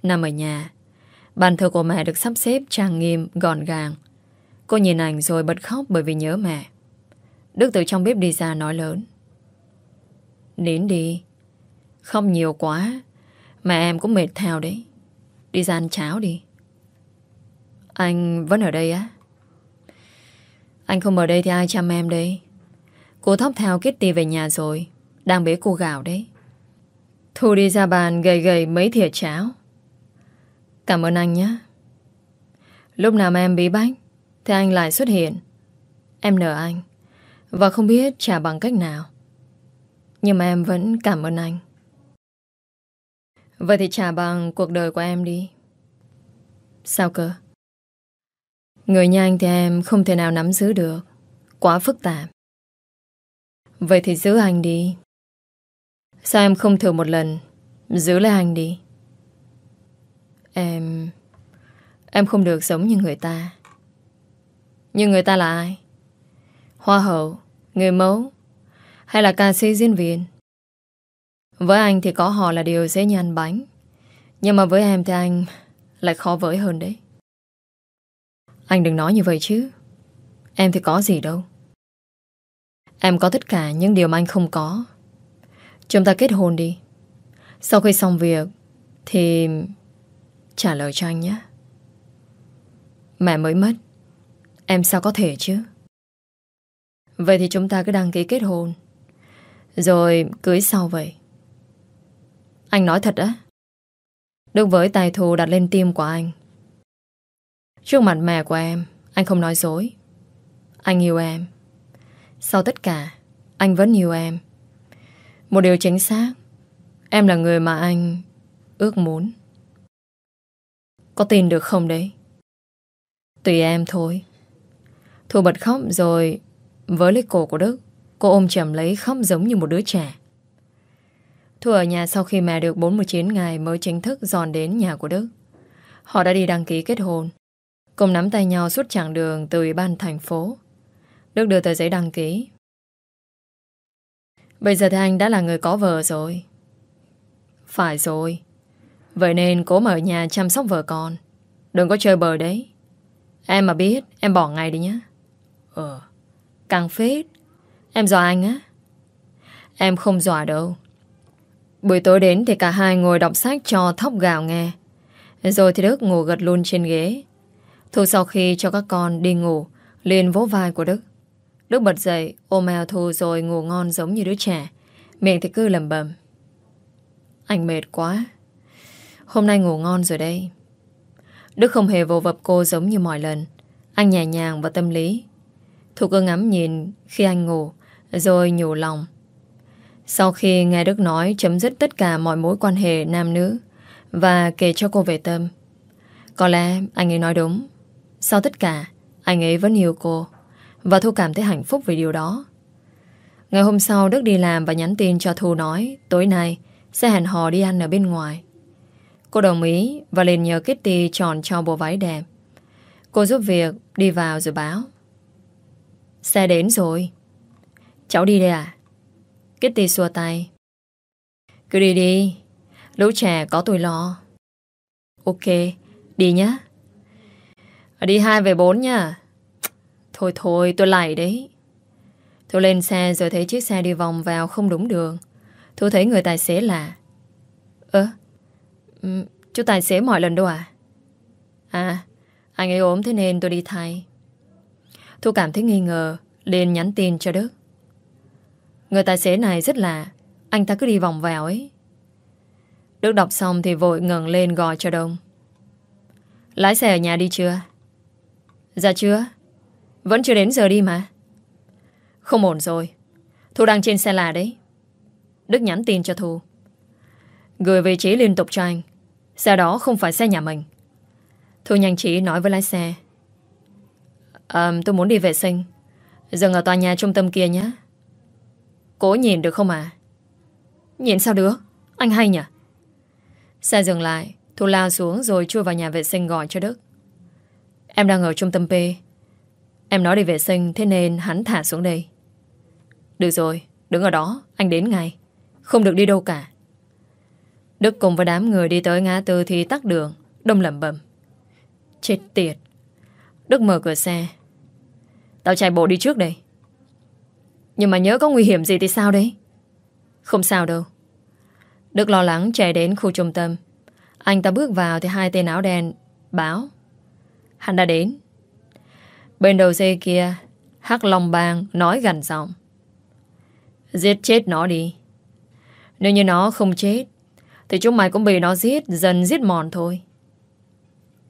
Nằm ở nhà. Bàn thờ của mẹ được sắp xếp trang nghiêm, gọn gàng. Cô nhìn ảnh rồi bật khóc bởi vì nhớ mẹ. Đức từ trong bếp đi ra nói lớn. Đến đi. Không nhiều quá, Mà em cũng mệt theo đấy. Đi ra ăn cháo đi. Anh vẫn ở đây á? Anh không ở đây thì ai chăm em đây? Cô thóc theo Kitty về nhà rồi, Đang bế cô gạo đấy. Thu đi ra bàn gầy gầy mấy thìa cháo. Cảm ơn anh nhé. Lúc nào mà em bí bách, Thì anh lại xuất hiện. Em nợ anh. Và không biết trả bằng cách nào. Nhưng mà em vẫn cảm ơn anh. Vậy thì trả bằng cuộc đời của em đi. Sao cơ? Người như anh thì em không thể nào nắm giữ được. Quá phức tạp. Vậy thì giữ anh đi. Sao em không thử một lần? Giữ lấy anh đi. Em Em không được giống như người ta. Nhưng người ta là ai? Hoa hậu, Người mẫu hay là ca sĩ diễn viên? Với anh thì có họ là điều dễ như ăn bánh. Nhưng mà với em thì anh Lại khó với hơn đấy. Anh đừng nói như vậy chứ. Em thì có gì đâu. Em có tất cả những điều mà anh không có. Chúng ta kết hôn đi. Sau khi xong việc Thì Trả lời cho anh nhé. Mẹ mới mất. Em sao có thể chứ? Vậy thì chúng ta cứ đăng ký kết hôn. Rồi cưới sau vậy? Anh nói thật á. Đức với tài thù đặt lên tim của anh. Trước mặt mẹ của em, Anh không nói dối. Anh yêu em. Sau tất cả, Anh vẫn yêu em. Một điều chính xác, Em là người mà anh ước muốn. Có tin được không đấy? Tùy em thôi. Thu bật khóc rồi với lấy cổ của Đức. Cô ôm chầm lấy khóc giống như một đứa trẻ. Thu ở nhà, sau khi mẹ được 49 ngày mới chính thức dọn đến nhà của Đức. Họ đã đi đăng ký kết hôn. Cùng nắm tay nhau suốt chặng đường từ ủy ban thành phố. Đức đưa tờ giấy đăng ký. Bây giờ thì anh đã là người có vợ rồi. Phải rồi. Vậy nên cố mở nhà chăm sóc vợ con Đừng có chơi bời đấy Em mà biết, em bỏ ngay đi nhé Ờ Càng phết Em dọa anh á? Em không dọa đâu. Buổi tối đến thì cả hai ngồi đọc sách cho thóc gạo nghe. Rồi thì Đức ngủ gật luôn trên ghế. Thu sau khi cho các con đi ngủ, liền vỗ vai của Đức. Đức bật dậy, ôm eo Thu rồi ngủ ngon giống như đứa trẻ. Miệng thì cứ lầm bầm Anh mệt quá. Hôm nay ngủ ngon rồi đây. Đức không hề vô vập cô giống như mọi lần. Anh nhẹ nhàng và tâm lý. Thu cứ ngắm nhìn khi anh ngủ. Rồi nhủ lòng Sau khi nghe Đức nói, chấm dứt tất cả mọi mối quan hệ nam nữ Và kể cho cô về tâm Có lẽ anh ấy nói đúng Sau tất cả, Anh ấy vẫn yêu cô Và Thu cảm thấy hạnh phúc vì điều đó Ngày hôm sau, Đức đi làm và nhắn tin cho Thu nói, Tối nay sẽ hẹn hò đi ăn ở bên ngoài Cô đồng ý và liền nhờ Kitty chọn cho bộ váy đẹp. Cô giúp việc, đi vào rồi báo. Xe đến rồi. Cháu đi đây à? Kitty xua tay. Cứ đi đi. Lũ trẻ có tôi lo Ok Đi nhá. Đi hai về bốn nha Thôi thôi tôi lại đấy. Thu lên xe rồi thấy chiếc xe đi vòng vào không đúng đường. Thu thấy người tài xế là Ơ? Ừ, Chú tài xế mọi lần đâu à? À Anh ấy ốm thế nên tôi đi thay. Thu cảm thấy nghi ngờ liền nhắn tin cho Đức. Người tài xế này rất là Anh ta cứ đi vòng vào ấy. Đức đọc xong thì vội ngẩng lên gọi cho Đông. Lái xe ở nhà đi chưa? Dạ chưa. Vẫn chưa đến giờ đi mà. Không ổn rồi. Thu đang trên xe là đấy. Đức nhắn tin cho Thu. Gửi vị trí liên tục cho anh. Xe đó không phải xe nhà mình. Thu nhanh trí nói với lái xe. À, Tôi muốn đi vệ sinh. Dừng ở tòa nhà trung tâm kia nhé. Cố nhìn được không à? Nhìn sao được? Anh hay nhỉ? Xe dừng lại Thu lao xuống rồi chui vào nhà vệ sinh gọi cho Đức. Em đang ở trung tâm P. Em nói đi vệ sinh Thế nên hắn thả xuống đây. Được rồi, đứng ở đó Anh đến ngay. Không được đi đâu cả. Đức cùng với đám người đi tới ngã tư Thì tắt đường, đông lầm bầm Chết tiệt. Đức mở cửa xe. Tao chạy bộ đi trước đây. Nhưng mà nhớ có nguy hiểm gì thì sao đấy? Không sao đâu. Đức lo lắng chạy đến khu trung tâm. Anh ta bước vào thì hai tên áo đen Báo Hắn đã đến. Bên đầu dây kia, Hắc Long Bang nói gần giọng, Giết chết nó đi. Nếu như nó không chết, Thì chúng mày cũng bị nó giết, Dần giết mòn thôi.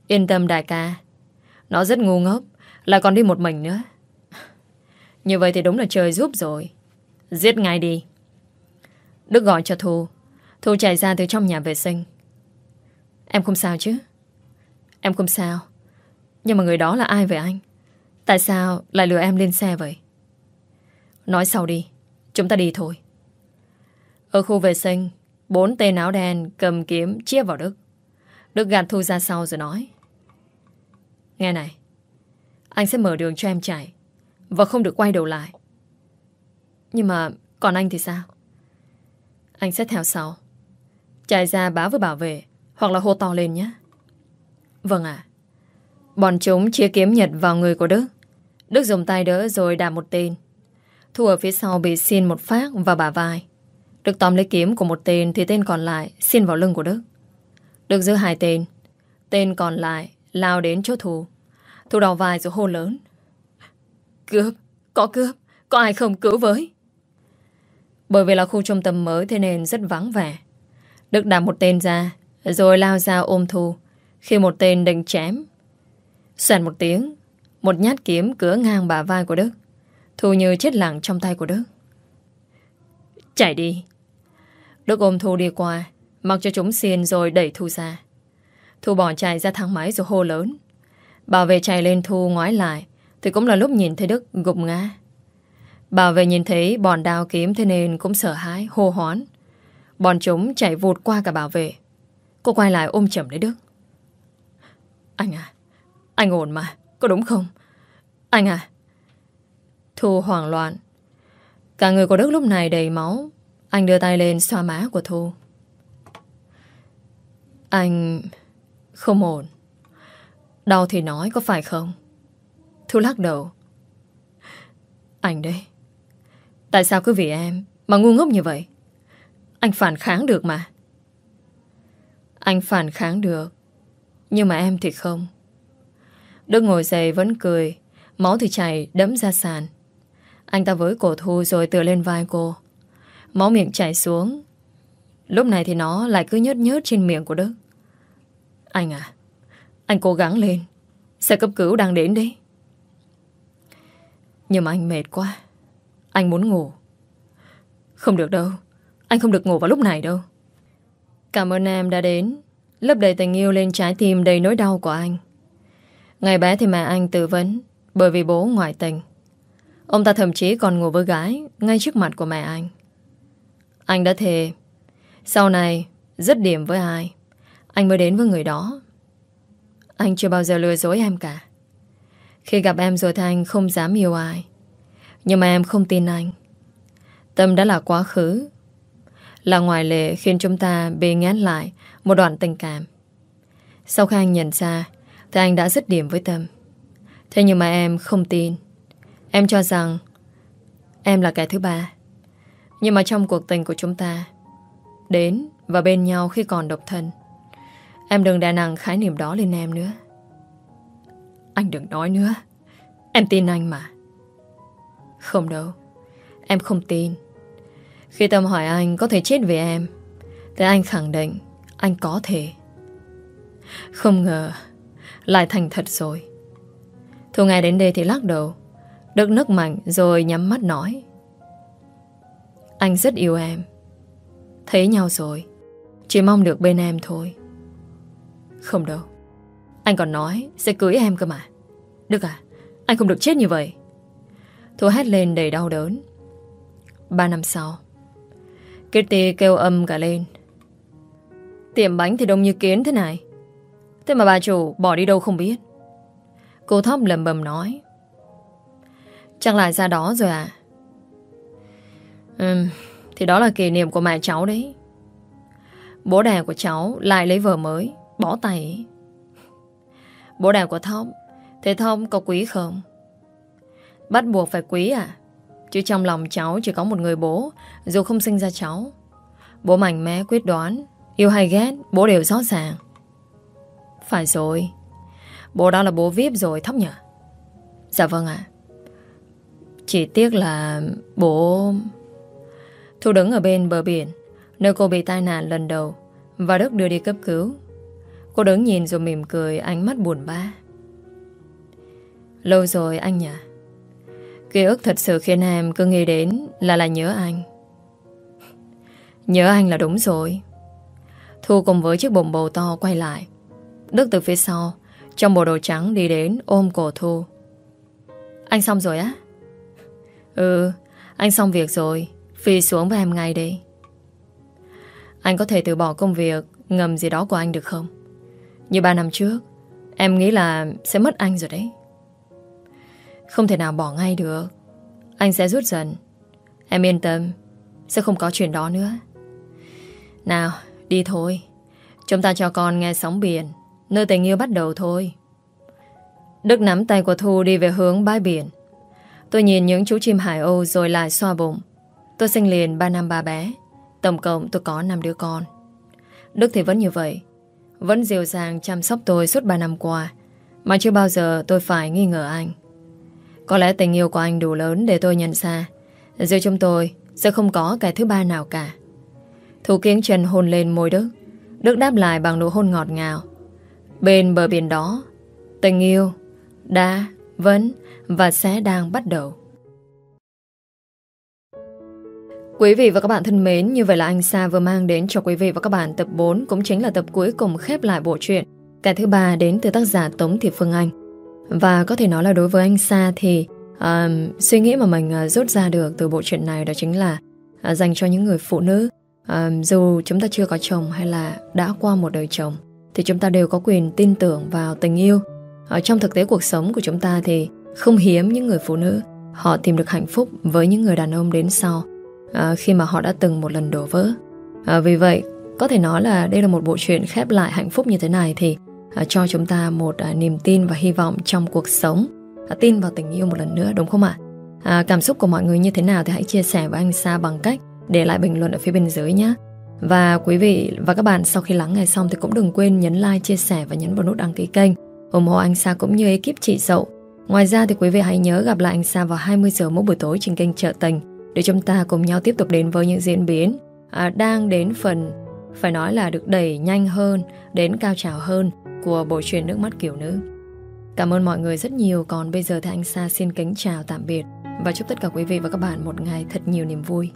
Yên tâm đại ca, Nó rất ngu ngốc, Lại còn đi một mình nữa. Như vậy thì đúng là trời giúp rồi. Giết ngay đi. Đức gọi cho Thu. Thu chạy ra từ trong nhà vệ sinh. Em không sao chứ? Em không sao. Nhưng mà người đó là ai vậy anh? Tại sao lại lừa em lên xe vậy? Nói sau đi. Chúng ta đi thôi. Ở khu vệ sinh, Bốn tên áo đen cầm kiếm chia vào Đức. Đức gạt Thu ra sau rồi nói. Nghe này, Anh sẽ mở đường cho em chạy. Và không được quay đầu lại. Nhưng mà còn anh thì sao? Anh sẽ theo sau. Chạy ra báo với bảo vệ, Hoặc là hô to lên nhé. Vâng ạ. Bọn chúng chia kiếm nhật vào người của Đức. Đức dùng tay đỡ rồi đạp một tên. Thu ở phía sau bị xin một phát vào bả vai. Đức tóm lấy kiếm của một tên Thì tên còn lại xin vào lưng của Đức. Đức giữ hai tên. Tên còn lại lao đến chỗ Thu. Thu đào vai rồi hô lớn. Cướp, có cướp Có ai không cứu với? Bởi vì là khu trung tâm mới Thế nên rất vắng vẻ. Đức đạp một tên ra Rồi lao ra ôm Thu Khi một tên định chém Xoàn một tiếng Một nhát kiếm cửa ngang bả vai của Đức. Thu như chết lặng trong tay của Đức. Chạy đi. Đức ôm Thu đi qua Mặc cho chúng xiên rồi đẩy Thu ra. Thu bỏ chạy ra thang máy rồi hô lớn. Bảo vệ chạy lên Thu ngoái lại. Thì cũng là lúc nhìn thấy Đức gục ngã. Bảo vệ nhìn thấy bọn đao kiếm Thế nên cũng sợ hãi, hô hoán. Bọn chúng chạy vụt qua cả bảo vệ. Cô quay lại ôm chầm lấy Đức. Anh à Anh ổn mà, có đúng không? Anh à. Thu hoảng loạn. Cả người của Đức lúc này đầy máu. Anh đưa tay lên xoa má của Thu. Anh Không ổn. Đau thì nói có phải không? Thu lắc đầu. Anh đấy. Tại sao cứ vì em Mà ngu ngốc như vậy? Anh phản kháng được mà. Anh phản kháng được, Nhưng mà em thì không. Đức ngồi dậy vẫn cười, Máu thì chảy đẫm ra sàn. Anh ta với cổ Thu rồi tựa lên vai cô. Máu miệng chảy xuống. Lúc này thì nó lại cứ nhớt nhớt trên miệng của Đức. Anh à Anh cố gắng lên. Xe cấp cứu đang đến đấy. Nhưng mà anh mệt quá. Anh muốn ngủ. Không được đâu. Anh không được ngủ vào lúc này đâu. Cảm ơn em đã đến. Lấp đầy tình yêu lên trái tim đầy nỗi đau của anh. Ngày bé thì mẹ anh tư vấn, Bởi vì bố ngoại tình. Ông ta thậm chí còn ngủ với gái Ngay trước mặt của mẹ anh. Anh đã thề, Sau này rất điểm với ai, Anh mới đến với người đó. Anh chưa bao giờ lừa dối em cả. Khi gặp em rồi thì anh không dám yêu ai Nhưng mà em không tin anh Tâm đã là quá khứ là ngoài lệ khiến chúng ta bị ngán lại một đoạn tình cảm. Sau khi anh nhận ra thì anh đã dứt điểm với Tâm. Thế nhưng mà em không tin. Em cho rằng em là kẻ thứ ba. Nhưng mà trong cuộc tình của chúng ta, đến và bên nhau khi còn độc thân, em đừng đè nặng khái niệm đó lên em nữa. Anh đừng nói nữa. Em tin anh mà. Không đâu. Em không tin. Khi Tâm hỏi anh có thể chết vì em, Thì anh khẳng định Anh có thể Không ngờ, Lại thành thật rồi Thu ngày đến đây thì lắc đầu Đức nước mạnh rồi nhắm mắt nói Anh rất yêu em Thấy nhau rồi Chỉ mong được bên em thôi Không đâu anh còn nói sẽ cưới em cơ mà. Đức à Anh không được chết như vậy. Thu hét lên đầy đau đớn. Ba năm sau, Kitty kêu âm cả lên. Tiệm bánh thì đông như kiến thế này. Thế mà bà chủ bỏ đi đâu không biết. Cô Thóc lầm bầm nói. Chắc lại ra đó rồi à? Ừm, Thì đó là kỷ niệm của mẹ cháu đấy. Bố đẻ của cháu lại lấy vợ mới, Bỏ tay Bố đào của Thóc Thế Thóc có quý không? Bắt buộc phải quý à? Chứ trong lòng cháu chỉ có một người bố, Dù không sinh ra cháu. Bố mạnh mẽ, quyết đoán, Yêu hay ghét, bố đều rõ ràng. Phải rồi. Bố đó là bố VIP rồi thóc nhỉ? Dạ vâng ạ. Chỉ tiếc là bố Thu đứng ở bên bờ biển, Nơi cô bị tai nạn lần đầu Và Đức đưa đi cấp cứu. Cô đứng nhìn rồi mỉm cười Ánh mắt buồn bã Lâu rồi anh nhỉ Ký ức thật sự khiến em cứ nghĩ đến là là nhớ anh. Nhớ anh là đúng rồi. Thu cùng với chiếc bụng bầu to quay lại. Đức từ phía sau, trong bộ đồ trắng đi đến ôm cổ Thu. Anh xong rồi á? Ừ, anh xong việc rồi. Phi xuống với em ngay đi. Anh có thể từ bỏ công việc ngầm gì đó của anh được không? Như ba năm trước, em nghĩ là sẽ mất anh rồi đấy. Không thể nào bỏ ngay được. Anh sẽ rút dần. Em yên tâm Sẽ không có chuyện đó nữa. Nào đi thôi. Chúng ta cho con nghe sóng biển. Nơi tình yêu bắt đầu thôi. Đức nắm tay của Thu đi về hướng bãi biển. Tôi nhìn những chú chim hải âu Rồi lại xoa bụng. Tôi sinh liền 3 năm ba bé. Tổng cộng tôi có 5 đứa con. Đức thì vẫn như vậy. Vẫn dịu dàng chăm sóc tôi suốt 3 năm qua Mà chưa bao giờ tôi phải nghi ngờ anh. Có lẽ tình yêu của anh đủ lớn để tôi nhận ra Giữa chúng tôi sẽ không có cái thứ ba nào cả. Thủ kiến Trần hôn lên môi Đức Đức đáp lại bằng nụ hôn ngọt ngào. Bên bờ biển đó Tình yêu Đã, vẫn và sẽ đang bắt đầu. Quý vị và các bạn thân mến, như vậy là anh Sa vừa mang đến cho quý vị và các bạn tập 4 cũng chính là tập cuối cùng khép lại bộ truyện. Cái thứ ba đến từ tác giả Tống Thị Phương Anh. Và có thể nói là đối với anh Sa thì um, suy nghĩ mà mình uh, rút ra được từ bộ truyện này đó chính là uh, dành cho những người phụ nữ um, dù chúng ta chưa có chồng hay là đã qua một đời chồng thì chúng ta đều có quyền tin tưởng vào tình yêu. Ở trong thực tế cuộc sống của chúng ta thì không hiếm những người phụ nữ họ tìm được hạnh phúc với những người đàn ông đến sau Ờ, khi mà họ đã từng một lần đổ vỡ. à, vì vậy, có thể nói là đây là một bộ truyện khép lại hạnh phúc như thế này thì À, cho chúng ta một à, niềm tin và hy vọng trong cuộc sống à, tin vào tình yêu một lần nữa đúng không ạ à, cảm xúc của mọi người như thế nào thì hãy chia sẻ với anh Sa bằng cách để lại bình luận ở phía bên dưới nhé và quý vị và các bạn sau khi lắng nghe xong thì cũng đừng quên nhấn like, chia sẻ và nhấn vào nút đăng ký kênh ủng hộ anh Sa cũng như ekip chị Dậu. Ngoài ra thì quý vị hãy nhớ gặp lại anh Sa vào 20 giờ mỗi buổi tối trên kênh Chợ Tình để chúng ta cùng nhau tiếp tục đến với những diễn biến à, đang đến phần phải nói là được đẩy nhanh hơn, đến cao trào hơn của bộ truyền Nước mắt kiểu nữ. Cảm ơn mọi người rất nhiều, còn bây giờ thì anh Sa xin kính chào tạm biệt và chúc tất cả quý vị và các bạn một ngày thật nhiều niềm vui.